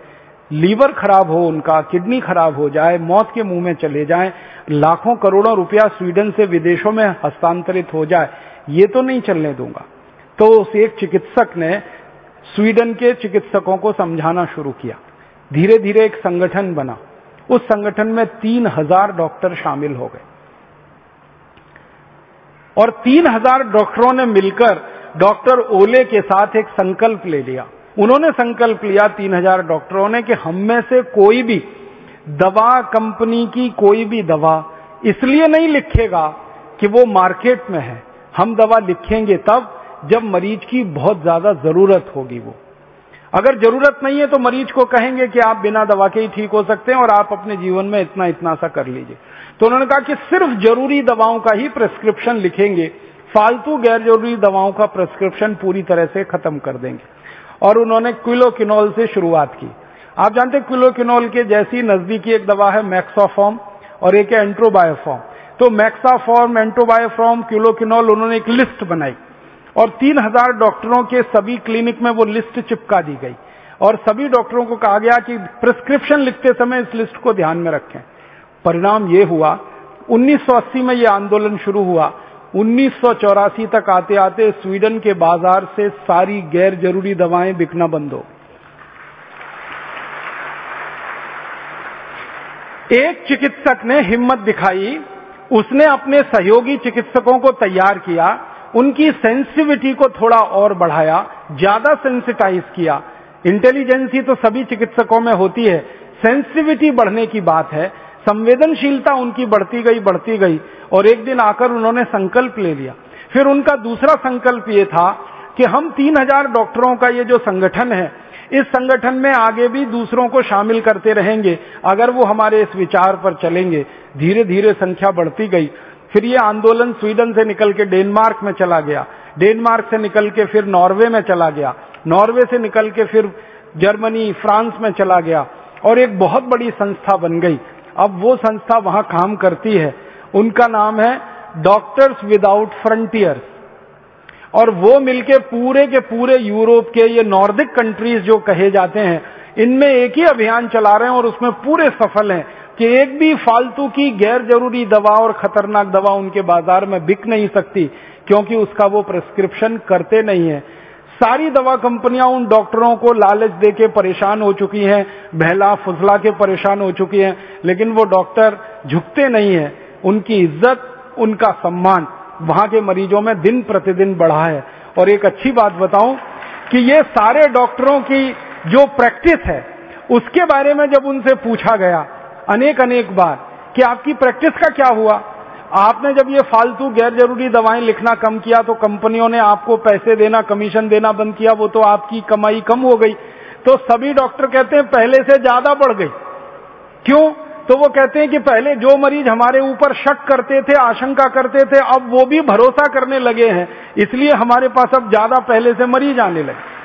लीवर खराब हो उनका, किडनी खराब हो जाए, मौत के मुँह में चले जाए, लाखों करोड़ों रुपया स्वीडन से विदेशों में हस्तांतरित हो जाए, ये तो नहीं चलने दूँगा। तो उस एक चिकित्सक ने स्वीडन के चिकित्सकों को समझाना शुरू किया। धीरे धीरे एक संगठन बना। उस संगठन में तीन हज़ार डॉक्टर शामिल हो गए। और तीन हज़ार डॉक्टरों ने मिलकर डॉक्टर ओले के साथ एक संकल्प ले लिया। उन्होंने संकल्प लिया तीन हज़ार डॉक्टरों ने कि हम में से कोई भी दवा कंपनी की कोई भी दवा इसलिए नहीं लिखेगा कि वो मार्केट में है। हम दवा लिखेंगे तब जब मरीज़ की बहुत ज़्यादा ज़रूरत होगी वो। अगर ज़रूरत नहीं है तो मरीज़ को कहेंगे कि आप बिना दवा के ही ठीक हो सकते हैं और आप अपने जीवन में इतना इतना सा कर लीजिए। तो उन्होंने कहा कि सिर्फ़ ज़रूरी दवाओं का ही प्रेस्क्रिप्शन लिखेंगे, फालतू गैर ज़रूरी दवाओं का प्रेस्क्रिप्शन पूरी तरह से खत्म कर देंगे। और उन्होंने क्विलोकिनोल से शुरुआत की। आप जानते हैं क्विलोकिनोल के जैसी नजदीकी एक दवा है मैक्साफॉर्म और एक है एंट्रोबायोफॉर्म तो मैक्साफॉर्म एंट्रोबायोफॉर्म क्विलोकिनोल उन्होंने एक लिस्ट बनाई। और तीन हज़ार डॉक्टरों के सभी क्लिनिक में वो लिस्ट चिपका दी गई। और सभी डॉक्टरों को कहा गया कि प्रिस्क्रिप्शन लिखते समय इस लिस्ट को ध्यान में रखें। परिणाम ये हुआ 1980 में ये आंदोलन शुरू हुआ। उन्नीस सौ चौरासी तक आते आते स्वीडन के बाज़ार से सारी गैर ज़रूरी दवाएँ बिकना बंद हो एक चिकित्सक ने हिम्मत दिखाई, उसने अपने सहयोगी चिकित्सकों को तैयार किया उनकी सेंसिटिविटी को थोड़ा और बढ़ाया, ज़्यादा सेंसिटाइज किया। इंटेलिजेंसी तो सभी चिकित्सकों में होती है। सेंसिटिविटी बढ़ने की बात है। संवेदनशीलता उनकी बढ़ती गई बढ़ती गई, और एक दिन आकर उन्होंने संकल्प ले लिया। फिर उनका दूसरा संकल्प ये था कि हम तीन हज़ार डॉक्टरों का ये जो संगठन है, इस संगठन में आगे भी दूसरों को शामिल करते रहेंगे, अगर वो हमारे इस विचार पर चलेंगे। धीरे धीरे संख्या बढ़ती गई। फिर ये आंदोलन स्वीडन से निकल के डेनमार्क में चला गया। डेनमार्क से निकल के फिर नॉर्वे में चला गया। नॉर्वे से निकल के फिर जर्मनी, फ्रांस में चला गया और एक बहुत बड़ी संस्था बन गई। अब वो संस्था वहाँ काम करती है। उनका नाम है डॉक्टर्स विदाउट फ्रंटियर्स और वो मिलके पूरे के पूरे यूरोप के ये नॉर्दिक कंट्रीज़ जो कहे जाते हैं, इनमें एक ही अभियान चला रहे हैं और उसमें पूरे सफल हैं। कि एक भी फालतू की गैर ज़रूरी दवा और खतरनाक दवा उनके बाज़ार में बिक नहीं सकती, क्योंकि उसका वो प्रिस्क्रिप्शन करते नहीं है। सारी दवा कंपनियाँ उन डॉक्टरों को लालच दे के परेशान हो चुकी हैं, बहला फुसला के परेशान हो चुकी हैं, लेकिन वो डॉक्टर झुकते नहीं है। उनकी इज़्ज़त, उनका सम्मान वहाँ के मरीजों में दिन प्रतिदिन बढ़ा है। और एक अच्छी बात बताऊँ कि ये सारे डॉक्टरों की जो प्रैक्टिस है, उसके बारे में जब उनसे पूछा गया अनेक अनेक बार कि आपकी प्रैक्टिस का क्या हुआ? आपने जब ये फालतू गैर ज़रूरी दवाएँ लिखना कम किया तो कंपनियों ने आपको पैसे देना, कमीशन देना बंद किया, वो तो आपकी कमाई कम हो गई। तो सभी डॉक्टर कहते हैं, पहले से ज़्यादा बढ़ गई। क्यों? तो वो कहते हैं कि पहले जो मरीज़ हमारे ऊपर शक करते थे, आशंका करते थे, अब वो भी भरोसा करने लगे हैं। इसलिए हमारे पास अब ज़्यादा पहले से मरीज़ आने लगे।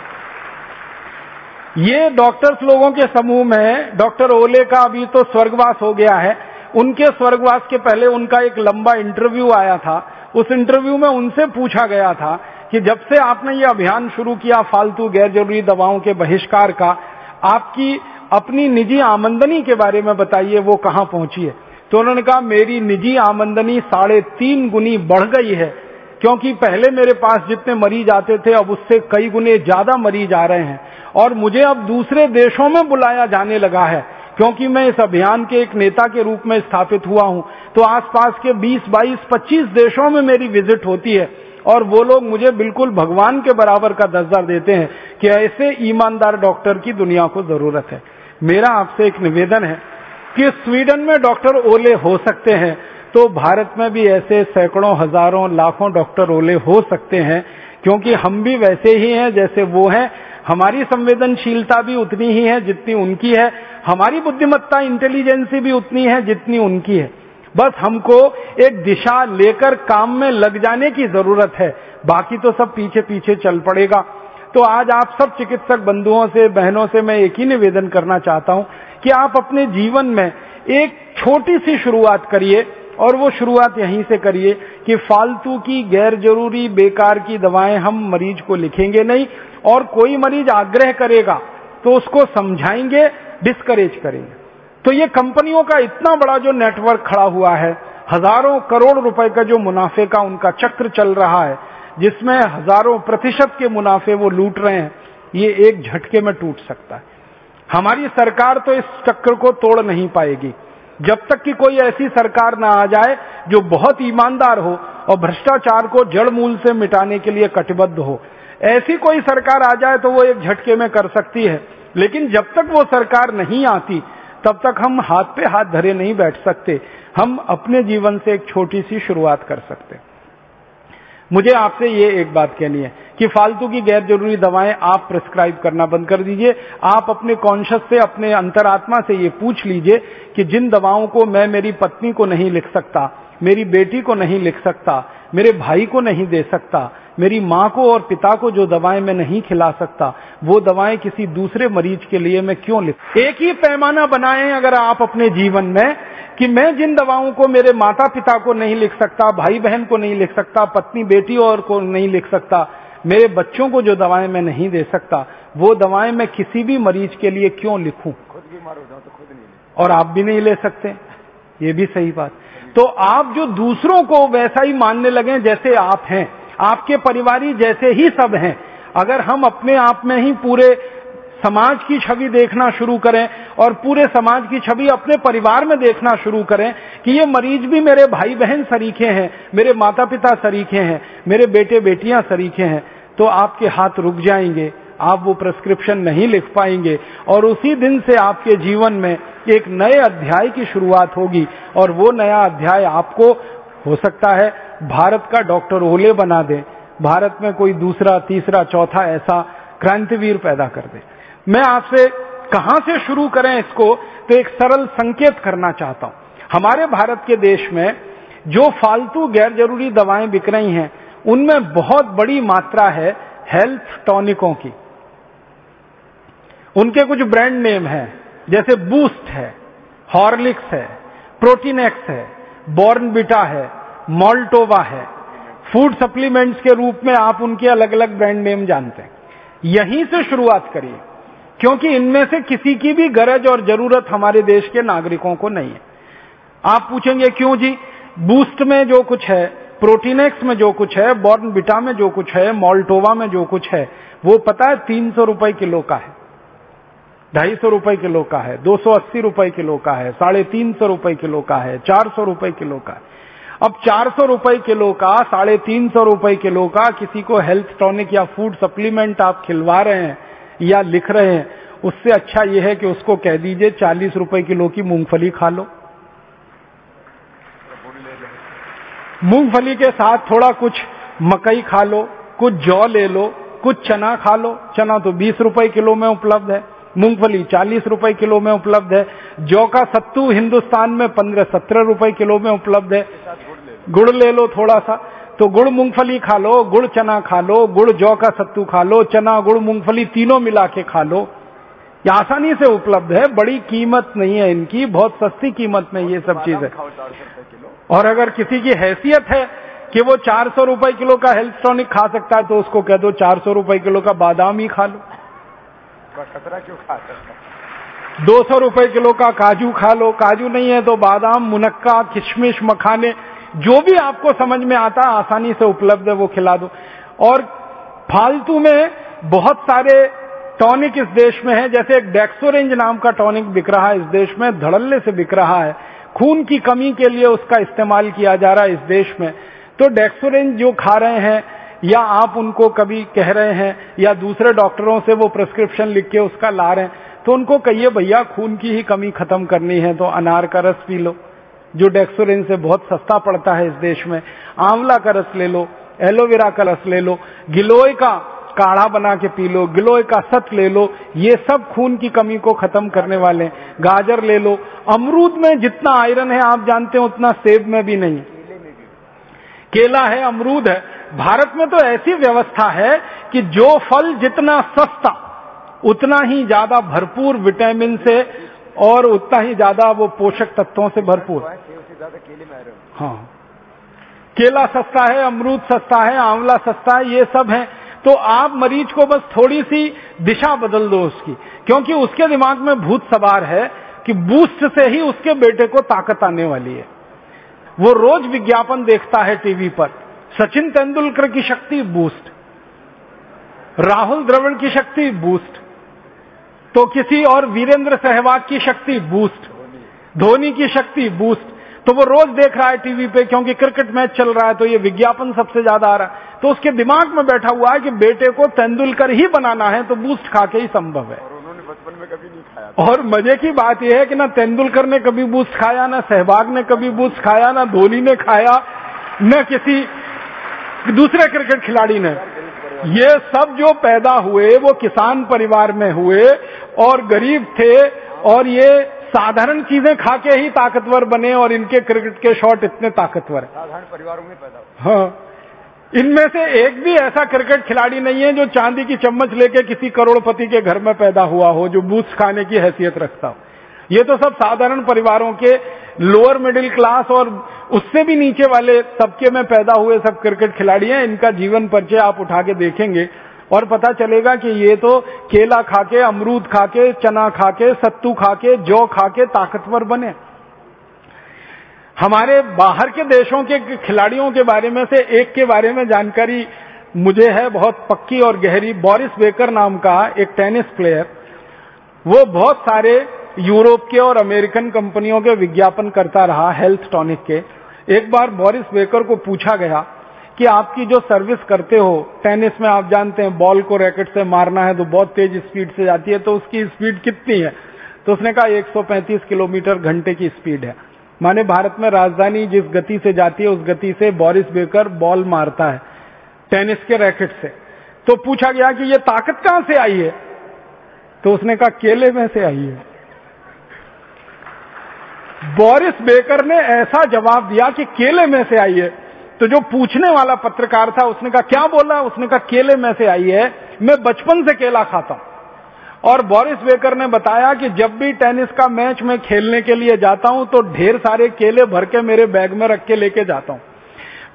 ये डॉक्टर्स लोगों के समूह में डॉक्टर ओले का अभी तो स्वर्गवास हो गया है। उनके स्वर्गवास के पहले उनका एक लंबा इंटरव्यू आया था। उस इंटरव्यू में उनसे पूछा गया था कि जब से आपने ये अभियान शुरू किया फालतू गैर ज़रूरी दवाओं के बहिष्कार का, आपकी अपनी निजी आमंदनी के बारे में बताइए, वो कहाँ पहुँची है? तो उन्होंने कहा, मेरी निजी आमंदनी साढ़े तीन गुनी बढ़ गई है। क्योंकि पहले मेरे पास जितने मरीज़ आते थे अब उससे कई गुने ज़्यादा मरीज़ आ रहे हैं। और मुझे अब दूसरे देशों में बुलाया जाने लगा है क्योंकि मैं इस अभियान के एक नेता के रूप में स्थापित हुआ हूँ। तो आसपास के 20, 22, 25 देशों में मेरी विज़िट होती है और वो लोग मुझे बिल्कुल भगवान के बराबर का दर्जा देते हैं कि ऐसे ईमानदार डॉक्टर की दुनिया को ज़रूरत है। मेरा आपसे एक निवेदन है कि स्वीडन में डॉक्टर ओले हो सकते हैं तो भारत में भी ऐसे सैकड़ों, हज़ारों, लाखों डॉक्टर ओले हो सकते हैं, क्योंकि हम भी वैसे ही हैं जैसे वो हैं। हमारी संवेदनशीलता भी उतनी ही है जितनी उनकी है। हमारी बुद्धिमत्ता, इंटेलिजेंसी भी उतनी है जितनी उनकी है। बस हमको एक दिशा लेकर काम में लग जाने की ज़रूरत है। बाकी तो सब पीछे पीछे चल पड़ेगा। तो आज आप सब चिकित्सक बंधुओं से, बहनों से मैं एक ही निवेदन करना चाहता हूँ कि आप अपने जीवन में एक छोटी सी शुरुआत करिए। और वो शुरुआत यहीं से करिए कि फालतू की गैर ज़रूरी बेकार की दवाएँ हम मरीज़ को लिखेंगे नहीं, और कोई मरीज़ आग्रह करेगा तो उसको समझाएँगे डिस्करेज करेंगे। तो ये कंपनियों का इतना बड़ा जो नेटवर्क खड़ा हुआ है, हज़ारों करोड़ रुपए का जो मुनाफे का उनका चक्र चल रहा है, जिसमें हज़ारों प्रतिशत के मुनाफे वो लूट रहे हैं, ये एक झटके में टूट सकता है। हमारी सरकार तो इस चक्र को तोड़ नहीं पाएगी। जब तक कि कोई ऐसी सरकार ना आ जाए जो बहुत ईमानदार हो और भ्रष्टाचार को जड़ मूल से मिटाने के लिए कटिबद्ध हो। ऐसी कोई सरकार आ जाए तो वो एक झटके में कर सकती है, लेकिन जब तक वो सरकार नहीं आती, तब तक हम हाथ पे हाथ धरे नहीं बैठ सकते। हम अपने जीवन से एक छोटी सी शुरुआत कर सकते मुझे आपसे ये एक बात कहनी है कि फालतू की गैर ज़रूरी दवाएँ आप प्रिस्क्राइब करना बंद कर दीजिए। आप अपने कॉन्शियस से, अपने अंतरात्मा से ये पूछ लीजिए कि जिन दवाओं को मैं मेरी पत्नी को नहीं लिख सकता, मेरी बेटी को नहीं लिख सकता, मेरे भाई को नहीं दे सकता, मेरी माँ को और पिता को जो दवाएँ मैं नहीं खिला सकता, वो दवाएँ किसी दूसरे मरीज़ के लिए मैं क्यों लिख एक ही पैमाना बनाएँ अगर आप अपने जीवन में कि मैं जिन दवाओं को मेरे माता पिता को नहीं लिख सकता भाई बहन को नहीं लिख सकता, पत्नी, बेटी और को नहीं लिख सकता, मेरे बच्चों को जो दवाएँ मैं नहीं दे सकता, वो दवाएँ मैं किसी भी मरीज़ के लिए क्यों लिखूं? खुद बीमार हो जाओ तो खुद नहीं और आप भी नहीं ले सकते। ये भी सही बात। तो आप जो दूसरों को वैसा ही मानने लगे जैसे आप हैं, आपके परिवारी जैसे ही सब हैं, अगर हम अपने आप में ही पूरे समाज की छवि देखना शुरू करें और पूरे समाज की छवि अपने परिवार में देखना शुरू करें कि ये मरीज़ भी मेरे भाई बहन सरीखे हैं, मेरे माता पिता सरीखे हैं, मेरे बेटे बेटियाँ सरीखे हैं तो आपके हाथ रुक जाएँगे, आप वो प्रेस्क्रिप्शन नहीं लिख पाएँगे और उसी दिन से आपके जीवन में एक नए अध्याय की शुरुआत होगी और वो नया अध्याय आपको, हो सकता है, भारत का डॉक्टर ओले बना दे, भारत में कोई दूसरा, तीसरा, चौथा ऐसा क्रांतिवीर पैदा कर दे। मैं आपसे कहाँ से शुरू करें इसको तो एक सरल संकेत करना चाहता हूँ। हमारे भारत के देश में जो फालतू गैर ज़रूरी दवाएँ बिक रही हैं, उनमें बहुत बड़ी मात्रा है हेल्थ टॉनिकों की। उनके कुछ ब्रांड नेम है, जैसे बूस्ट है, हॉर्लिक्स है प्रोटीनेक्स है बॉर्नबिटा है, मॉल्टोवा है। फ़ूड सप्लीमेंट्स के रूप में आप उनके अलग अलग ब्रांड नेम जानते हैं। यहीं से शुरुआत करिए। क्योंकि इनमें से किसी की भी गरज और ज़रूरत हमारे देश के नागरिकों को नहीं है। आप पूछेंगे क्यों जी? बूस्ट में जो कुछ है, प्रोटीनेक्स में जो कुछ है, बॉर्न बिटा में जो कुछ है, मॉल्टोवा में जो कुछ है, वो पता है तीन सौ रुपए किलो का है। ढाई सौ रुपए किलो का है, दो सौ अस्सी रुपए किलो का है, साढ़े तीन सौ रुपए किलो का है, चार सौ रुपए किलो का है। अब चार सौ रुपए किलो का, साढ़े तीन सौ रुपए किलो का किसी को हेल्थ टॉनिक या फ़ूड सप्लीमेंट आप खिलवा रहे हैं या लिख रहे हैं, उससे अच्छा यह है कि उसको कह दीजिए, चालीस रुपए किलो की मूंगफली खा लो। मूंगफली के साथ थोड़ा कुछ मकई खा लो, कुछ जौ ले लो, कुछ चना खा लो। चना तो बीस रुपए किलो में उपलब्ध है, मूंगफली चालीस रुपए किलो में उपलब्ध है, जौ का सत्तू हिंदुस्तान में पंद्रह सत्रह रुपए किलो में उपलब्ध है। गुड़ ले लो थोड़ा सा। तो गुड़ मूंगफली खा लो गुड़ चना खा लो गुड़ जौ का सत्तू खा लो चना गुड़ मूंगफली तीनों मिला के खा लो। ये आसानी से उपलब्ध है बड़ी कीमत नहीं है इनकी बहुत सस्ती कीमत में ये सब चीज़ें और अगर किसी की हैसियत है कि वो चार सौ रुपए किलो का हेल्थ टॉनिक खा सकता है तो उसको कह दो चार सौ रुपए किलो का बादाम ही खा लो। खतरा क्यों खा सकता दो सौ रुपए किलो का काजू खा लो। काजू नहीं है तो बादाम मुनक्का किशमिश मखाने जो भी आपको समझ में आता, आसानी से उपलब्ध है, वो खिला दो। और फालतू में बहुत सारे टॉनिक इस देश में है, जैसे एक डेक्सोरेंज नाम का टॉनिक बिक रहा है इस देश में, धड़ल्ले से बिक रहा है। खून की कमी के लिए उसका इस्तेमाल किया जा रहा है इस देश में। तो डेक्सोरेंज जो खा रहे हैं, या आप उनको कभी कह रहे हैं, या दूसरे डॉक्टरों से वो प्रिस्क्रिप्शन लिख के उसका ला रहे हैं तो उनको कहिए, भैया, खून की ही कमी खत्म करनी है तो अनार का रस पी लो। जो डेक्सोरेन से बहुत सस्ता पड़ता है इस देश में। आंवला का रस ले लो, एलोवेरा का रस ले लो, गिलोय का काढ़ा बना के पी लो, गिलोय का सत ले लो, ये सब खून की कमी को खत्म करने वाले गाजर ले लो। अमरूद में जितना आयरन है, आप जानते हैं, उतना सेब में भी नहीं। केला है, अमरूद है। भारत में तो ऐसी व्यवस्था है कि जो फल जितना सस्ता, उतना ही ज़्यादा भरपूर विटामिन से और उतना ही ज़्यादा वो पोषक तत्वों से भरपूर। हाँ। केला सस्ता है, अमरूद सस्ता है, आंवला सस्ता है, ये सब है। तो आप मरीज़ को बस थोड़ी सी दिशा बदल दो उसकी, क्योंकि उसके दिमाग में भूत सवार है कि बूस्ट से ही उसके बेटे को ताकत आने वाली है। वो रोज विज्ञापन देखता है टीवी पर, सचिन तेंदुलकर की शक्ति बूस्ट, राहुल द्रविड़ की शक्ति बूस्ट तो किसी और वीरेंद्र सहवाग की शक्ति बूस्ट, धोनी की शक्ति बूस्ट तो वो रोज देख रहा है टीवी पे क्योंकि क्रिकेट मैच चल रहा है तो ये विज्ञापन सबसे ज़्यादा आ रहा है। तो उसके दिमाग में बैठा हुआ है कि बेटे को तेंदुलकर ही बनाना है तो बूस्ट खा के ही संभव है। और उन्होंने बचपन में कभी नहीं खाया और मज़े की बात यह है कि ना तेंदुलकर ने कभी बूस्ट खाया ना सहवाग ने कभी बूस्ट खाया ना धोनी ने खाया न किसी दूसरे क्रिकेट खिलाड़ी ने। ये सब जो पैदा हुए वो किसान परिवार में हुए और गरीब थे और ये साधारण चीज़ें खा के ही ताकतवर बने और इनके क्रिकेट के शॉट इतने ताकतवर है। साधारण परिवारों में पैदा हाँ। इनमें से एक भी ऐसा क्रिकेट खिलाड़ी नहीं है जो चांदी की चम्मच लेके किसी करोड़पति के घर में पैदा हुआ हो जो बूथ खाने की हैसियत रखता हो। ये तो सब साधारण परिवारों के लोअर मिडिल क्लास और उससे भी नीचे वाले तबके में पैदा हुए सब क्रिकेट खिलाड़ी हैं। इनका जीवन परिचय आप उठा के देखेंगे। और पता चलेगा कि ये तो केला खा के अमरूद खा के चना खा के सत्तू खा के जौ खा के ताकतवर बने। हमारे बाहर के देशों के खिलाड़ियों के बारे में से एक के बारे में जानकारी मुझे है बहुत पक्की और गहरी। बोरिस बेकर नाम का एक टेनिस प्लेयर, वो बहुत सारे यूरोप के और अमेरिकन कंपनियों के विज्ञापन करता रहा, हेल्थ टॉनिक के। एक बार बोरिस बेकर को पूछा गया कि आपकी जो सर्विस करते हो टेनिस में आप जानते हैं बॉल को रैकेट से मारना है तो बहुत तेज स्पीड से जाती है तो उसकी स्पीड कितनी है? तो उसने कहा 135 किलोमीटर घंटे की स्पीड है। माने भारत में राजधानी जिस गति से जाती है, उस गति से बोरिस बेकर बॉल मारता है टेनिस के रैकेट से। तो पूछा गया कि ये ताकत कहाँ से आई है? तो उसने कहा, केले में से आई है। बोरिस बेकर ने ऐसा जवाब दिया कि केले में से आई है। तो जो पूछने वाला पत्रकार था, उसने कहा, क्या बोला? उसने कहा, केले में से आई है, मैं बचपन से केला खाता हूँ। और बोरिस बेकर ने बताया कि जब भी टेनिस का मैच मैं खेलने के लिए जाता हूँ तो ढेर सारे केले भर के मेरे बैग में रख के लेके जाता हूँ।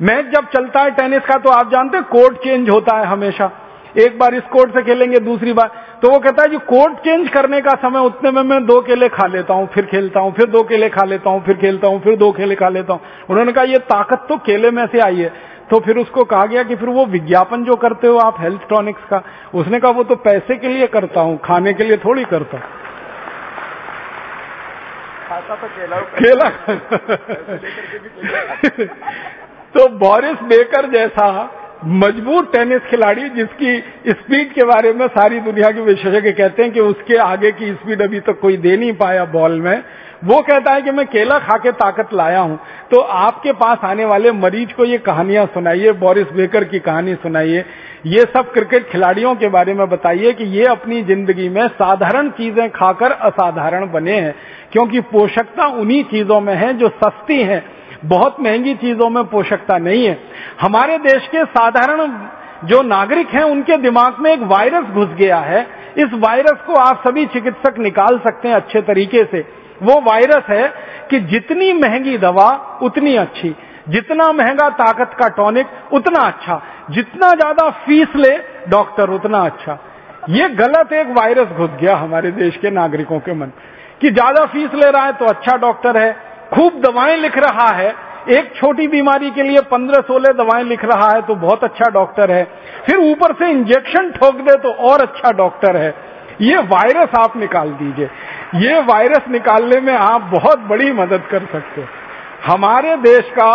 मैच जब चलता है टेनिस का तो आप जानते कोर्ट चेंज होता है हमेशा। एक बार इस कोर्ट से खेलेंगे, दूसरी बार। तो वो कहता है जी कोर्ट चेंज करने का समय उतने में मैं दो केले खा लेता हूँ फिर खेलता हूँ फिर दो केले खा लेता हूँ फिर खेलता हूँ फिर दो केले खा लेता हूँ। उन्होंने कहा ये ताकत तो केले में से आई है। तो फिर उसको कहा गया कि फिर वो विज्ञापन जो करते हो आप हेल्थ टॉनिक्स का उसने कहा वो तो पैसे के लिए करता हूँ खाने के लिए थोड़ी करता हूँ। था केला केला तो बोरिस बेकर जैसा मज़बूत टेनिस खिलाड़ी जिसकी स्पीड के बारे में सारी दुनिया के विशेषज्ञ कहते हैं कि उसके आगे की स्पीड अभी तक तो कोई दे नहीं पाया बॉल में। वो कहता है कि मैं केला खा के ताकत लाया हूँ। तो आपके पास आने वाले मरीज़ को ये कहानियाँ सुनाइए, बोरिस बेकर की कहानी सुनाइए। ये सब क्रिकेट खिलाड़ियों के बारे में बताइए कि ये अपनी ज़िंदगी में साधारण चीज़ें खाकर असाधारण बने हैं। क्योंकि पोषकता उन्हीं चीज़ों में है जो सस्ती है। बहुत महँगी चीज़ों में पोषकता नहीं है। हमारे देश के साधारण जो नागरिक हैं, उनके दिमाग में एक वायरस घुस गया है। इस वायरस को आप सभी चिकित्सक निकाल सकते हैं अच्छे तरीके से। वो वायरस है कि जितनी महँगी दवा, उतनी अच्छी। जितना महँगा ताकत का टॉनिक, उतना अच्छा। जितना ज़्यादा फ़ीस ले, डॉक्टर, उतना अच्छा। ये गलत एक वायरस घुस गया हमारे देश के नागरिकों के मन। कि ज़्यादा फ़ीस ले रहा है तो अच्छा डॉक्टर है। खूब दवाएँ लिख रहा है। एक छोटी बीमारी के लिए पंद्रह सोलह दवाएँ लिख रहा है तो बहुत अच्छा डॉक्टर है। फिर ऊपर से इंजेक्शन ठोक दे तो और अच्छा डॉक्टर है। ये वायरस आप निकाल दीजिए। ये वायरस निकालने में आप बहुत बड़ी मदद कर सकते हमारे देश का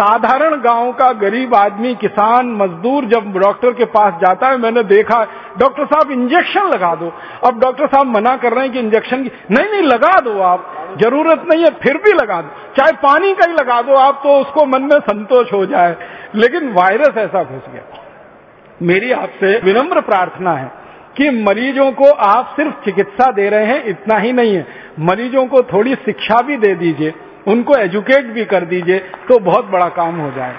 साधारण गाँव का गरीब आदमी, किसान, मजदूर जब डॉक्टर के पास जाता है, मैंने देखा, डॉक्टर साहब इंजेक्शन लगा दो। अब डॉक्टर साहब मना कर रहे हैं कि इंजेक्शन की, नहीं नहीं, लगा दो आप। ज़रूरत नहीं है, फिर भी लगा दो। चाहे पानी का ही लगा दो आप तो उसको मन में संतोष हो जाए। लेकिन वायरस ऐसा घुस गया। मेरी आपसे विनम्र प्रार्थना है कि मरीजों को आप सिर्फ़ चिकित्सा दे रहे हैं, इतना ही नहीं है। मरीजों को थोड़ी शिक्षा भी दे दीजिए। उनको एजुकेट भी कर दीजिए तो बहुत बड़ा काम हो जाए।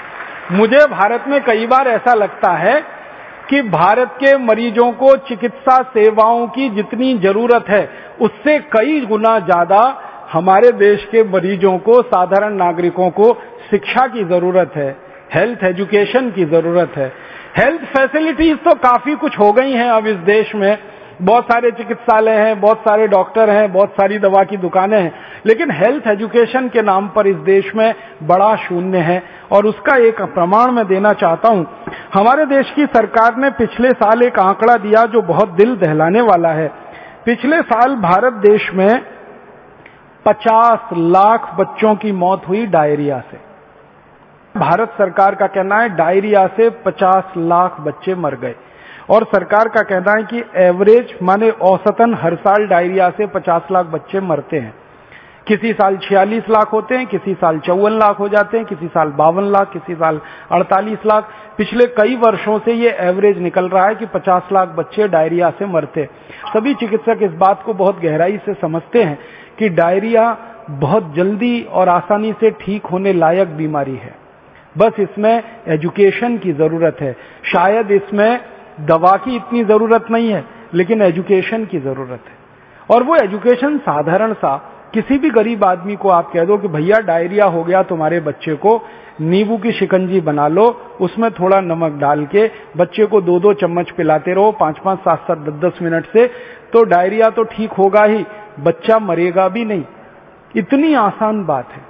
मुझे भारत में कई बार ऐसा लगता है कि भारत के मरीजों को चिकित्सा सेवाओं की जितनी ज़रूरत है, उससे कई गुना ज़्यादा हमारे देश के मरीजों को, साधारण नागरिकों को शिक्षा की ज़रूरत है हेल्थ एजुकेशन की ज़रूरत है। हेल्थ फैसिलिटीज़ तो काफ़ी कुछ हो गई हैं अब इस देश में। बहुत सारे चिकित्सालय हैं, बहुत सारे डॉक्टर हैं, बहुत सारी दवा की दुकानें हैं, लेकिन हेल्थ एजुकेशन के नाम पर इस देश में बड़ा शून्य है। और उसका एक प्रमाण मैं देना चाहता हूँ, हमारे देश की सरकार ने पिछले साल एक आंकड़ा दिया जो बहुत दिल दहलाने वाला है। पिछले साल भारत देश में 50 लाख बच्चों की मौत हुई डायरिया से। भारत सरकार का कहना है डायरिया से 50 लाख बच्चे मर गए। और सरकार का कहना है कि एवरेज माने औसतन हर साल डायरिया से 50 लाख बच्चे मरते हैं। किसी साल 46 लाख होते हैं, किसी साल चौवन लाख हो जाते हैं, किसी साल बावन लाख, किसी साल 48 लाख। पिछले कई वर्षों से ये एवरेज निकल रहा है कि 50 लाख बच्चे डायरिया से मरते सभी चिकित्सक इस बात को बहुत गहराई से समझते हैं कि डायरिया बहुत जल्दी और आसानी से ठीक होने लायक बीमारी है। बस इसमें एजुकेशन की ज़रूरत है। शायद इसमें दवा की इतनी ज़रूरत नहीं है, लेकिन एजुकेशन की ज़रूरत है। और वो एजुकेशन साधारण सा, किसी भी गरीब आदमी को आप कह दो कि भैया, डायरिया हो गया तुम्हारे बच्चे को, नींबू की शिकंजी बना लो, उसमें थोड़ा नमक डाल के, बच्चे को दो दो चम्मच पिलाते रहो पाँच पाँच सात सात दस दस मिनट से तो डायरिया तो ठीक होगा ही, बच्चा मरेगा भी नहीं। इतनी आसान बात है।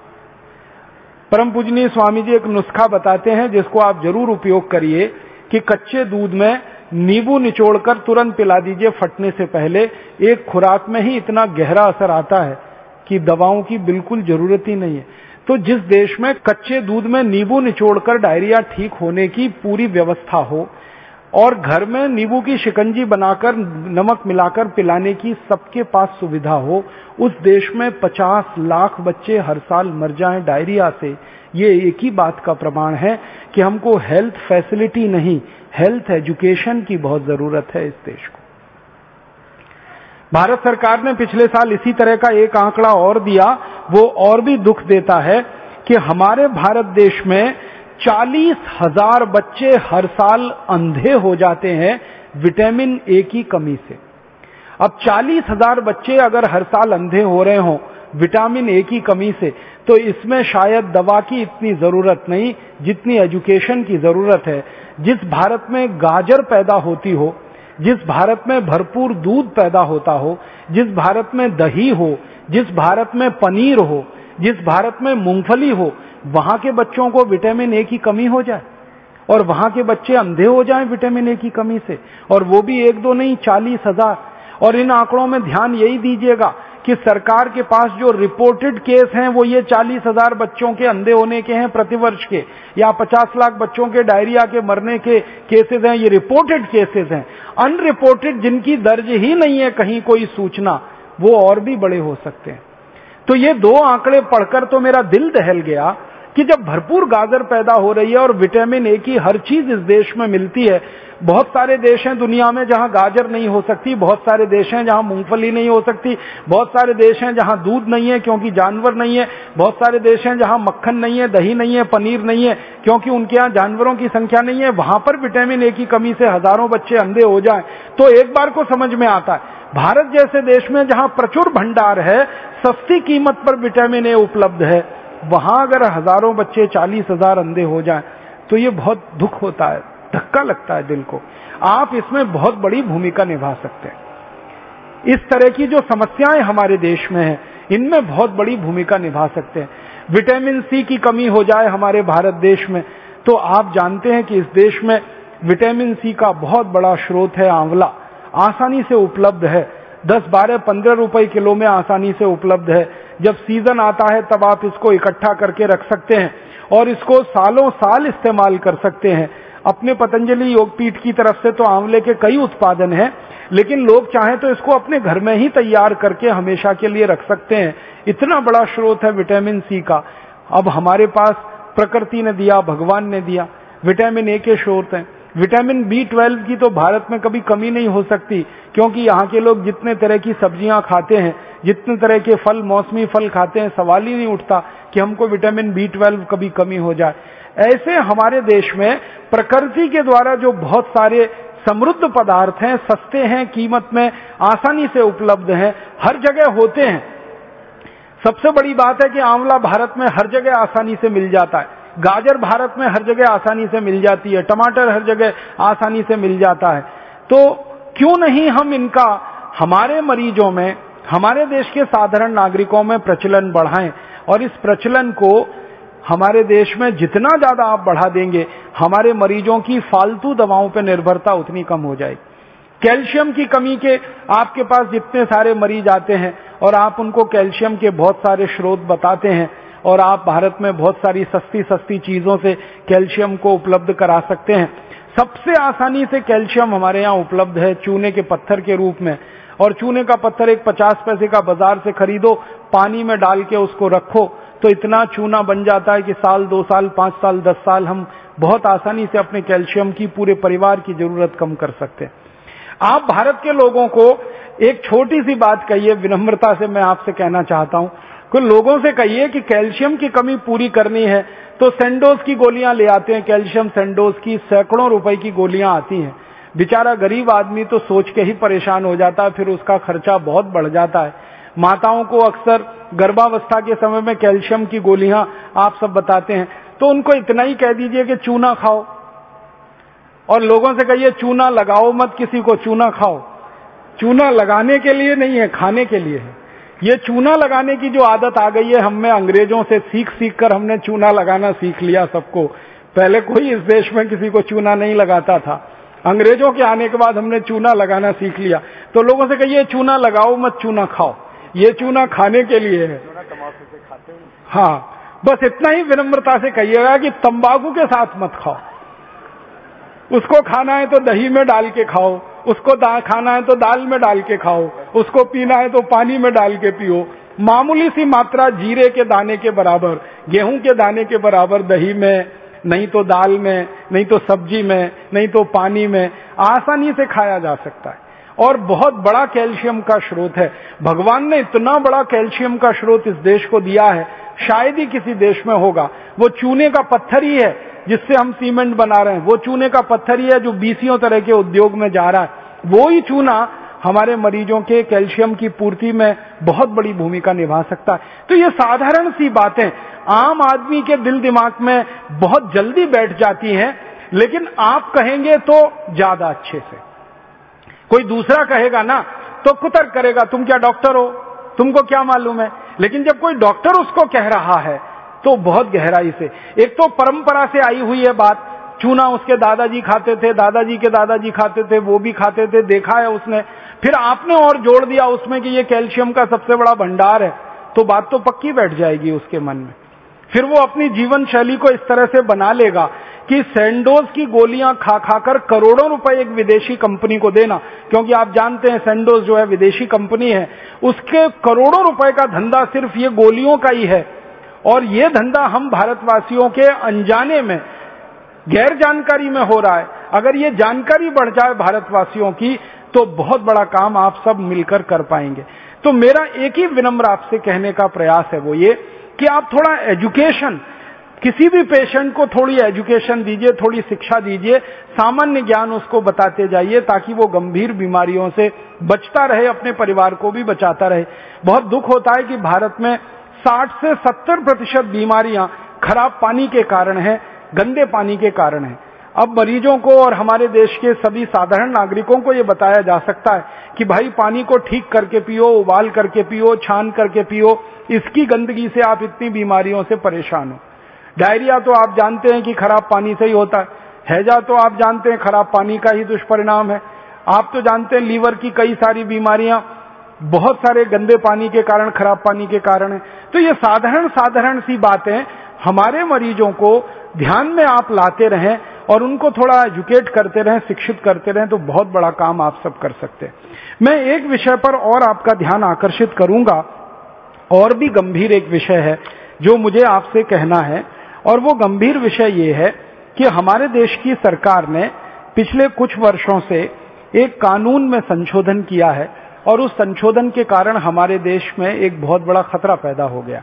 परम पूजनीय स्वामी जी एक नुस्खा बताते हैं, जिसको आप ज़रूर उपयोग करिए, कि कच्चे दूध में नींबू निचोड़कर तुरंत पिला दीजिए फटने से पहले। एक खुराक में ही इतना गहरा असर आता है कि दवाओं की बिल्कुल ज़रूरत ही नहीं है। तो जिस देश में कच्चे दूध में नींबू निचोड़कर डायरिया ठीक होने की पूरी व्यवस्था हो, और घर में नींबू की शिकंजी बनाकर नमक मिलाकर पिलाने की सबके पास सुविधा हो, उस देश में 50 लाख बच्चे हर साल मर जाएँ डायरिया से। ये एक ही बात का प्रमाण है कि हमको हेल्थ फैसिलिटी नहीं हेल्थ एजुकेशन की बहुत ज़रूरत है इस देश को। भारत सरकार ने पिछले साल इसी तरह का एक आंकड़ा और दिया, वो और भी दुख देता है कि हमारे भारत देश में चालीस हज़ार बच्चे हर साल अंधे हो जाते हैं विटामिन ए की कमी से। अब चालीस हज़ार बच्चे अगर हर साल अंधे हो रहे हो, विटामिन ए की कमी से तो इसमें शायद दवा की इतनी ज़रूरत नहीं जितनी एजुकेशन की ज़रूरत है। जिस भारत में गाजर पैदा होती हो, जिस भारत में भरपूर दूध पैदा होता हो, जिस भारत में दही हो, जिस भारत में पनीर हो, जिस भारत में मूंगफली हो, वहाँ के बच्चों को विटामिन ए की कमी हो जाए और वहाँ के बच्चे अंधे हो जाएँ विटामिन ए की कमी से। और वो भी एक दो नहीं, चालीस हज़ार। और इन आंकड़ों में ध्यान यही दीजिएगा कि सरकार के पास जो रिपोर्टेड केस हैं, वो ये चालीस हज़ार बच्चों के अंधे होने के हैं प्रतिवर्ष के, या पचास लाख बच्चों के डायरिया के मरने के केसेस हैं, ये रिपोर्टेड केसेस हैं। अनरिपोर्टेड जिनकी दर्ज ही नहीं है कहीं कोई सूचना, वो और भी बड़े हो सकते हैं। तो ये दो आंकड़े पढ़कर तो मेरा दिल दहल गया कि जब भरपूर गाजर पैदा हो रही है और विटामिन ए की हर चीज़ इस देश में मिलती है, बहुत सारे देश हैं दुनिया में जहाँ गाजर नहीं हो सकती, बहुत सारे देश हैं जहाँ मूंगफली नहीं हो सकती, बहुत सारे देश हैं जहाँ दूध नहीं है क्योंकि जानवर नहीं है, बहुत सारे देश हैं जहाँ मक्खन नहीं है, दही नहीं है, पनीर नहीं है क्योंकि उनके यहाँ जानवरों की संख्या नहीं है, वहाँ पर विटामिन ए की कमी से हज़ारों बच्चे अंधे हो जाए। तो एक बार को समझ में आता है, भारत जैसे देश में जहाँ प्रचुर भंडार है, सस्ती कीमत पर विटामिन ए उपलब्ध है। वहाँ अगर हज़ारों बच्चे चालीस हज़ार अंधे हो जाएँ तो ये बहुत दुख होता है धक्का लगता है दिल को। आप इसमें बहुत बड़ी भूमिका निभा सकते हैं। इस तरह की जो समस्याएँ हमारे देश में है इनमें बहुत बड़ी भूमिका निभा सकते हैं। विटामिन सी की कमी हो जाए हमारे भारत देश में तो आप जानते हैं कि इस देश में विटामिन सी का बहुत बड़ा स्रोत है आंवला। आसानी से उपलब्ध है। 10, 12, 15 रुपए किलो में आसानी से उपलब्ध है। जब सीज़न आता है, तब आप इसको इकट्ठा करके रख सकते हैं और इसको सालों साल इस्तेमाल कर सकते हैं। अपने पतंजलि योगपीठ की तरफ़ से तो आंवले के कई उत्पादन हैं, लेकिन लोग चाहें तो इसको अपने घर में ही तैयार करके हमेशा के लिए रख सकते हैं। इतना बड़ा स्रोत है विटामिन सी का। अब हमारे पास प्रकृति ने दिया, भगवान ने दिया। विटामिन ए के स्रोत हैं। विटामिन बी ट्वेल्व की तो भारत में कभी कमी नहीं हो सकती, क्योंकि यहाँ के लोग जितने तरह की सब्ज़ियाँ खाते हैं, जितने तरह के फल, मौसमी फल खाते हैं, सवाल ही नहीं उठता कि हमको विटामिन बी ट्वेल्व कभी कमी हो जाए। ऐसे हमारे देश में प्रकृति के द्वारा जो बहुत सारे समृद्ध पदार्थ हैं, सस्ते हैं, कीमत में आसानी से उपलब्ध हैं, हर जगह होते हैं। सबसे बड़ी बात है कि आंवला भारत में हर जगह आसानी से मिल जाता है। गाजर भारत में हर जगह आसानी से मिल जाती है, टमाटर हर जगह आसानी से मिल जाता है। तो क्यों नहीं हम इनका, हमारे मरीजों में, हमारे देश के साधारण नागरिकों में प्रचलन बढ़ाएँ और इस प्रचलन को हमारे देश में जितना ज़्यादा आप बढ़ा देंगे, हमारे मरीजों की फालतू दवाओं पर निर्भरता उतनी कम हो जाएगी। कैल्शियम की कमी के आपके पास जितने सारे मरीज़ आते हैं और आप उनको कैल्शियम के बहुत सारे स्रोत बताते हैं और आप भारत में बहुत सारी सस्ती सस्ती चीज़ों से कैल्शियम को उपलब्ध करा सकते हैं। सबसे आसानी से कैल्शियम हमारे यहाँ उपलब्ध है चूने के पत्थर के रूप में। और चूने का पत्थर एक पचास पैसे का बाज़ार से खरीदो, पानी में डाल के उसको रखो तो इतना चूना बन जाता है कि साल, दो साल, पाँच साल, दस साल हम बहुत आसानी से अपने कैल्शियम की, पूरे परिवार की ज़रूरत कम कर सकते हैं। आप भारत के लोगों को एक छोटी सी बात कहिए, विनम्रता से मैं आपसे कहना चाहता हूँ। कि लोगों से कहिए कि कैल्शियम की कमी पूरी करनी है तो सेंडोज की गोलियाँ ले आते हैं, कैल्शियम सेंडोज की सैकड़ों रुपए की गोलियाँ आती हैं। बेचारा गरीब आदमी तो सोच के ही परेशान हो जाता है, फिर उसका खर्चा बहुत बढ़ जाता है। माताओं को अक्सर गर्भावस्था के समय में कैल्शियम की गोलियाँ आप सब बताते हैं तो उनको इतना ही कह दीजिए कि चूना खाओ। और लोगों से कहिए, चूना लगाओ मत किसी को, चूना खाओ। चूना लगाने के लिए नहीं है, खाने के लिए है। ये चूना लगाने की जो आदत आ गई है, हमें अंग्रेज़ों से सीख सीख कर हमने चूना लगाना सीख लिया सबको। पहले कोई इस देश में किसी को चूना नहीं लगाता था। अंग्रेज़ों के आने के बाद हमने चूना लगाना सीख लिया। तो लोगों से कहिए, चूना लगाओ मत, चूना खाओ। ये चूना खाने के लिए है। हाँ बस इतना ही विनम्रता से कहिएगा कि तंबाकू के साथ मत खाओ। उसको खाना है तो दही में डाल के खाओ। उसको खाना है तो दाल में डाल के खाओ, उसको पीना है तो पानी में डाल के पियो। मामूली सी मात्रा जीरे के दाने के बराबर, गेहूँ के दाने के बराबर, दही में, नहीं तो दाल में, नहीं तो सब्ज़ी में, नहीं तो पानी में, आसानी से खाया जा सकता है। और बहुत बड़ा कैल्शियम का स्रोत है। भगवान ने इतना बड़ा कैल्शियम का स्रोत इस देश को दिया है, शायद ही किसी देश में होगा। वो चूने का पत्थर ही है जिससे हम सीमेंट बना रहे हैं। वो चूने का पत्थर ही है जो बीसियों तरह के उद्योग में जा रहा है। वो ही चूना हमारे मरीजों के कैल्शियम की पूर्ति में बहुत बड़ी भूमिका निभा सकता है। तो ये साधारण सी बातें आम आदमी के दिल दिमाग में बहुत जल्दी बैठ जाती हैं, लेकिन आप कहेंगे तो ज़्यादा अच्छे से। कोई दूसरा कहेगा ना तो कुतर करेगा, तुम क्या डॉक्टर हो? तुमको क्या मालूम है? लेकिन जब कोई डॉक्टर उसको कह रहा है तो बहुत गहराई से। एक तो परंपरा से आई हुई है बात। चूना उसके दादाजी खाते थे, दादाजी के दादाजी खाते थे, वो भी खाते थे, देखा है उसने। फिर आपने और जोड़ दिया उसमें कि ये कैल्शियम का सबसे बड़ा भंडार है। तो बात तो पक्की बैठ जाएगी उसके मन में। फिर वो अपनी जीवन शैली को इस तरह से बना लेगा कि सेंडोज की गोलियाँ खा खाकर करोड़ों रुपए एक विदेशी कंपनी को देना। क्योंकि आप जानते हैं सेंडोज जो है विदेशी कंपनी है। उसके करोड़ों रुपए का धंधा सिर्फ़ ये गोलियों का ही है। और ये धंधा हम भारतवासियों के अनजाने में, गैर जानकारी में हो रहा है। अगर ये जानकारी बढ़ जाए भारतवासियों की तो बहुत बड़ा काम आप सब मिलकर कर पाएँगे। तो मेरा एक ही विनम्र आपसे कहने का प्रयास है वो ये, कि आप थोड़ा एजुकेशन, किसी भी पेशेंट को थोड़ी एजुकेशन दीजिए, थोड़ी शिक्षा दीजिए, सामान्य ज्ञान उसको बताते जाइए, ताकि वो गंभीर बीमारियों से बचता रहे, अपने परिवार को भी बचाता रहे। बहुत दुख होता है कि भारत में 60 से 70 प्रतिशत बीमारियाँ खराब पानी के कारण है, गंदे पानी के कारण है। अब मरीजों को और हमारे देश के सभी साधारण नागरिकों को यह बताया जा सकता है कि भाई पानी को ठीक करके पियो, उबाल करके पियो, छान करके पियो, इसकी गंदगी से आप इतनी बीमारियों से परेशान हो। डायरिया तो आप जानते हैं कि खराब पानी से ही होता है। हैजा तो आप जानते हैं खराब पानी का ही दुष्परिणाम है। आप तो जानते हैं लीवर की कई सारी बीमारियाँ बहुत सारे गंदे पानी के कारण, खराब पानी के कारण। है तो ये साधारण साधारण सी बातें हमारे मरीजों को ध्यान में आप लाते रहें और उनको थोड़ा एजुकेट करते रहें, शिक्षित करते रहें तो बहुत बड़ा काम आप सब कर सकते हैं। मैं एक विषय पर और आपका ध्यान आकर्षित करूँगा। और भी गंभीर एक विषय है जो मुझे आपसे कहना है। और वो गंभीर विषय ये है कि हमारे देश की सरकार ने पिछले कुछ वर्षों से एक कानून में संशोधन किया है। और उस संशोधन के कारण हमारे देश में एक बहुत बड़ा खतरा पैदा हो गया।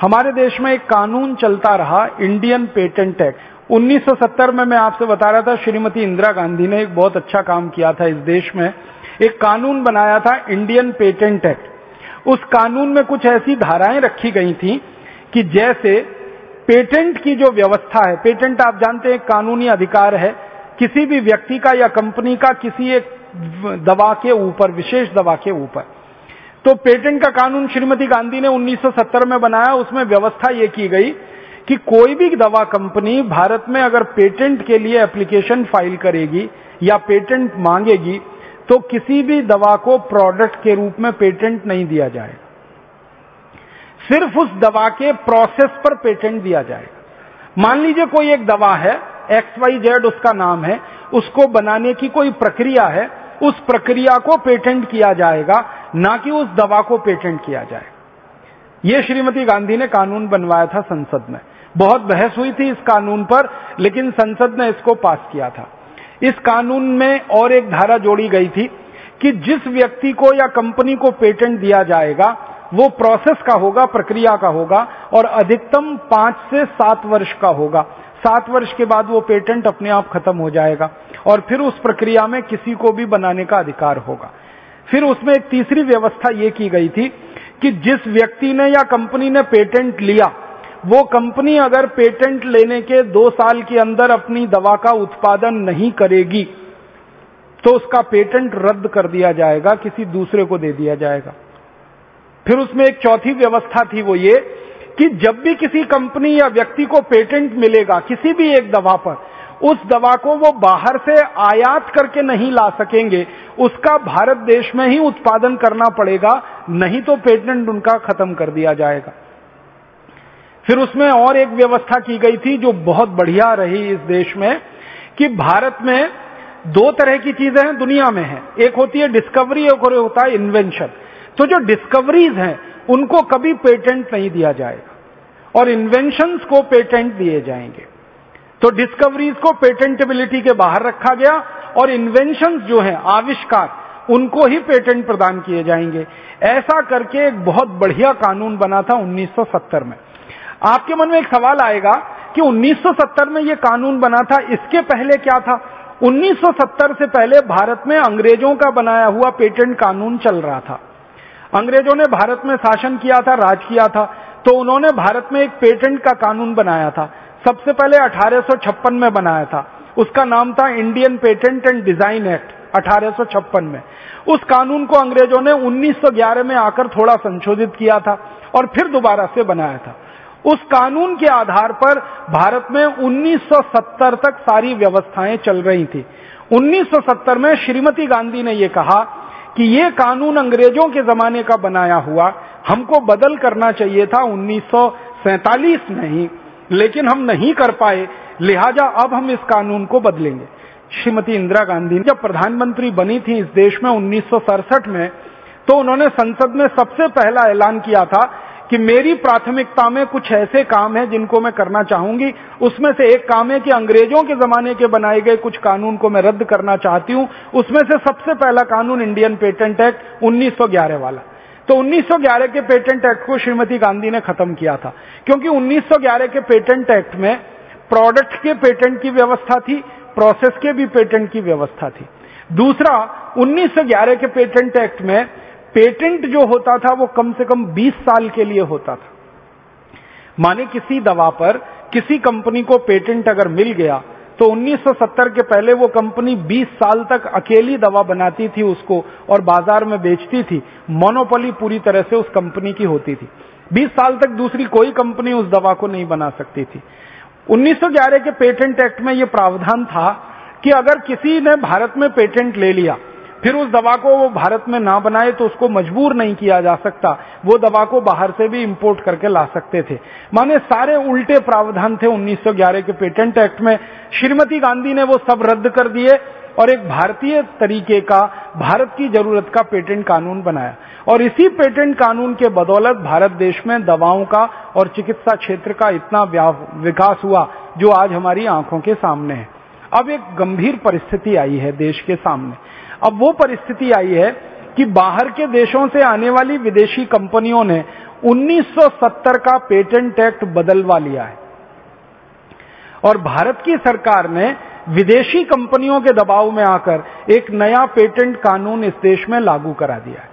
हमारे देश में एक कानून चलता रहा इंडियन पेटेंट एक्ट 1970 में मैं आपसे बता रहा था, श्रीमती इंदिरा गांधी ने एक बहुत अच्छा काम किया था इस देश में। एक कानून बनाया था इंडियन पेटेंट एक्ट उस कानून में कुछ ऐसी धाराएँ रखी गई थी कि जैसे पेटेंट की जो व्यवस्था है, पेटेंट आप जानते हैं कानूनी अधिकार है। किसी भी व्यक्ति का या कंपनी का किसी एक दवा के ऊपर, विशेष दवा के ऊपर। तो पेटेंट का कानून श्रीमती गांधी ने 1970 में बनाया। उसमें व्यवस्था यह की गई कि कोई भी दवा कंपनी भारत में अगर पेटेंट के लिए एप्लीकेशन फ़ाइल करेगी या पेटेंट मांगेगी तो किसी भी दवा को प्रोडक्ट के रूप में पेटेंट नहीं दिया जाएगा। सिर्फ़ उस दवा के प्रोसेस पर पेटेंट दिया जाएगा। मान लीजिए कोई एक दवा है एक्स वाई जेड उसका नाम है, उसको बनाने की कोई प्रक्रिया है उस प्रक्रिया को पेटेंट किया जाएगा, ना कि उस दवा को पेटेंट किया जाए। ये श्रीमती गांधी ने कानून बनवाया था संसद में। बहुत बहस हुई थी इस कानून पर, लेकिन संसद ने इसको पास किया था। इस कानून में और एक धारा जोड़ी गई थी कि जिस व्यक्ति को या कंपनी को पेटेंट दिया जाएगा, वो प्रोसेस का होगा, प्रक्रिया का होगा, और अधिकतम पाँच से सात वर्ष का होगा। सात वर्ष के बाद वो पेटेंट अपने आप खत्म हो जाएगा और फिर उस प्रक्रिया में किसी को भी बनाने का अधिकार होगा। फिर उसमें एक तीसरी व्यवस्था ये की गई थी कि जिस व्यक्ति ने या कंपनी ने पेटेंट लिया, वो कंपनी अगर पेटेंट लेने के दो साल के अंदर अपनी दवा का उत्पादन नहीं करेगी तो उसका पेटेंट रद्द कर दिया जाएगा, किसी दूसरे को दे दिया जाएगा। फिर उसमें एक चौथी व्यवस्था थी वो ये कि जब भी किसी कंपनी या व्यक्ति को पेटेंट मिलेगा, किसी भी एक दवा पर, उस दवा को वो बाहर से आयात करके नहीं ला सकेंगे। उसका भारत देश में ही उत्पादन करना पड़ेगा, नहीं तो पेटेंट उनका खत्म कर दिया जाएगा। फिर उसमें और एक व्यवस्था की गई थी जो बहुत बढ़िया रही इस देश में, कि भारत में दो तरह की चीज़ें हैं दुनिया में है। एक होती है डिस्कवरी एक होता है इन्वेंशन तो जो डिस्कवरीज हैं उनको कभी पेटेंट नहीं दिया जाएगा। और इन्वेंशंस को पेटेंट दिए जाएँगे। तो डिस्कवरीज को पेटेंटेबिलिटी के बाहर रखा गया और इन्वेंशंस जो हैं, आविष्कार, उनको ही पेटेंट प्रदान किए जाएँगे। ऐसा करके एक बहुत बढ़िया कानून बना था 1970 में। आपके मन में एक सवाल आएगा कि 1970 में यह कानून बना था, इसके पहले क्या था? 1970 से पहले भारत में अंग्रेज़ों का बनाया हुआ पेटेंट कानून चल रहा था। अंग्रेज़ों ने भारत में शासन किया था, राज किया था तो उन्होंने भारत में एक पेटेंट का कानून बनाया था। सबसे पहले अठारह सौ छप्पन में बनाया था। उसका नाम था Indian patent and design act, अठारह सौ छप्पन में। उस कानून को अंग्रेज़ों ने 1911 में आकर थोड़ा संशोधित किया था और फिर दोबारा से बनाया था। उस कानून के आधार पर भारत में 1970 तक सारी व्यवस्थाएँ चल रही थी। 1970 में श्रीमती गांधी ने यह कहा कि ये कानून अंग्रेज़ों के जमाने का बनाया हुआ, हमको बदल करना चाहिए था उन्नीस में ही लेकिन हम नहीं कर पाए, लिहाजा अब हम इस कानून को बदलेंगे। श्रीमती इंदिरा गांधी जब प्रधानमंत्री बनी थी इस देश में उन्नीस सौ सड़सठ में तो उन्होंने संसद में सबसे पहला ऐलान किया था कि मेरी प्राथमिकता में कुछ ऐसे काम हैं जिनको मैं करना चाहूँगी। उसमें से एक काम है कि अंग्रेज़ों के जमाने के बनाए गए कुछ कानून को मैं रद्द करना चाहती हूँ। उसमें से सबसे पहला कानून इंडियन पेटेंट एक्ट 1911 वाला। तो 1911 के पेटेंट एक्ट को श्रीमती गांधी ने खत्म किया था। क्योंकि 1911 के पेटेंट एक्ट में प्रोडक्ट के पेटेंट की व्यवस्था थी, प्रोसेस के भी पेटेंट की व्यवस्था थी। दूसरा 1911 के पेटेंट एक्ट में पेटेंट जो होता था वो कम से कम 20 साल के लिए होता था। माने किसी दवा पर किसी कंपनी को पेटेंट अगर मिल गया तो 1970 के पहले वो कंपनी 20 साल तक अकेली दवा बनाती थी उसको और बाज़ार में बेचती थी। मोनोपोली पूरी तरह से उस कंपनी की होती थी। 20 साल तक दूसरी कोई कंपनी उस दवा को नहीं बना सकती थी। 1911 के पेटेंट एक्ट में यह प्रावधान था कि अगर किसी ने भारत में पेटेंट ले लिया फिर उस दवा को वो भारत में ना बनाए तो उसको मजबूर नहीं किया जा सकता। वो दवा को बाहर से भी इंपोर्ट करके ला सकते थे। माने सारे उल्टे प्रावधान थे 1911 के पेटेंट एक्ट में। श्रीमती गांधी ने वो सब रद्द कर दिए और एक भारतीय तरीके का, भारत की ज़रूरत का पेटेंट कानून बनाया। और इसी पेटेंट कानून के बदौलत भारत देश में दवाओं का और चिकित्सा क्षेत्र का इतना विकास हुआ, जो आज हमारी आँखों के सामने है। अब एक गंभीर परिस्थिति आई है देश के सामने। अब वो परिस्थिति आई है कि बाहर के देशों से आने वाली विदेशी कंपनियों ने 1970 का पेटेंट एक्ट बदलवा लिया है। और भारत की सरकार ने विदेशी कंपनियों के दबाव में आकर एक नया पेटेंट कानून इस देश में लागू करा दिया है।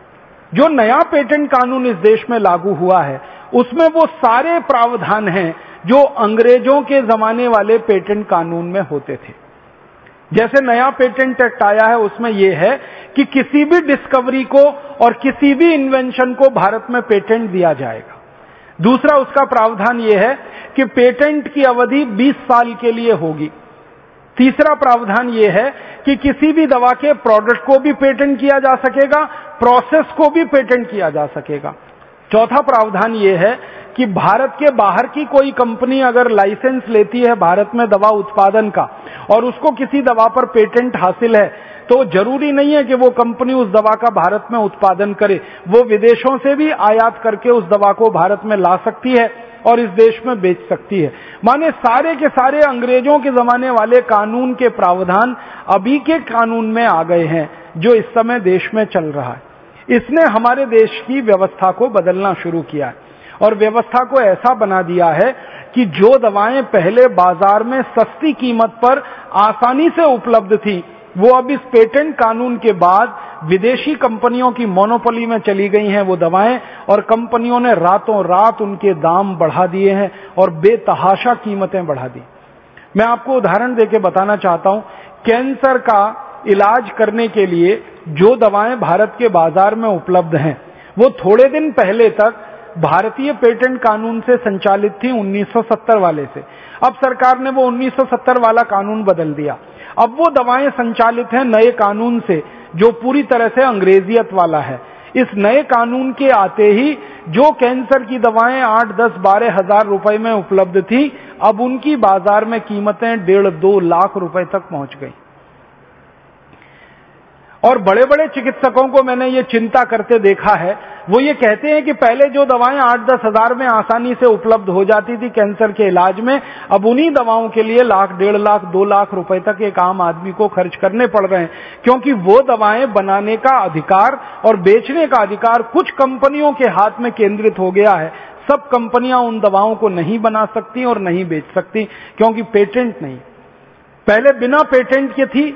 जो नया पेटेंट कानून इस देश में लागू हुआ है, उसमें वो सारे प्रावधान हैं जो अंग्रेज़ों के जमाने वाले पेटेंट कानून में होते थे। जैसे नया पेटेंट एक्ट आया है, उसमें यह है कि किसी भी डिस्कवरी को और किसी भी इन्वेंशन को भारत में पेटेंट दिया जाएगा। दूसरा उसका प्रावधान यह है कि पेटेंट की अवधि 20 साल के लिए होगी। तीसरा प्रावधान यह है कि किसी भी दवा के प्रोडक्ट को भी पेटेंट किया जा सकेगा प्रोसेस को भी पेटेंट किया जा सकेगा। चौथा प्रावधान यह है कि भारत के बाहर की कोई कंपनी अगर लाइसेंस लेती है भारत में दवा उत्पादन का, और उसको किसी दवा पर पेटेंट हासिल है तो ज़रूरी नहीं है कि वो कंपनी उस दवा का भारत में उत्पादन करे। वो विदेशों से भी आयात करके उस दवा को भारत में ला सकती है और इस देश में बेच सकती है। माने सारे के सारे अंग्रेज़ों के जमाने वाले कानून के प्रावधान अभी के कानून में आ गए हैं, जो इस समय देश में चल रहा है। इसने हमारे देश की व्यवस्था को बदलना शुरू किया है। और व्यवस्था को ऐसा बना दिया है कि जो दवाएँ पहले बाज़ार में सस्ती कीमत पर आसानी से उपलब्ध थी, वो अब इस पेटेंट कानून के बाद विदेशी कंपनियों की मोनोपोली में चली गई हैं वो दवाएँ, और कंपनियों ने रातों रात उनके दाम बढ़ा दिए हैं और बेतहाशा कीमतें बढ़ा दी। मैं आपको उदाहरण देके बताना चाहता हूँ, कैंसर का इलाज करने के लिए जो दवाएँ भारत के बाज़ार में उपलब्ध हैं, वो थोड़े दिन पहले तक भारतीय पेटेंट कानून से संचालित थी 1970 वाले से। अब सरकार ने वो 1970 वाला कानून बदल दिया। अब वो दवाएँ संचालित हैं नए कानून से, जो पूरी तरह से अंग्रेजियत वाला है। इस नए कानून के आते ही जो कैंसर की दवाएँ आठ, दस, बारह हज़ार रुपए में उपलब्ध थी, अब उनकी बाज़ार में कीमतें डेढ़, दो लाख रुपए तक पहुँच गई। और बड़े बड़े चिकित्सकों को मैंने ये चिंता करते देखा है। वो ये कहते हैं कि पहले जो दवाएँ आठ दस हज़ार में आसानी से उपलब्ध हो जाती थी कैंसर के इलाज में, अब उन्हीं दवाओं के लिए लाख, डेढ़ लाख, दो लाख रुपए तक एक आम आदमी को खर्च करने पड़ रहे हैं। क्योंकि वो दवाएँ बनाने का अधिकार और बेचने का अधिकार कुछ कंपनियों के हाथ में केंद्रित हो गया है। सब कंपनियाँ उन दवाओं को नहीं बना सकती और नहीं बेच सकती, क्योंकि पेटेंट नहीं। पहले बिना पेटेंट के थी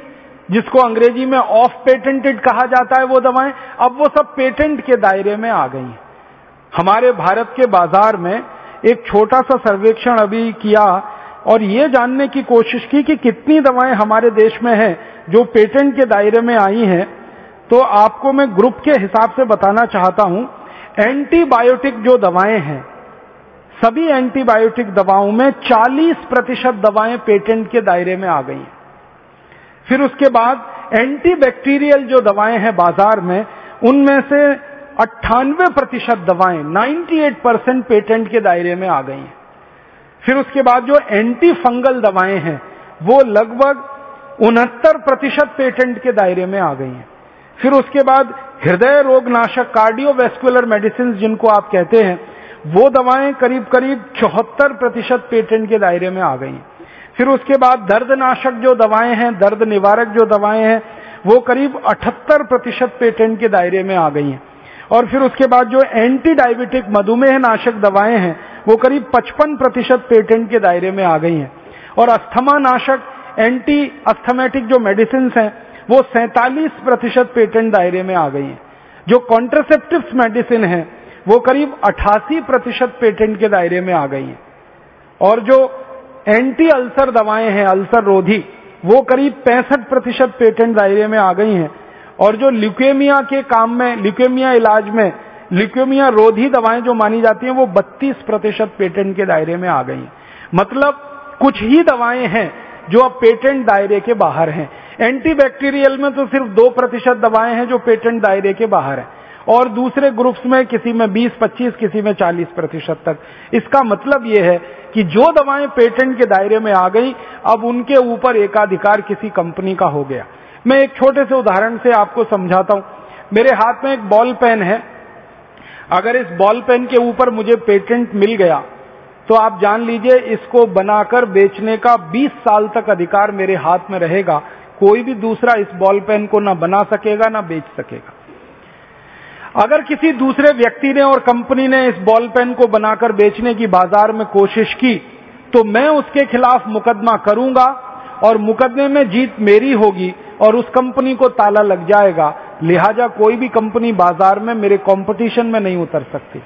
जिसको अंग्रेज़ी में ऑफ़ पेटेंटेड कहा जाता है वो दवाएँ, अब वो सब पेटेंट के दायरे में आ गई हैं। हमारे भारत के बाज़ार में एक छोटा सा सर्वेक्षण अभी किया और ये जानने की कोशिश की कि कितनी दवाएँ हमारे देश में हैं जो पेटेंट के दायरे में आई हैं। तो आपको मैं ग्रुप के हिसाब से बताना चाहता हूँ एंटीबायोटिक जो दवाएँ हैं, सभी एंटीबायोटिक दवाओं में 40 प्रतिशत दवाएँ पेटेंट के दायरे में आ गई हैं। फिर उसके बाद एंटीबैक्टीरियल जो दवाएँ हैं बाज़ार में, उनमें से अट्ठानवे प्रतिशत दवाएँ 98 परसेंट पेटेंट के दायरे में आ गई हैं। फिर उसके बाद जो एंटी फंगल दवाएँ हैं, वो लगभग उनहत्तर प्रतिशत पेटेंट के दायरे में आ गई हैं। फिर उसके बाद हृदय रोग नाशक कार्डियोवेस्कुलर मेडिसिन जिनको आप कहते हैं, वो दवाएँ करीब करीब चौहत्तर प्रतिशत पेटेंट के दायरे में आ गई हैं। फिर उसके बाद दर्दनाशक जो दवाएँ हैं, दर्द निवारक जो दवाएँ हैं, वो करीब अठहत्तर प्रतिशत पेटेंट के दायरे में आ गई हैं। और फिर उसके बाद जो एंटी डायबिटिक मधुमेह नाशक दवाएँ हैं, वो करीब 55 प्रतिशत पेटेंट के दायरे में आ गई हैं। और अस्थमा नाशक, एंटी अस्थमेटिक जो मेडिसिन हैं, वो सैतालीस प्रतिशत पेटेंट दायरे में आ गई हैं। जो कॉन्ट्रसेप्टिव मेडिसिन है, वो करीब 88 प्रतिशत पेटेंट के दायरे में आ गई हैं। और जो एंटी अल्सर दवाएँ हैं, अल्सर रोधी। वो करीब पैंसठ प्रतिशत पेटेंट दायरे में आ गई हैं। और जो ल्यूकेमिया के काम में ल्यूकेमिया इलाज में ल्यूकेमिया रोधी दवाएँ जो मानी जाती हैं, वो 32 प्रतिशत पेटेंट के दायरे में आ गई हैं। मतलब कुछ ही दवाएँ हैं जो अब पेटेंट दायरे के बाहर हैं। एंटीबैक्टीरियल में तो सिर्फ़ दो प्रतिशत दवाएँ हैं जो पेटेंट दायरे के बाहर हैं। और दूसरे ग्रुप्स में किसी में 20-25 किसी में 40 प्रतिशत तक। इसका मतलब यह है कि जो दवाएँ पेटेंट के दायरे में आ गई, अब उनके ऊपर एकाधिकार किसी कंपनी का हो गया। मैं एक छोटे से उदाहरण से आपको समझाता हूँ। मेरे हाथ में एक बॉल पेन है। अगर इस बॉल पेन के ऊपर मुझे पेटेंट मिल गया तो आप जान लीजिए, इसको बनाकर बेचने का 20 साल तक अधिकार मेरे हाथ में रहेगा। कोई भी दूसरा इस बॉल पेन को ना बना सकेगा, ना बेच सकेगा। अगर किसी दूसरे व्यक्ति ने और कंपनी ने इस बॉल पेन को बनाकर बेचने की बाज़ार में कोशिश की तो मैं उसके खिलाफ मुकदमा करूँगा और मुकदमे में जीत मेरी होगी और उस कंपनी को ताला लग जाएगा। लिहाजा कोई भी कंपनी बाज़ार में मेरे कंपटीशन में नहीं उतर सकती।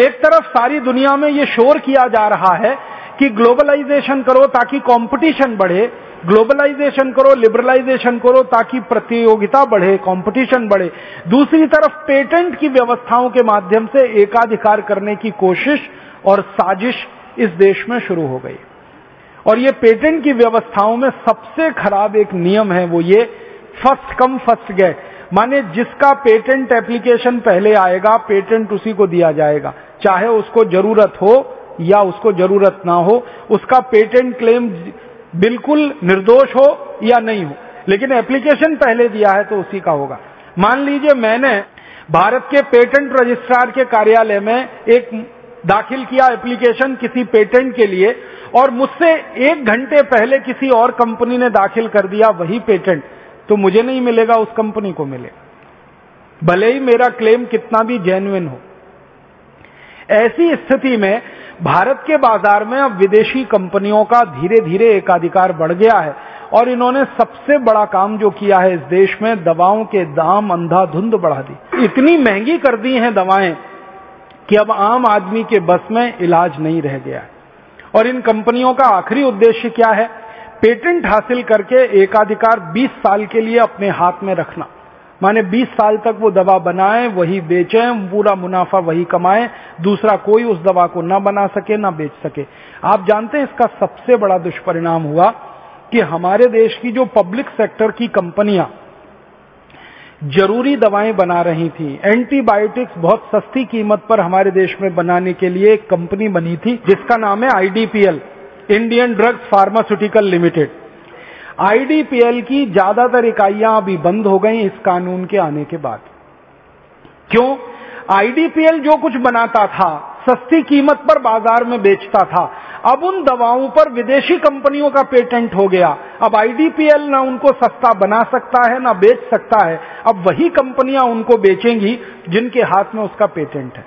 एक तरफ़ सारी दुनिया में ये शोर किया जा रहा है कि ग्लोबलाइजेशन करो ताकि कंपटीशन बढ़े, ग्लोबलाइजेशन करो, लिबरलाइजेशन करो ताकि प्रतियोगिता बढ़े, कंपटीशन बढ़े। दूसरी तरफ़ पेटेंट की व्यवस्थाओं के माध्यम से एकाधिकार करने की कोशिश और साजिश इस देश में शुरू हो गई। और ये पेटेंट की व्यवस्थाओं में सबसे खराब एक नियम है वो ये, फ़र्स्ट कम, फ़र्स्ट गए माने जिसका पेटेंट एप्लीकेशन पहले आएगा, पेटेंट उसी को दिया जाएगा। चाहे उसको ज़रूरत हो या उसको ज़रूरत ना हो, उसका पेटेंट क्लेम बिल्कुल निर्दोष हो या नहीं हो। लेकिन एप्लीकेशन पहले दिया है तो उसी का होगा। मान लीजिए मैंने भारत के पेटेंट रजिस्ट्रार के कार्यालय में एक दाखिल किया एप्लीकेशन किसी पेटेंट के लिए और मुझसे एक घंटे पहले किसी और कंपनी ने दाखिल कर दिया वही पेटेंट तो मुझे नहीं मिलेगा, उस कंपनी को मिलेगा। भले ही मेरा क्लेम कितना भी जेन्युन हो। ऐसी स्थिति में भारत के बाज़ार में अब विदेशी कंपनियों का धीरे धीरे एकाधिकार बढ़ गया है और इन्होंने सबसे बड़ा काम जो किया है इस देश में, दवाओं के दाम अंधाधुंध बढ़ा दी इतनी महँगी कर दी हैं दवाएँ कि अब आम आदमी के बस में इलाज नहीं रह गया है। और इन कंपनियों का आखिरी उद्देश्य क्या है? पेटेंट हासिल करके एकाधिकार 20 साल के लिए अपने हाथ में रखना। माने 20 साल तक वो दवा बनाए, वही बेचें, पूरा मुनाफा वही कमाए, दूसरा कोई उस दवा को ना बना सके, ना बेच सके। आप जानते हैं इसका सबसे बड़ा दुष्परिणाम हुआ कि हमारे देश की जो पब्लिक सेक्टर की कंपनियाँ ज़रूरी दवाएँ बना रही थी, एंटीबायोटिक्स बहुत सस्ती कीमत पर हमारे देश में बनाने के लिए एक कंपनी बनी थी, जिसका नाम है IDPL, Indian drugs pharmaceutical limited. IDPL की ज़्यादातर इकाइयाँ अभी बंद हो गई इस कानून के आने के बाद। क्यों? आईडीपीएल जो कुछ बनाता था, सस्ती कीमत पर बाज़ार में बेचता था, अब उन दवाओं पर विदेशी कंपनियों का पेटेंट हो गया। अब आईडीपीएल ना उनको सस्ता बना सकता है, ना बेच सकता है। अब वही कंपनियाँ उनको बेचेंगी जिनके हाथ में उसका पेटेंट है।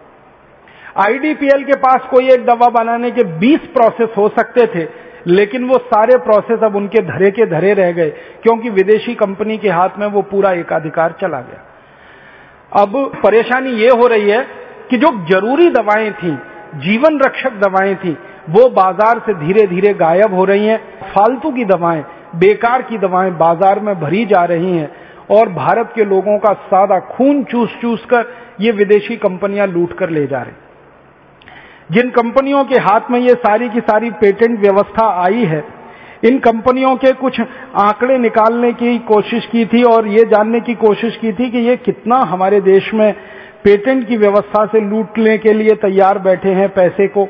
आईडीपीएल के पास कोई एक दवा बनाने के 20 प्रोसेस हो सकते थे लेकिन वो सारे प्रोसेस अब उनके धरे के धरे रह गए, क्योंकि विदेशी कंपनी के हाथ में वो पूरा एकाधिकार चला गया। अब परेशानी ये हो रही है कि जो ज़रूरी दवाएँ थी, जीवन रक्षक दवाएँ थी, वो बाज़ार से धीरे धीरे गायब हो रही हैं। फालतू की दवाएँ, बेकार की दवाएँ बाज़ार में भरी जा रही हैं और भारत के लोगों का सादा खून चूस चूस कर ये विदेशी कंपनियाँ लूट कर ले जा रही जिन कंपनियों के हाथ में ये सारी की सारी पेटेंट व्यवस्था आई है, इन कंपनियों के कुछ आंकड़े निकालने की कोशिश की थी और ये जानने की कोशिश की थी कि ये कितना हमारे देश में पेटेंट की व्यवस्था से लूटने के लिए तैयार बैठे हैं पैसे को,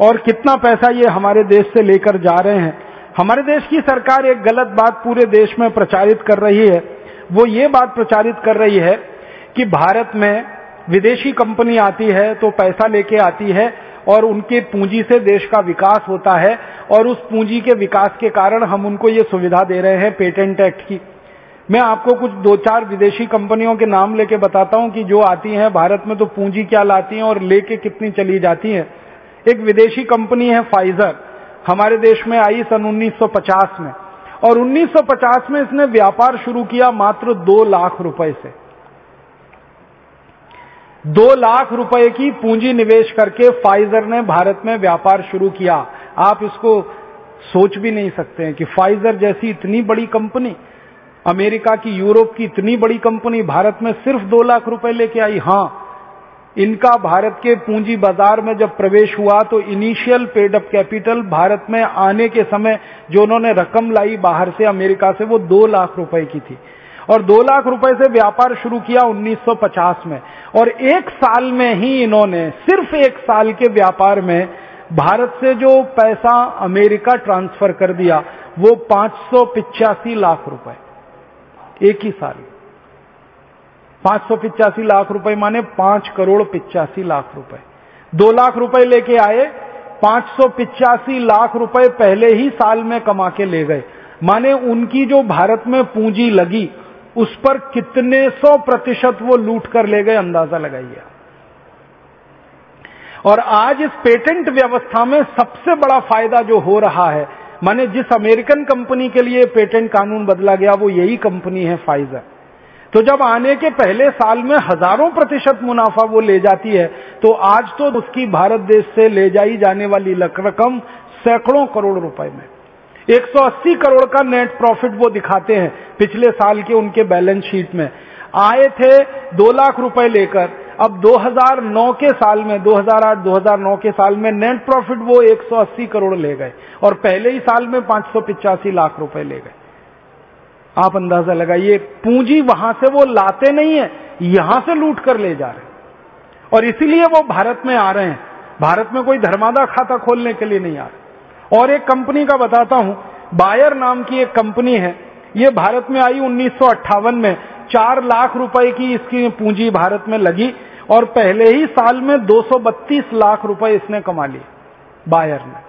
और कितना पैसा ये हमारे देश से लेकर जा रहे हैं। हमारे देश की सरकार एक गलत बात पूरे देश में प्रचारित कर रही है। वो ये बात प्रचारित कर रही है कि भारत में विदेशी कंपनी आती है तो पैसा लेके आती है और उनके पूंजी से देश का विकास होता है और उस पूंजी के विकास के कारण हम उनको ये सुविधा दे रहे हैं पेटेंट एक्ट की। मैं आपको कुछ दो चार विदेशी कंपनियों के नाम लेके बताता हूँ कि जो आती हैं भारत में तो पूंजी क्या लाती हैं और लेके कितनी चली जाती हैं। एक विदेशी कंपनी है फाइजर हमारे देश में आई सन 1950 में। और 1950 में इसने व्यापार शुरू किया मात्र दो लाख रुपए से। दो लाख रुपए की पूंजी निवेश करके फाइजर ने भारत में व्यापार शुरू किया। आप इसको सोच भी नहीं सकते हैं कि फाइजर जैसी इतनी बड़ी कंपनी, अमेरिका की, यूरोप की इतनी बड़ी कंपनी भारत में सिर्फ़ दो लाख रुपए लेके आई। हाँ, इनका भारत के पूंजी बाज़ार में जब प्रवेश हुआ तो इनिशियल पेडअप कैपिटल भारत में आने के समय जो उन्होंने रकम लाई बाहर से अमेरिका से, वो दो लाख रुपए की थी। और दो लाख रुपए से व्यापार शुरू किया 1950 में। और एक साल में ही इन्होंने, सिर्फ़ एक साल के व्यापार में, भारत से जो पैसा अमेरिका ट्रांसफ़र कर दिया, वो पाँच लाख रुपए। एक ही साल। पाँच लाख रुपए माने पाँच करोड़ पिचासी लाख रुपए। दो लाख रुपए लेके आए, पाँच लाख रुपए पहले ही साल में कमा के ले गए। माने उनकी जो भारत में पूंजी लगी उस पर कितने सौ प्रतिशत वो लूट कर ले गए, अंदाज़ा लगाइए और आज इस पेटेंट व्यवस्था में सबसे बड़ा फ़ायदा जो हो रहा है, माने जिस अमेरिकन कंपनी के लिए पेटेंट कानून बदला गया, वो यही कंपनी है फाइजर। तो जब आने के पहले साल में हज़ारों प्रतिशत मुनाफा वो ले जाती है तो आज तो उसकी भारत देश से ले जाई जाने वाली रकम सैकड़ों करोड़ रुपए में। 180 करोड़ का नेट प्रॉफिट वो दिखाते हैं, पिछले साल के उनके बैलेंस शीट में। आए थे दो लाख रुपए लेकर, अब 2009 के साल में 2008-2009 के साल में नेट प्रॉफिट वो 180 करोड़ ले गए, और पहले ही साल में पाँच लाख रुपए ले गए। आप अंदाज़ा लगाइए, पूंजी वहाँ से वो लाते नहीं है, यहाँ से लूट कर ले जा रहे और इसीलिए वो भारत में आ रहे हैं। भारत में कोई धर्मादा खाता खोलने के लिए नहीं आ रहे। और एक कंपनी का बताता हूँ, बायर नाम की एक कंपनी है। ये भारत में आई उन्नीस सौ अट्ठावन में। चार लाख रुपए की इसकी पूंजी भारत में लगी और पहले ही साल में 232 लाख रुपए इसने कमा लिए बायर ने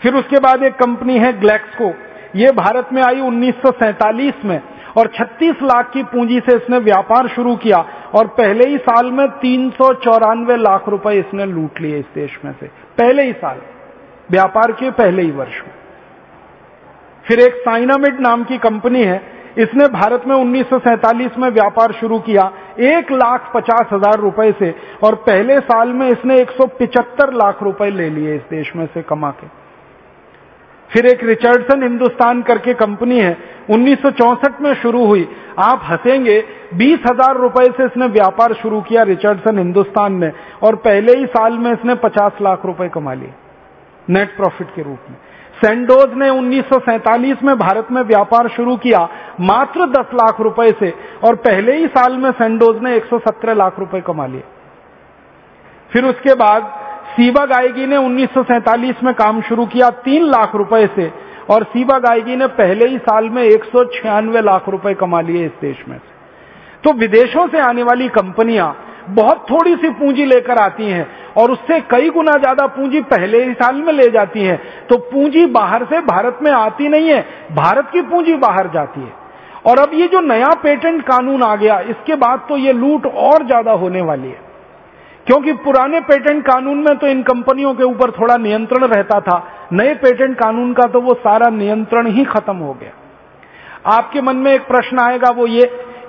फिर उसके बाद एक कंपनी है ग्लैक्सको। ये भारत में आई उन्नीस सौ सैंतालीस में और 36 लाख की पूंजी से इसने व्यापार शुरू किया और पहले ही साल में तीन सौ चौरानवे लाख रुपए इसने लूट लिए इस देश में से। पहले ही साल। व्यापार के पहले ही वर्ष में। फिर एक साइनामिड नाम की कंपनी है। इसने भारत में उन्नीस सौ सैंतालीस में व्यापार शुरू किया एक लाख पचास हज़ार रुपए से और पहले साल में इसने एक लाख रुपए ले लिए इस देश में से कमा के। फिर एक रिचर्डसन हिंदुस्तान करके कंपनी है। 1964 में शुरू हुई। आप हंसेंगे, बीस हज़ार रुपए से इसने व्यापार शुरू किया रिचर्डसन हिंदुस्तान में और पहले ही साल में इसने 50 लाख रुपए कमा लिए। नेट प्रॉफिट के रूप में। सेंडोज ने उन्नीस सौ सैंतालीस में भारत में व्यापार शुरू किया मात्र 10 लाख रुपए से, और पहले ही साल में सेंडोज ने 117 लाख रुपए कमा लिए। फिर उसके बाद सीबा गायगी ने उन्नीस सौ सैंतालीस में काम शुरू किया तीन लाख रुपए से, और सीबा गायगी ने पहले ही साल में एक सौ छियानवे लाख रुपए कमा लिए इस देश में तो विदेशों से आने वाली कंपनियाँ बहुत थोड़ी सी पूंजी लेकर आती हैं और उससे कई गुना ज़्यादा पूंजी पहले ही साल में ले जाती है। तो पूंजी बाहर से भारत में आती नहीं है, भारत की पूंजी बाहर जाती है। और अब ये जो नया पेटेंट कानून आ गया, इसके बाद तो ये लूट और ज़्यादा होने वाली है। क्योंकि पुराने पेटेंट कानून में तो इन कंपनियों के ऊपर थोड़ा नियंत्रण रहता था, नए पेटेंट कानून का तो वो सारा नियंत्रण ही खत्म हो गया। आपके मन में एक प्रश्न आएगा, वो ये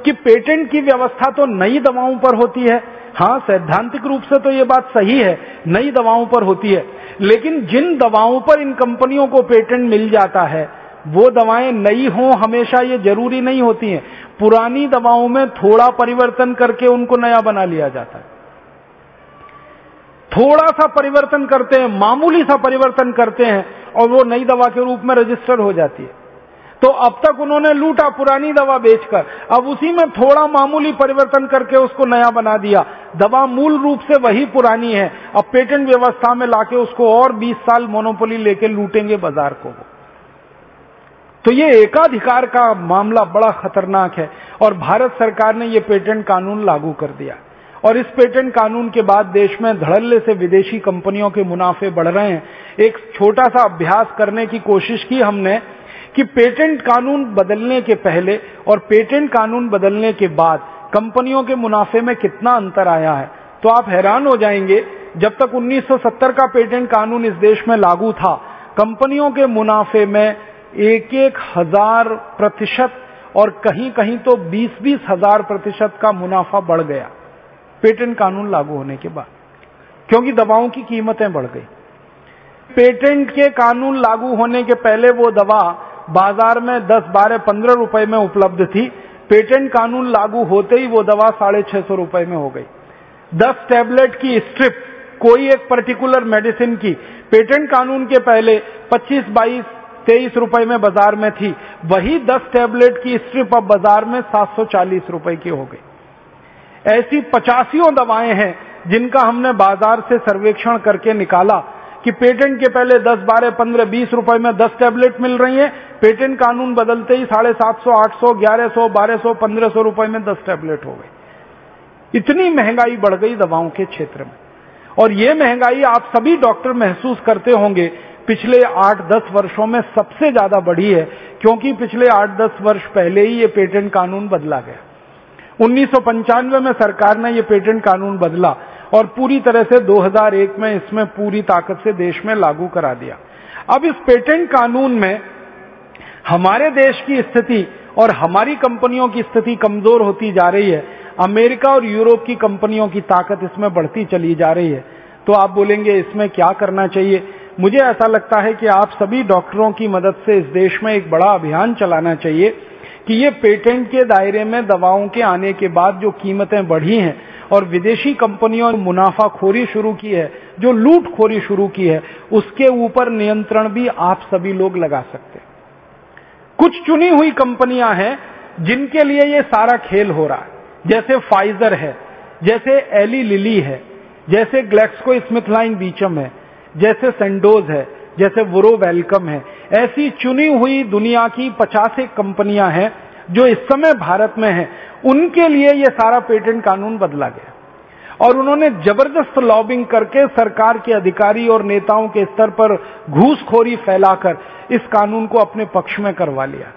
कि पेटेंट की व्यवस्था तो नई दवाओं पर होती है। हाँ सैद्धांतिक रूप से तो ये बात सही है, नई दवाओं पर होती है। लेकिन जिन दवाओं पर इन कंपनियों को पेटेंट मिल जाता है, वो दवाएँ नई हों हमेशा ये ज़रूरी नहीं होती हैं। पुरानी दवाओं में थोड़ा परिवर्तन करके उनको नया बना लिया जाता है। थोड़ा सा परिवर्तन करते हैं, मामूली सा परिवर्तन करते हैं और वो नई दवा के रूप में रजिस्टर हो जाती है। तो अब तक उन्होंने लूटा पुरानी दवा बेचकर। अब उसी में थोड़ा मामूली परिवर्तन करके उसको नया बना दिया। दवा मूल रूप से वही पुरानी है। अब पेटेंट व्यवस्था में लाके उसको और 20 साल मोनोपोली लेके लूटेंगे बाज़ार को तो ये एकाधिकार का मामला बड़ा खतरनाक है और भारत सरकार ने ये पेटेंट कानून लागू कर दिया। और इस पेटेंट कानून के बाद देश में धड़ल्ले से विदेशी कंपनियों के मुनाफे बढ़ रहे हैं। एक छोटा सा अभ्यास करने की कोशिश की हमने। कि पेटेंट कानून बदलने के पहले और पेटेंट कानून बदलने के बाद कंपनियों के मुनाफे में कितना अंतर आया है? तो आप हैरान हो जाएँगे, जब तक 1970 का पेटेंट कानून इस देश में लागू था, कंपनियों के मुनाफे में एक एक हज़ार प्रतिशत और कहीं कहीं तो बीस बीस हज़ार प्रतिशत का मुनाफा बढ़ गया, पेटेंट कानून लागू होने के बाद। क्योंकि दवाओं की कीमतें बढ़ गई। पेटेंट के कानून लागू होने के पहले वो दवा बाज़ार में 10, 12, 15 रुपए में उपलब्ध थी। पेटेंट कानून लागू होते ही वो दवा साढ़े छह सौ रुपए में हो गई। 10 टैबलेट की स्ट्रिप कोई एक पर्टिकुलर मेडिसिन की पेटेंट कानून के पहले 25, 22, तेईस रुपए में बाज़ार में थी। वही 10 टैबलेट की स्ट्रिप अब बाज़ार में 740 रुपए की हो गई। ऐसी पचासियों दवाएँ हैं जिनका हमने बाज़ार से सर्वेक्षण करके निकाला। कि पेटेंट के पहले 10, 12, 15, 20 रुपए में 10 टैबलेट मिल रही है। पेटेंट कानून बदलते ही साढ़े सात सौ आठ सौ ग्यारह सौ बारह सौ पंद्रह सौ रुपए में 10 टैबलेट हो गई इतनी महँगाई बढ़ गई दवाओं के क्षेत्र में। और ये महँगाई आप सभी डॉक्टर महसूस करते होंगे पिछले आठ दस वर्षों में सबसे ज़्यादा बढ़ी है क्योंकि पिछले आठ दस वर्ष पहले ही ये पेटेंट कानून बदला गया। उन्नीस सौ पंचानवे में सरकार ने ये पेटेंट कानून बदला। और पूरी तरह से 2001 में इसमें पूरी ताकत से देश में लागू करा दिया। अब इस पेटेंट कानून में हमारे देश की स्थिति और हमारी कंपनियों की स्थिति कमज़ोर होती जा रही है। अमेरिका और यूरोप की कंपनियों की ताकत इसमें बढ़ती चली जा रही है। तो आप बोलेंगे, इसमें क्या करना चाहिए? मुझे ऐसा लगता है कि आप सभी डॉक्टरों की मदद से इस देश में एक बड़ा अभियान चलाना चाहिए। कि ये पेटेंट के दायरे में दवाओं के आने के बाद जो कीमतें बढ़ी हैं और विदेशी कंपनियों ने मुनाफाखोरी शुरू की है, जो लूटखोरी शुरू की है, उसके ऊपर नियंत्रण भी आप सभी लोग लगा सकते कुछ चुनी हुई कंपनियाँ हैं जिनके लिए ये सारा खेल हो रहा है। जैसे फाइजर है, जैसे एली लिली है, जैसे ग्लेक्सको स्मिथलाइन बीचम है, जैसे सेंडोज है जैसे वुरो वेलकम है। ऐसी चुनी हुई दुनिया की पचास कंपनियाँ हैं जो इस समय भारत में हैं। उनके लिए यह सारा पेटेंट कानून बदला गया। और उन्होंने ज़बरदस्त लॉबिंग करके सरकार के अधिकारी और नेताओं के स्तर पर घूसखोरी फैलाकर इस कानून को अपने पक्ष में करवा लिया।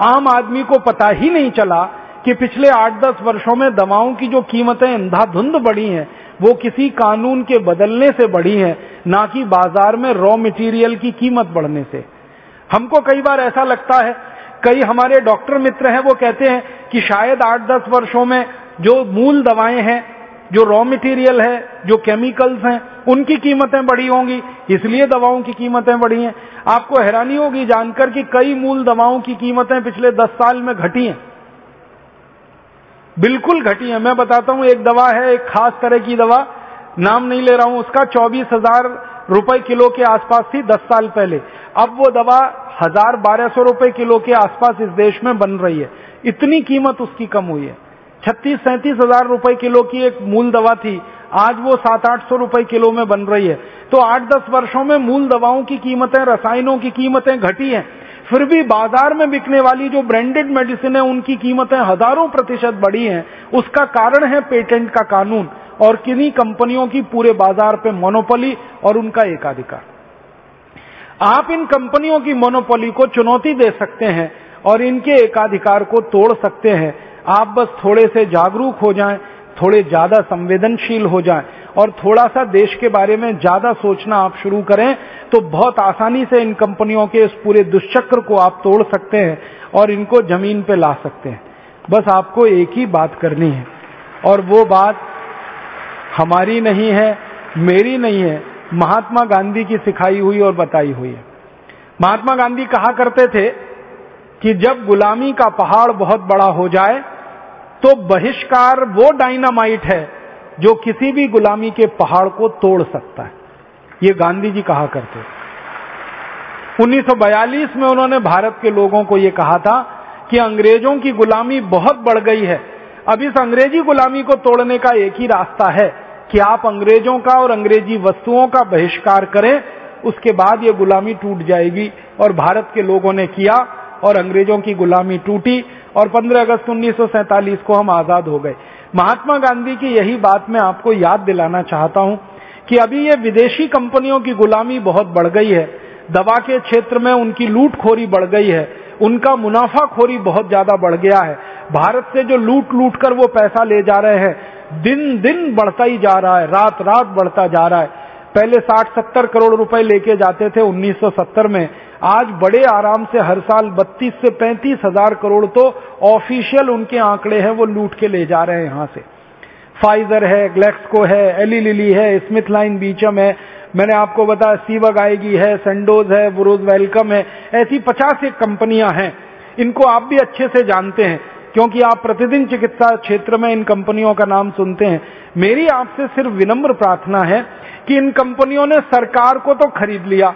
आम आदमी को पता ही नहीं चला कि पिछले आठ दस वर्षों में दवाओं की जो कीमतें अंधाधुंध बढ़ी हैं, वो किसी कानून के बदलने से बढ़ी हैं, ना कि बाज़ार में रॉ मटेरियल की कीमत बढ़ने से। हमको कई बार ऐसा लगता है, कई हमारे डॉक्टर मित्र हैं, वो कहते हैं कि शायद आठ दस वर्षों में जो मूल दवाएँ हैं, जो रॉ मटेरियल है, जो केमिकल्स हैं, उनकी कीमतें बढ़ी होंगी, इसलिए दवाओं की कीमतें बढ़ी हैं। आपको हैरानी होगी जानकर कि कई मूल दवाओं की कीमतें पिछले दस साल में घटी हैं। बिल्कुल घटी है। मैं बताता हूँ, एक दवा है, एक खास तरह की दवा। नाम नहीं ले रहा हूँ उसका, चौबीस हज़ार रुपए किलो के आसपास थी दस साल पहले। अब वो दवा हज़ार बारह सौ रुपए किलो के आसपास इस देश में बन रही है। इतनी कीमत उसकी कम हुई है। छत्तीस सैंतीस हज़ार रुपए किलो की एक मूल दवा थी। आज वो सात आठ सौ रुपए किलो में बन रही है। तो आठ दस वर्षों में मूल दवाओं की कीमतें, रसायनों की कीमतें घटी हैं। फिर भी बाज़ार में बिकने वाली जो ब्रांडेड मेडिसिन है उनकी कीमतें हज़ारों प्रतिशत बढ़ी हैं। उसका कारण है पेटेंट का कानून और किन्हीं कंपनियों की पूरे बाज़ार पे मोनोपोली और उनका एकाधिकार। आप इन कंपनियों की मोनोपोली को चुनौती दे सकते हैं और इनके एकाधिकार को तोड़ सकते हैं। आप बस थोड़े से जागरूक हो जाएँ, थोड़े ज़्यादा संवेदनशील हो जाएँ और थोड़ा सा देश के बारे में ज़्यादा सोचना आप शुरू करें तो बहुत आसानी से इन कंपनियों के इस पूरे दुष्चक्र को आप तोड़ सकते हैं और इनको ज़मीन पे ला सकते हैं। बस आपको एक ही बात करनी है और वो बात हमारी नहीं है, मेरी नहीं है, महात्मा गांधी की सिखाई हुई और बताई हुई है। महात्मा गांधी कहा करते थे कि जब गुलामी का पहाड़ बहुत बड़ा हो जाए तो बहिष्कार वो डायनामाइट है जो किसी भी गुलामी के पहाड़ को तोड़ सकता है। ये गांधी जी कहा करते 1942 में उन्होंने भारत के लोगों को यह कहा था कि अंग्रेज़ों की गुलामी बहुत बढ़ गई है। अब इस अंग्रेज़ी गुलामी को तोड़ने का एक ही रास्ता है कि आप अंग्रेज़ों का और अंग्रेज़ी वस्तुओं का बहिष्कार करें, उसके बाद ये गुलामी टूट जाएगी। और भारत के लोगों ने किया और अंग्रेज़ों की गुलामी टूटी। और 15 अगस्त उन्नीस सौ सैंतालीस को हम आज़ाद हो गए। महात्मा गांधी की यही बात मैं आपको याद दिलाना चाहता हूँ कि अभी ये विदेशी कंपनियों की गुलामी बहुत बढ़ गई है। दवा के क्षेत्र में उनकी लूटखोरी बढ़ गई है। उनका मुनाफाखोरी बहुत ज़्यादा बढ़ गया है। भारत से जो लूट लूट कर वो पैसा ले जा रहे हैं, दिन दिन बढ़ता ही जा रहा है, रात रात बढ़ता जा रहा है। पहले 60-70 करोड़ रुपए लेके जाते थे 1970 में। आज बड़े आराम से हर साल 32 से पैंतीस हज़ार करोड़ तो ऑफिशियल उनके आंकड़े हैं, वो लूट के ले जा रहे हैं यहाँ से। फाइजर है, ग्लेक्सको है, एली लिली है, स्मिथ लाइन बीचम है, मैंने आपको बताया सीवग आएगी है, सेंडोज है, बुरोज वेलकम है, ऐसी पचास एक कंपनियाँ हैं। इनको आप भी अच्छे से जानते हैं। क्योंकि आप प्रतिदिन चिकित्सा क्षेत्र में इन कंपनियों का नाम सुनते हैं। मेरी आपसे सिर्फ़ विनम्र प्रार्थना है कि इन कंपनियों ने सरकार को तो खरीद लिया,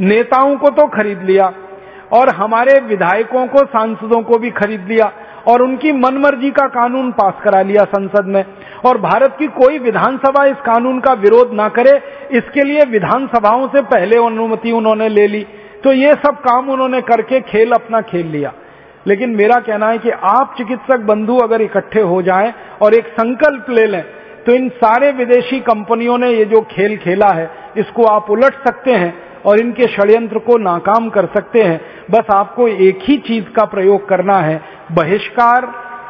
नेताओं को तो खरीद लिया, और हमारे विधायकों को, सांसदों को भी खरीद लिया, और उनकी मनमर्जी का कानून पास करा लिया संसद में। और भारत की कोई विधानसभा इस कानून का विरोध ना करे, इसके लिए विधानसभाओं से पहले अनुमति उन्होंने ले ली। तो ये सब काम उन्होंने करके खेल अपना खेल लिया। लेकिन मेरा कहना है कि आप चिकित्सक बंधु अगर इकट्ठे हो जाएँ और एक संकल्प ले लें तो इन सारे विदेशी कंपनियों ने ये जो खेल खेला है, इसको आप उलट सकते हैं और इनके षड्यंत्र को नाकाम कर सकते हैं। बस आपको एक ही चीज़ का प्रयोग करना है, बहिष्कार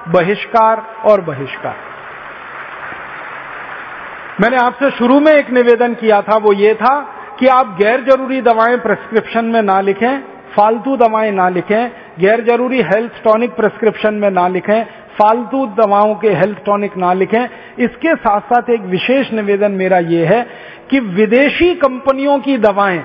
बहिष्कार और बहिष्कार। मैंने आपसे शुरू में एक निवेदन किया था, वो ये था कि आप गैर ज़रूरी दवाएँ प्रिस्क्रिप्शन में ना लिखें, फालतू दवाएँ ना लिखें गैर ज़रूरी हेल्थ टॉनिक प्रिस्क्रिप्शन में ना लिखें, फालतू दवाओं के हेल्थ टॉनिक ना लिखें। इसके साथ साथ एक विशेष निवेदन मेरा यह है कि विदेशी कंपनियों की दवाएँ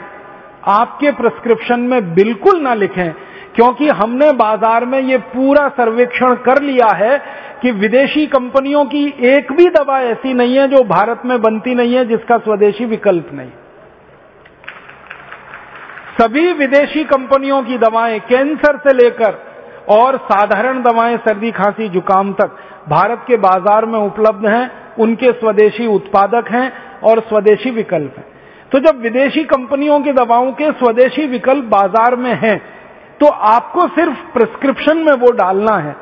आपके प्रिस्क्रिप्शन में बिल्कुल ना लिखें, क्योंकि हमने बाज़ार में ये पूरा सर्वेक्षण कर लिया है कि विदेशी कंपनियों की एक भी दवा ऐसी नहीं है जो भारत में बनती नहीं है जिसका स्वदेशी विकल्प नहीं। सभी विदेशी कंपनियों की दवाएँ कैंसर से लेकर और साधारण दवाएँ सर्दी, खांसी, जुकाम तक भारत के बाज़ार में उपलब्ध हैं, उनके स्वदेशी उत्पादक हैं और स्वदेशी विकल्प हैं। तो जब विदेशी कंपनियों की दवाओं के स्वदेशी विकल्प बाज़ार में हैं तो आपको सिर्फ़ प्रिस्क्रिप्शन में वो डालना है।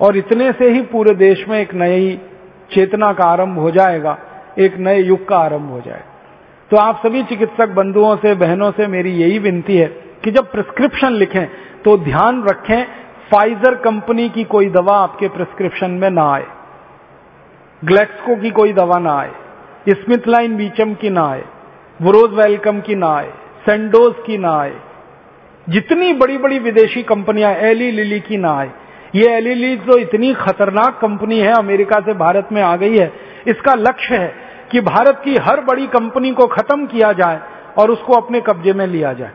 और इतने से ही पूरे देश में एक नई चेतना का आरंभ हो जाएगा, एक नए युग का आरंभ हो जाएगा। तो आप सभी चिकित्सक बंधुओं से, बहनों से मेरी यही विनती है कि जब प्रिस्क्रिप्शन लिखें तो ध्यान रखें फाइजर कंपनी की कोई दवा आपके प्रिस्क्रिप्शन में ना आए। ग्लेक्सको की कोई दवा ना आए। स्मिथ लाइन बीचम की ना आए। वरोज वेलकम की ना आए। सेंडोज की ना आए। जितनी बड़ी बड़ी विदेशी कंपनियाँ एली लिली की ना आए। ये एली लिली तो इतनी खतरनाक कंपनी है, अमेरिका से भारत में आ गई है। इसका लक्ष्य है कि भारत की हर बड़ी कंपनी को खत्म किया जाए और उसको अपने कब्जे में लिया जाए।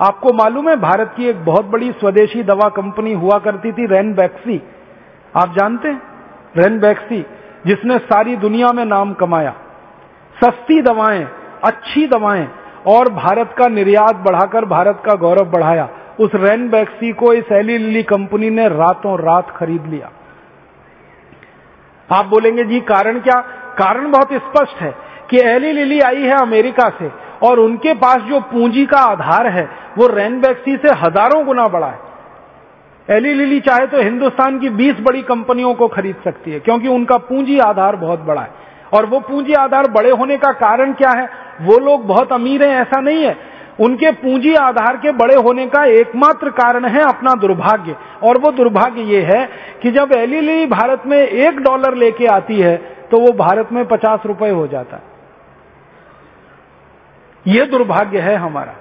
आपको मालूम है, भारत की एक बहुत बड़ी स्वदेशी दवा कंपनी हुआ करती थी रेन बैक्सी आप जानते हैं? रेन बैक्सी जिसने सारी दुनिया में नाम कमाया। सस्ती दवाएँ, अच्छी दवाएँ, और भारत का निर्यात बढ़ाकर भारत का गौरव बढ़ाया। उस रेन बैक्सी को इस एली लिली कंपनी ने रातों रात खरीद लिया। आप बोलेंगे, जी, कारण क्या? कारण बहुत स्पष्ट है कि एली लिली आई है अमेरिका से और उनके पास जो पूंजी का आधार है, वो रेनबैक्सी से हज़ारों गुना बड़ा है। एली लिली चाहे तो हिंदुस्तान की 20 बड़ी कंपनियों को खरीद सकती है, क्योंकि उनका पूंजी आधार बहुत बड़ा है। और वो पूंजी आधार बड़े होने का कारण क्या है, वो लोग बहुत अमीर हैं, ऐसा नहीं है। उनके पूंजी आधार के बड़े होने का एकमात्र कारण है अपना दुर्भाग्य। और वो दुर्भाग्य ये है कि जब एली लिली भारत में एक डॉलर लेके आती है तो वो भारत में पचास रुपए हो जाता। ये दुर्भाग्य है हमारा।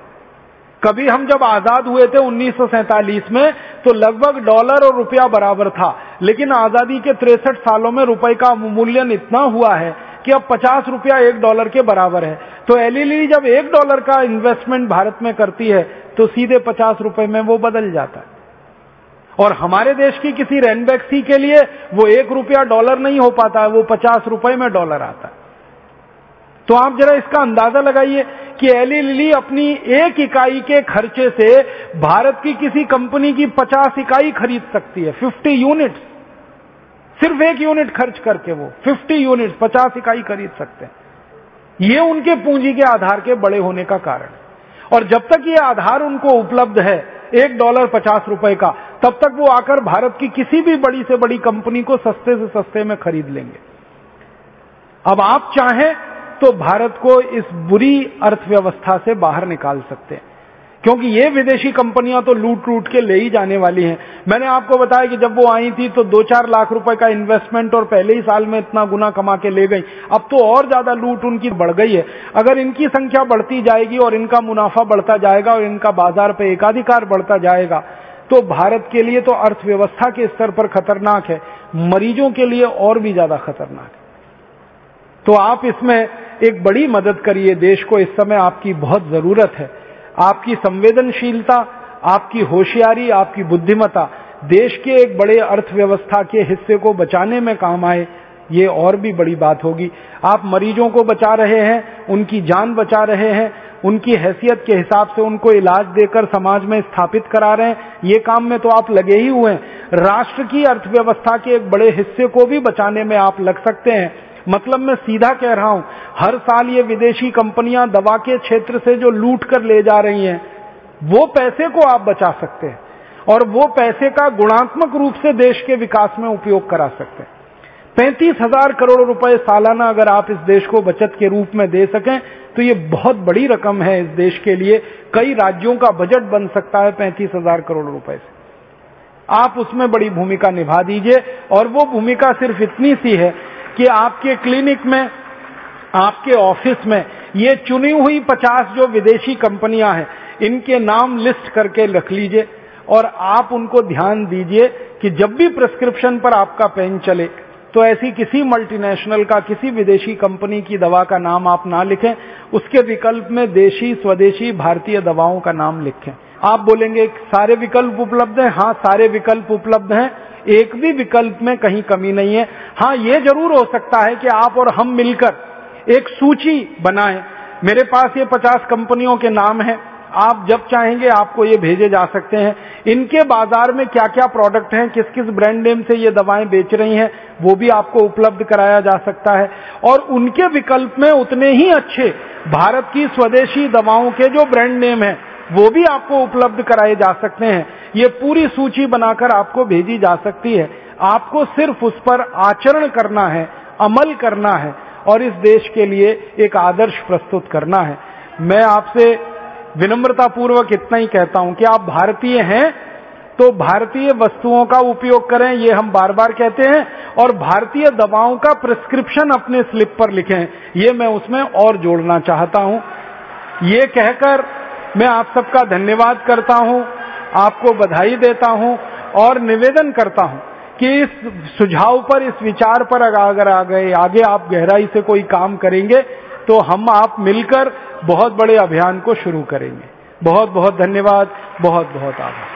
कभी हम जब आज़ाद हुए थे 1947 में तो लगभग डॉलर और रुपया बराबर था। लेकिन आज़ादी के तिरसठ सालों में रुपए का मूल्यन इतना हुआ है कि अब 50 रुपया एक डॉलर के बराबर है। तो एलईली जब एक डॉलर का इन्वेस्टमेंट भारत में करती है तो सीधे 50 रुपए में वो बदल जाता। है और हमारे देश की किसी रेनबैक्सी के लिए वो एक रुपया डॉलर नहीं हो पाता है वो पचास रुपए में डॉलर आता। है तो आप जरा इसका अंदाज़ा लगाइए कि एली लिली अपनी एक इकाई के खर्चे से भारत की किसी कंपनी की 50 इकाई खरीद सकती है 50 यूनिट सिर्फ़ एक यूनिट खर्च करके वो 50 यूनिट 50 इकाई खरीद सकते हैं। ये उनके पूंजी के आधार के बड़े होने का कारण है। और जब तक ये आधार उनको उपलब्ध है, एक डॉलर पचास रुपए का तब तक वो आकर भारत की किसी भी बड़ी से बड़ी कंपनी को सस्ते से सस्ते में खरीद लेंगे। अब आप चाहें तो भारत को इस बुरी अर्थव्यवस्था से बाहर निकाल सकते हैं। क्योंकि ये विदेशी कंपनियाँ तो लूट लूट के ले ही जाने वाली हैं। मैंने आपको बताया कि जब वो आई थी तो दो चार लाख रुपए का इन्वेस्टमेंट और पहले ही साल में इतना गुना कमा के ले गई। अब तो और ज़्यादा लूट उनकी बढ़ गई है। अगर इनकी संख्या बढ़ती जाएगी और इनका मुनाफा बढ़ता जाएगा और इनका बाज़ार पर एकाधिकार बढ़ता जाएगा तो भारत के लिए तो अर्थव्यवस्था के स्तर पर खतरनाक है। मरीजों के लिए और भी ज़्यादा खतरनाक है। तो आप इसमें एक बड़ी मदद करिए। देश को इस समय आपकी बहुत ज़रूरत है। आपकी संवेदनशीलता, आपकी होशियारी, आपकी बुद्धिमता देश के एक बड़े अर्थव्यवस्था के हिस्से को बचाने में काम आए। ये और भी बड़ी बात होगी। आप मरीजों को बचा रहे हैं, उनकी जान बचा रहे हैं, उनकी हैसियत के हिसाब से उनको इलाज देकर समाज में स्थापित करा रहे हैं, ये काम में तो आप लगे ही हुए हैं। राष्ट्र की अर्थव्यवस्था के एक बड़े हिस्से को भी बचाने में आप लग सकते हैं। मतलब मैं सीधा कह रहा हूँ, हर साल ये विदेशी कंपनियाँ दवा के क्षेत्र से जो लूट कर ले जा रही हैं, वो पैसे को आप बचा सकते हैं और वो पैसे का गुणात्मक रूप से देश के विकास में उपयोग करा सकते हैं। पैंतीस हज़ार करोड़ रुपए सालाना अगर आप इस देश को बचत के रूप में दे सकें तो ये बहुत बड़ी रकम है इस देश के लिए। कई राज्यों का बजट बन सकता है पैंतीस हज़ार करोड़ रुपए से। आप उसमें बड़ी भूमिका निभा दीजिए, और वो भूमिका सिर्फ़ इतनी सी है कि आपके क्लिनिक में, आपके ऑफ़िस में ये चुनी हुई पचास जो विदेशी कंपनियाँ हैं, इनके नाम लिस्ट करके रख लीजिए, और आप उनको ध्यान दीजिए कि जब भी प्रिस्क्रिप्शन पर आपका पेन चले तो ऐसी किसी मल्टीनेशनल का, किसी विदेशी कंपनी की दवा का नाम आप ना लिखें। उसके विकल्प में देशी, स्वदेशी, भारतीय दवाओं का नाम लिखें। आप बोलेंगे सारे विकल्प उपलब्ध हैं? हाँ सारे विकल्प उपलब्ध हैं। एक भी विकल्प में कहीं कमी नहीं है। हाँ ये ज़रूर हो सकता है कि आप और हम मिलकर एक सूची बनाएँ। मेरे पास ये पचास कंपनियों के नाम हैं। आप जब चाहेंगे आपको ये भेजे जा सकते हैं। इनके बाज़ार में क्या क्या प्रोडक्ट हैं किस किस ब्रांड नेम से ये दवाएँ बेच रही हैं, वो भी आपको उपलब्ध कराया जा सकता है। और उनके विकल्प में उतने ही अच्छे भारत की स्वदेशी दवाओं के जो ब्रांड नेम है, वो भी आपको उपलब्ध कराए जा सकते हैं। ये पूरी सूची बनाकर आपको भेजी जा सकती है। आपको सिर्फ़ उस पर आचरण करना है, अमल करना है, और इस देश के लिए एक आदर्श प्रस्तुत करना है। मैं आपसे विनम्रता पूर्वक इतना ही कहता हूँ कि आप भारतीय हैं तो भारतीय वस्तुओं का उपयोग करें, ये हम बार बार कहते हैं, और भारतीय दवाओं का प्रिस्क्रिप्शन अपने स्लिप पर लिखें। ये मैं उसमें और जोड़ना चाहता हूँ। ये कहकर मैं आप सबका धन्यवाद करता हूँ, आपको बधाई देता हूँ, और निवेदन करता हूँ कि इस सुझाव पर, इस विचार पर अगर आ गए आगे आप गहराई से कोई काम करेंगे तो हम आप मिलकर बहुत बड़े अभियान को शुरू करेंगे। बहुत बहुत धन्यवाद बहुत बहुत आभार।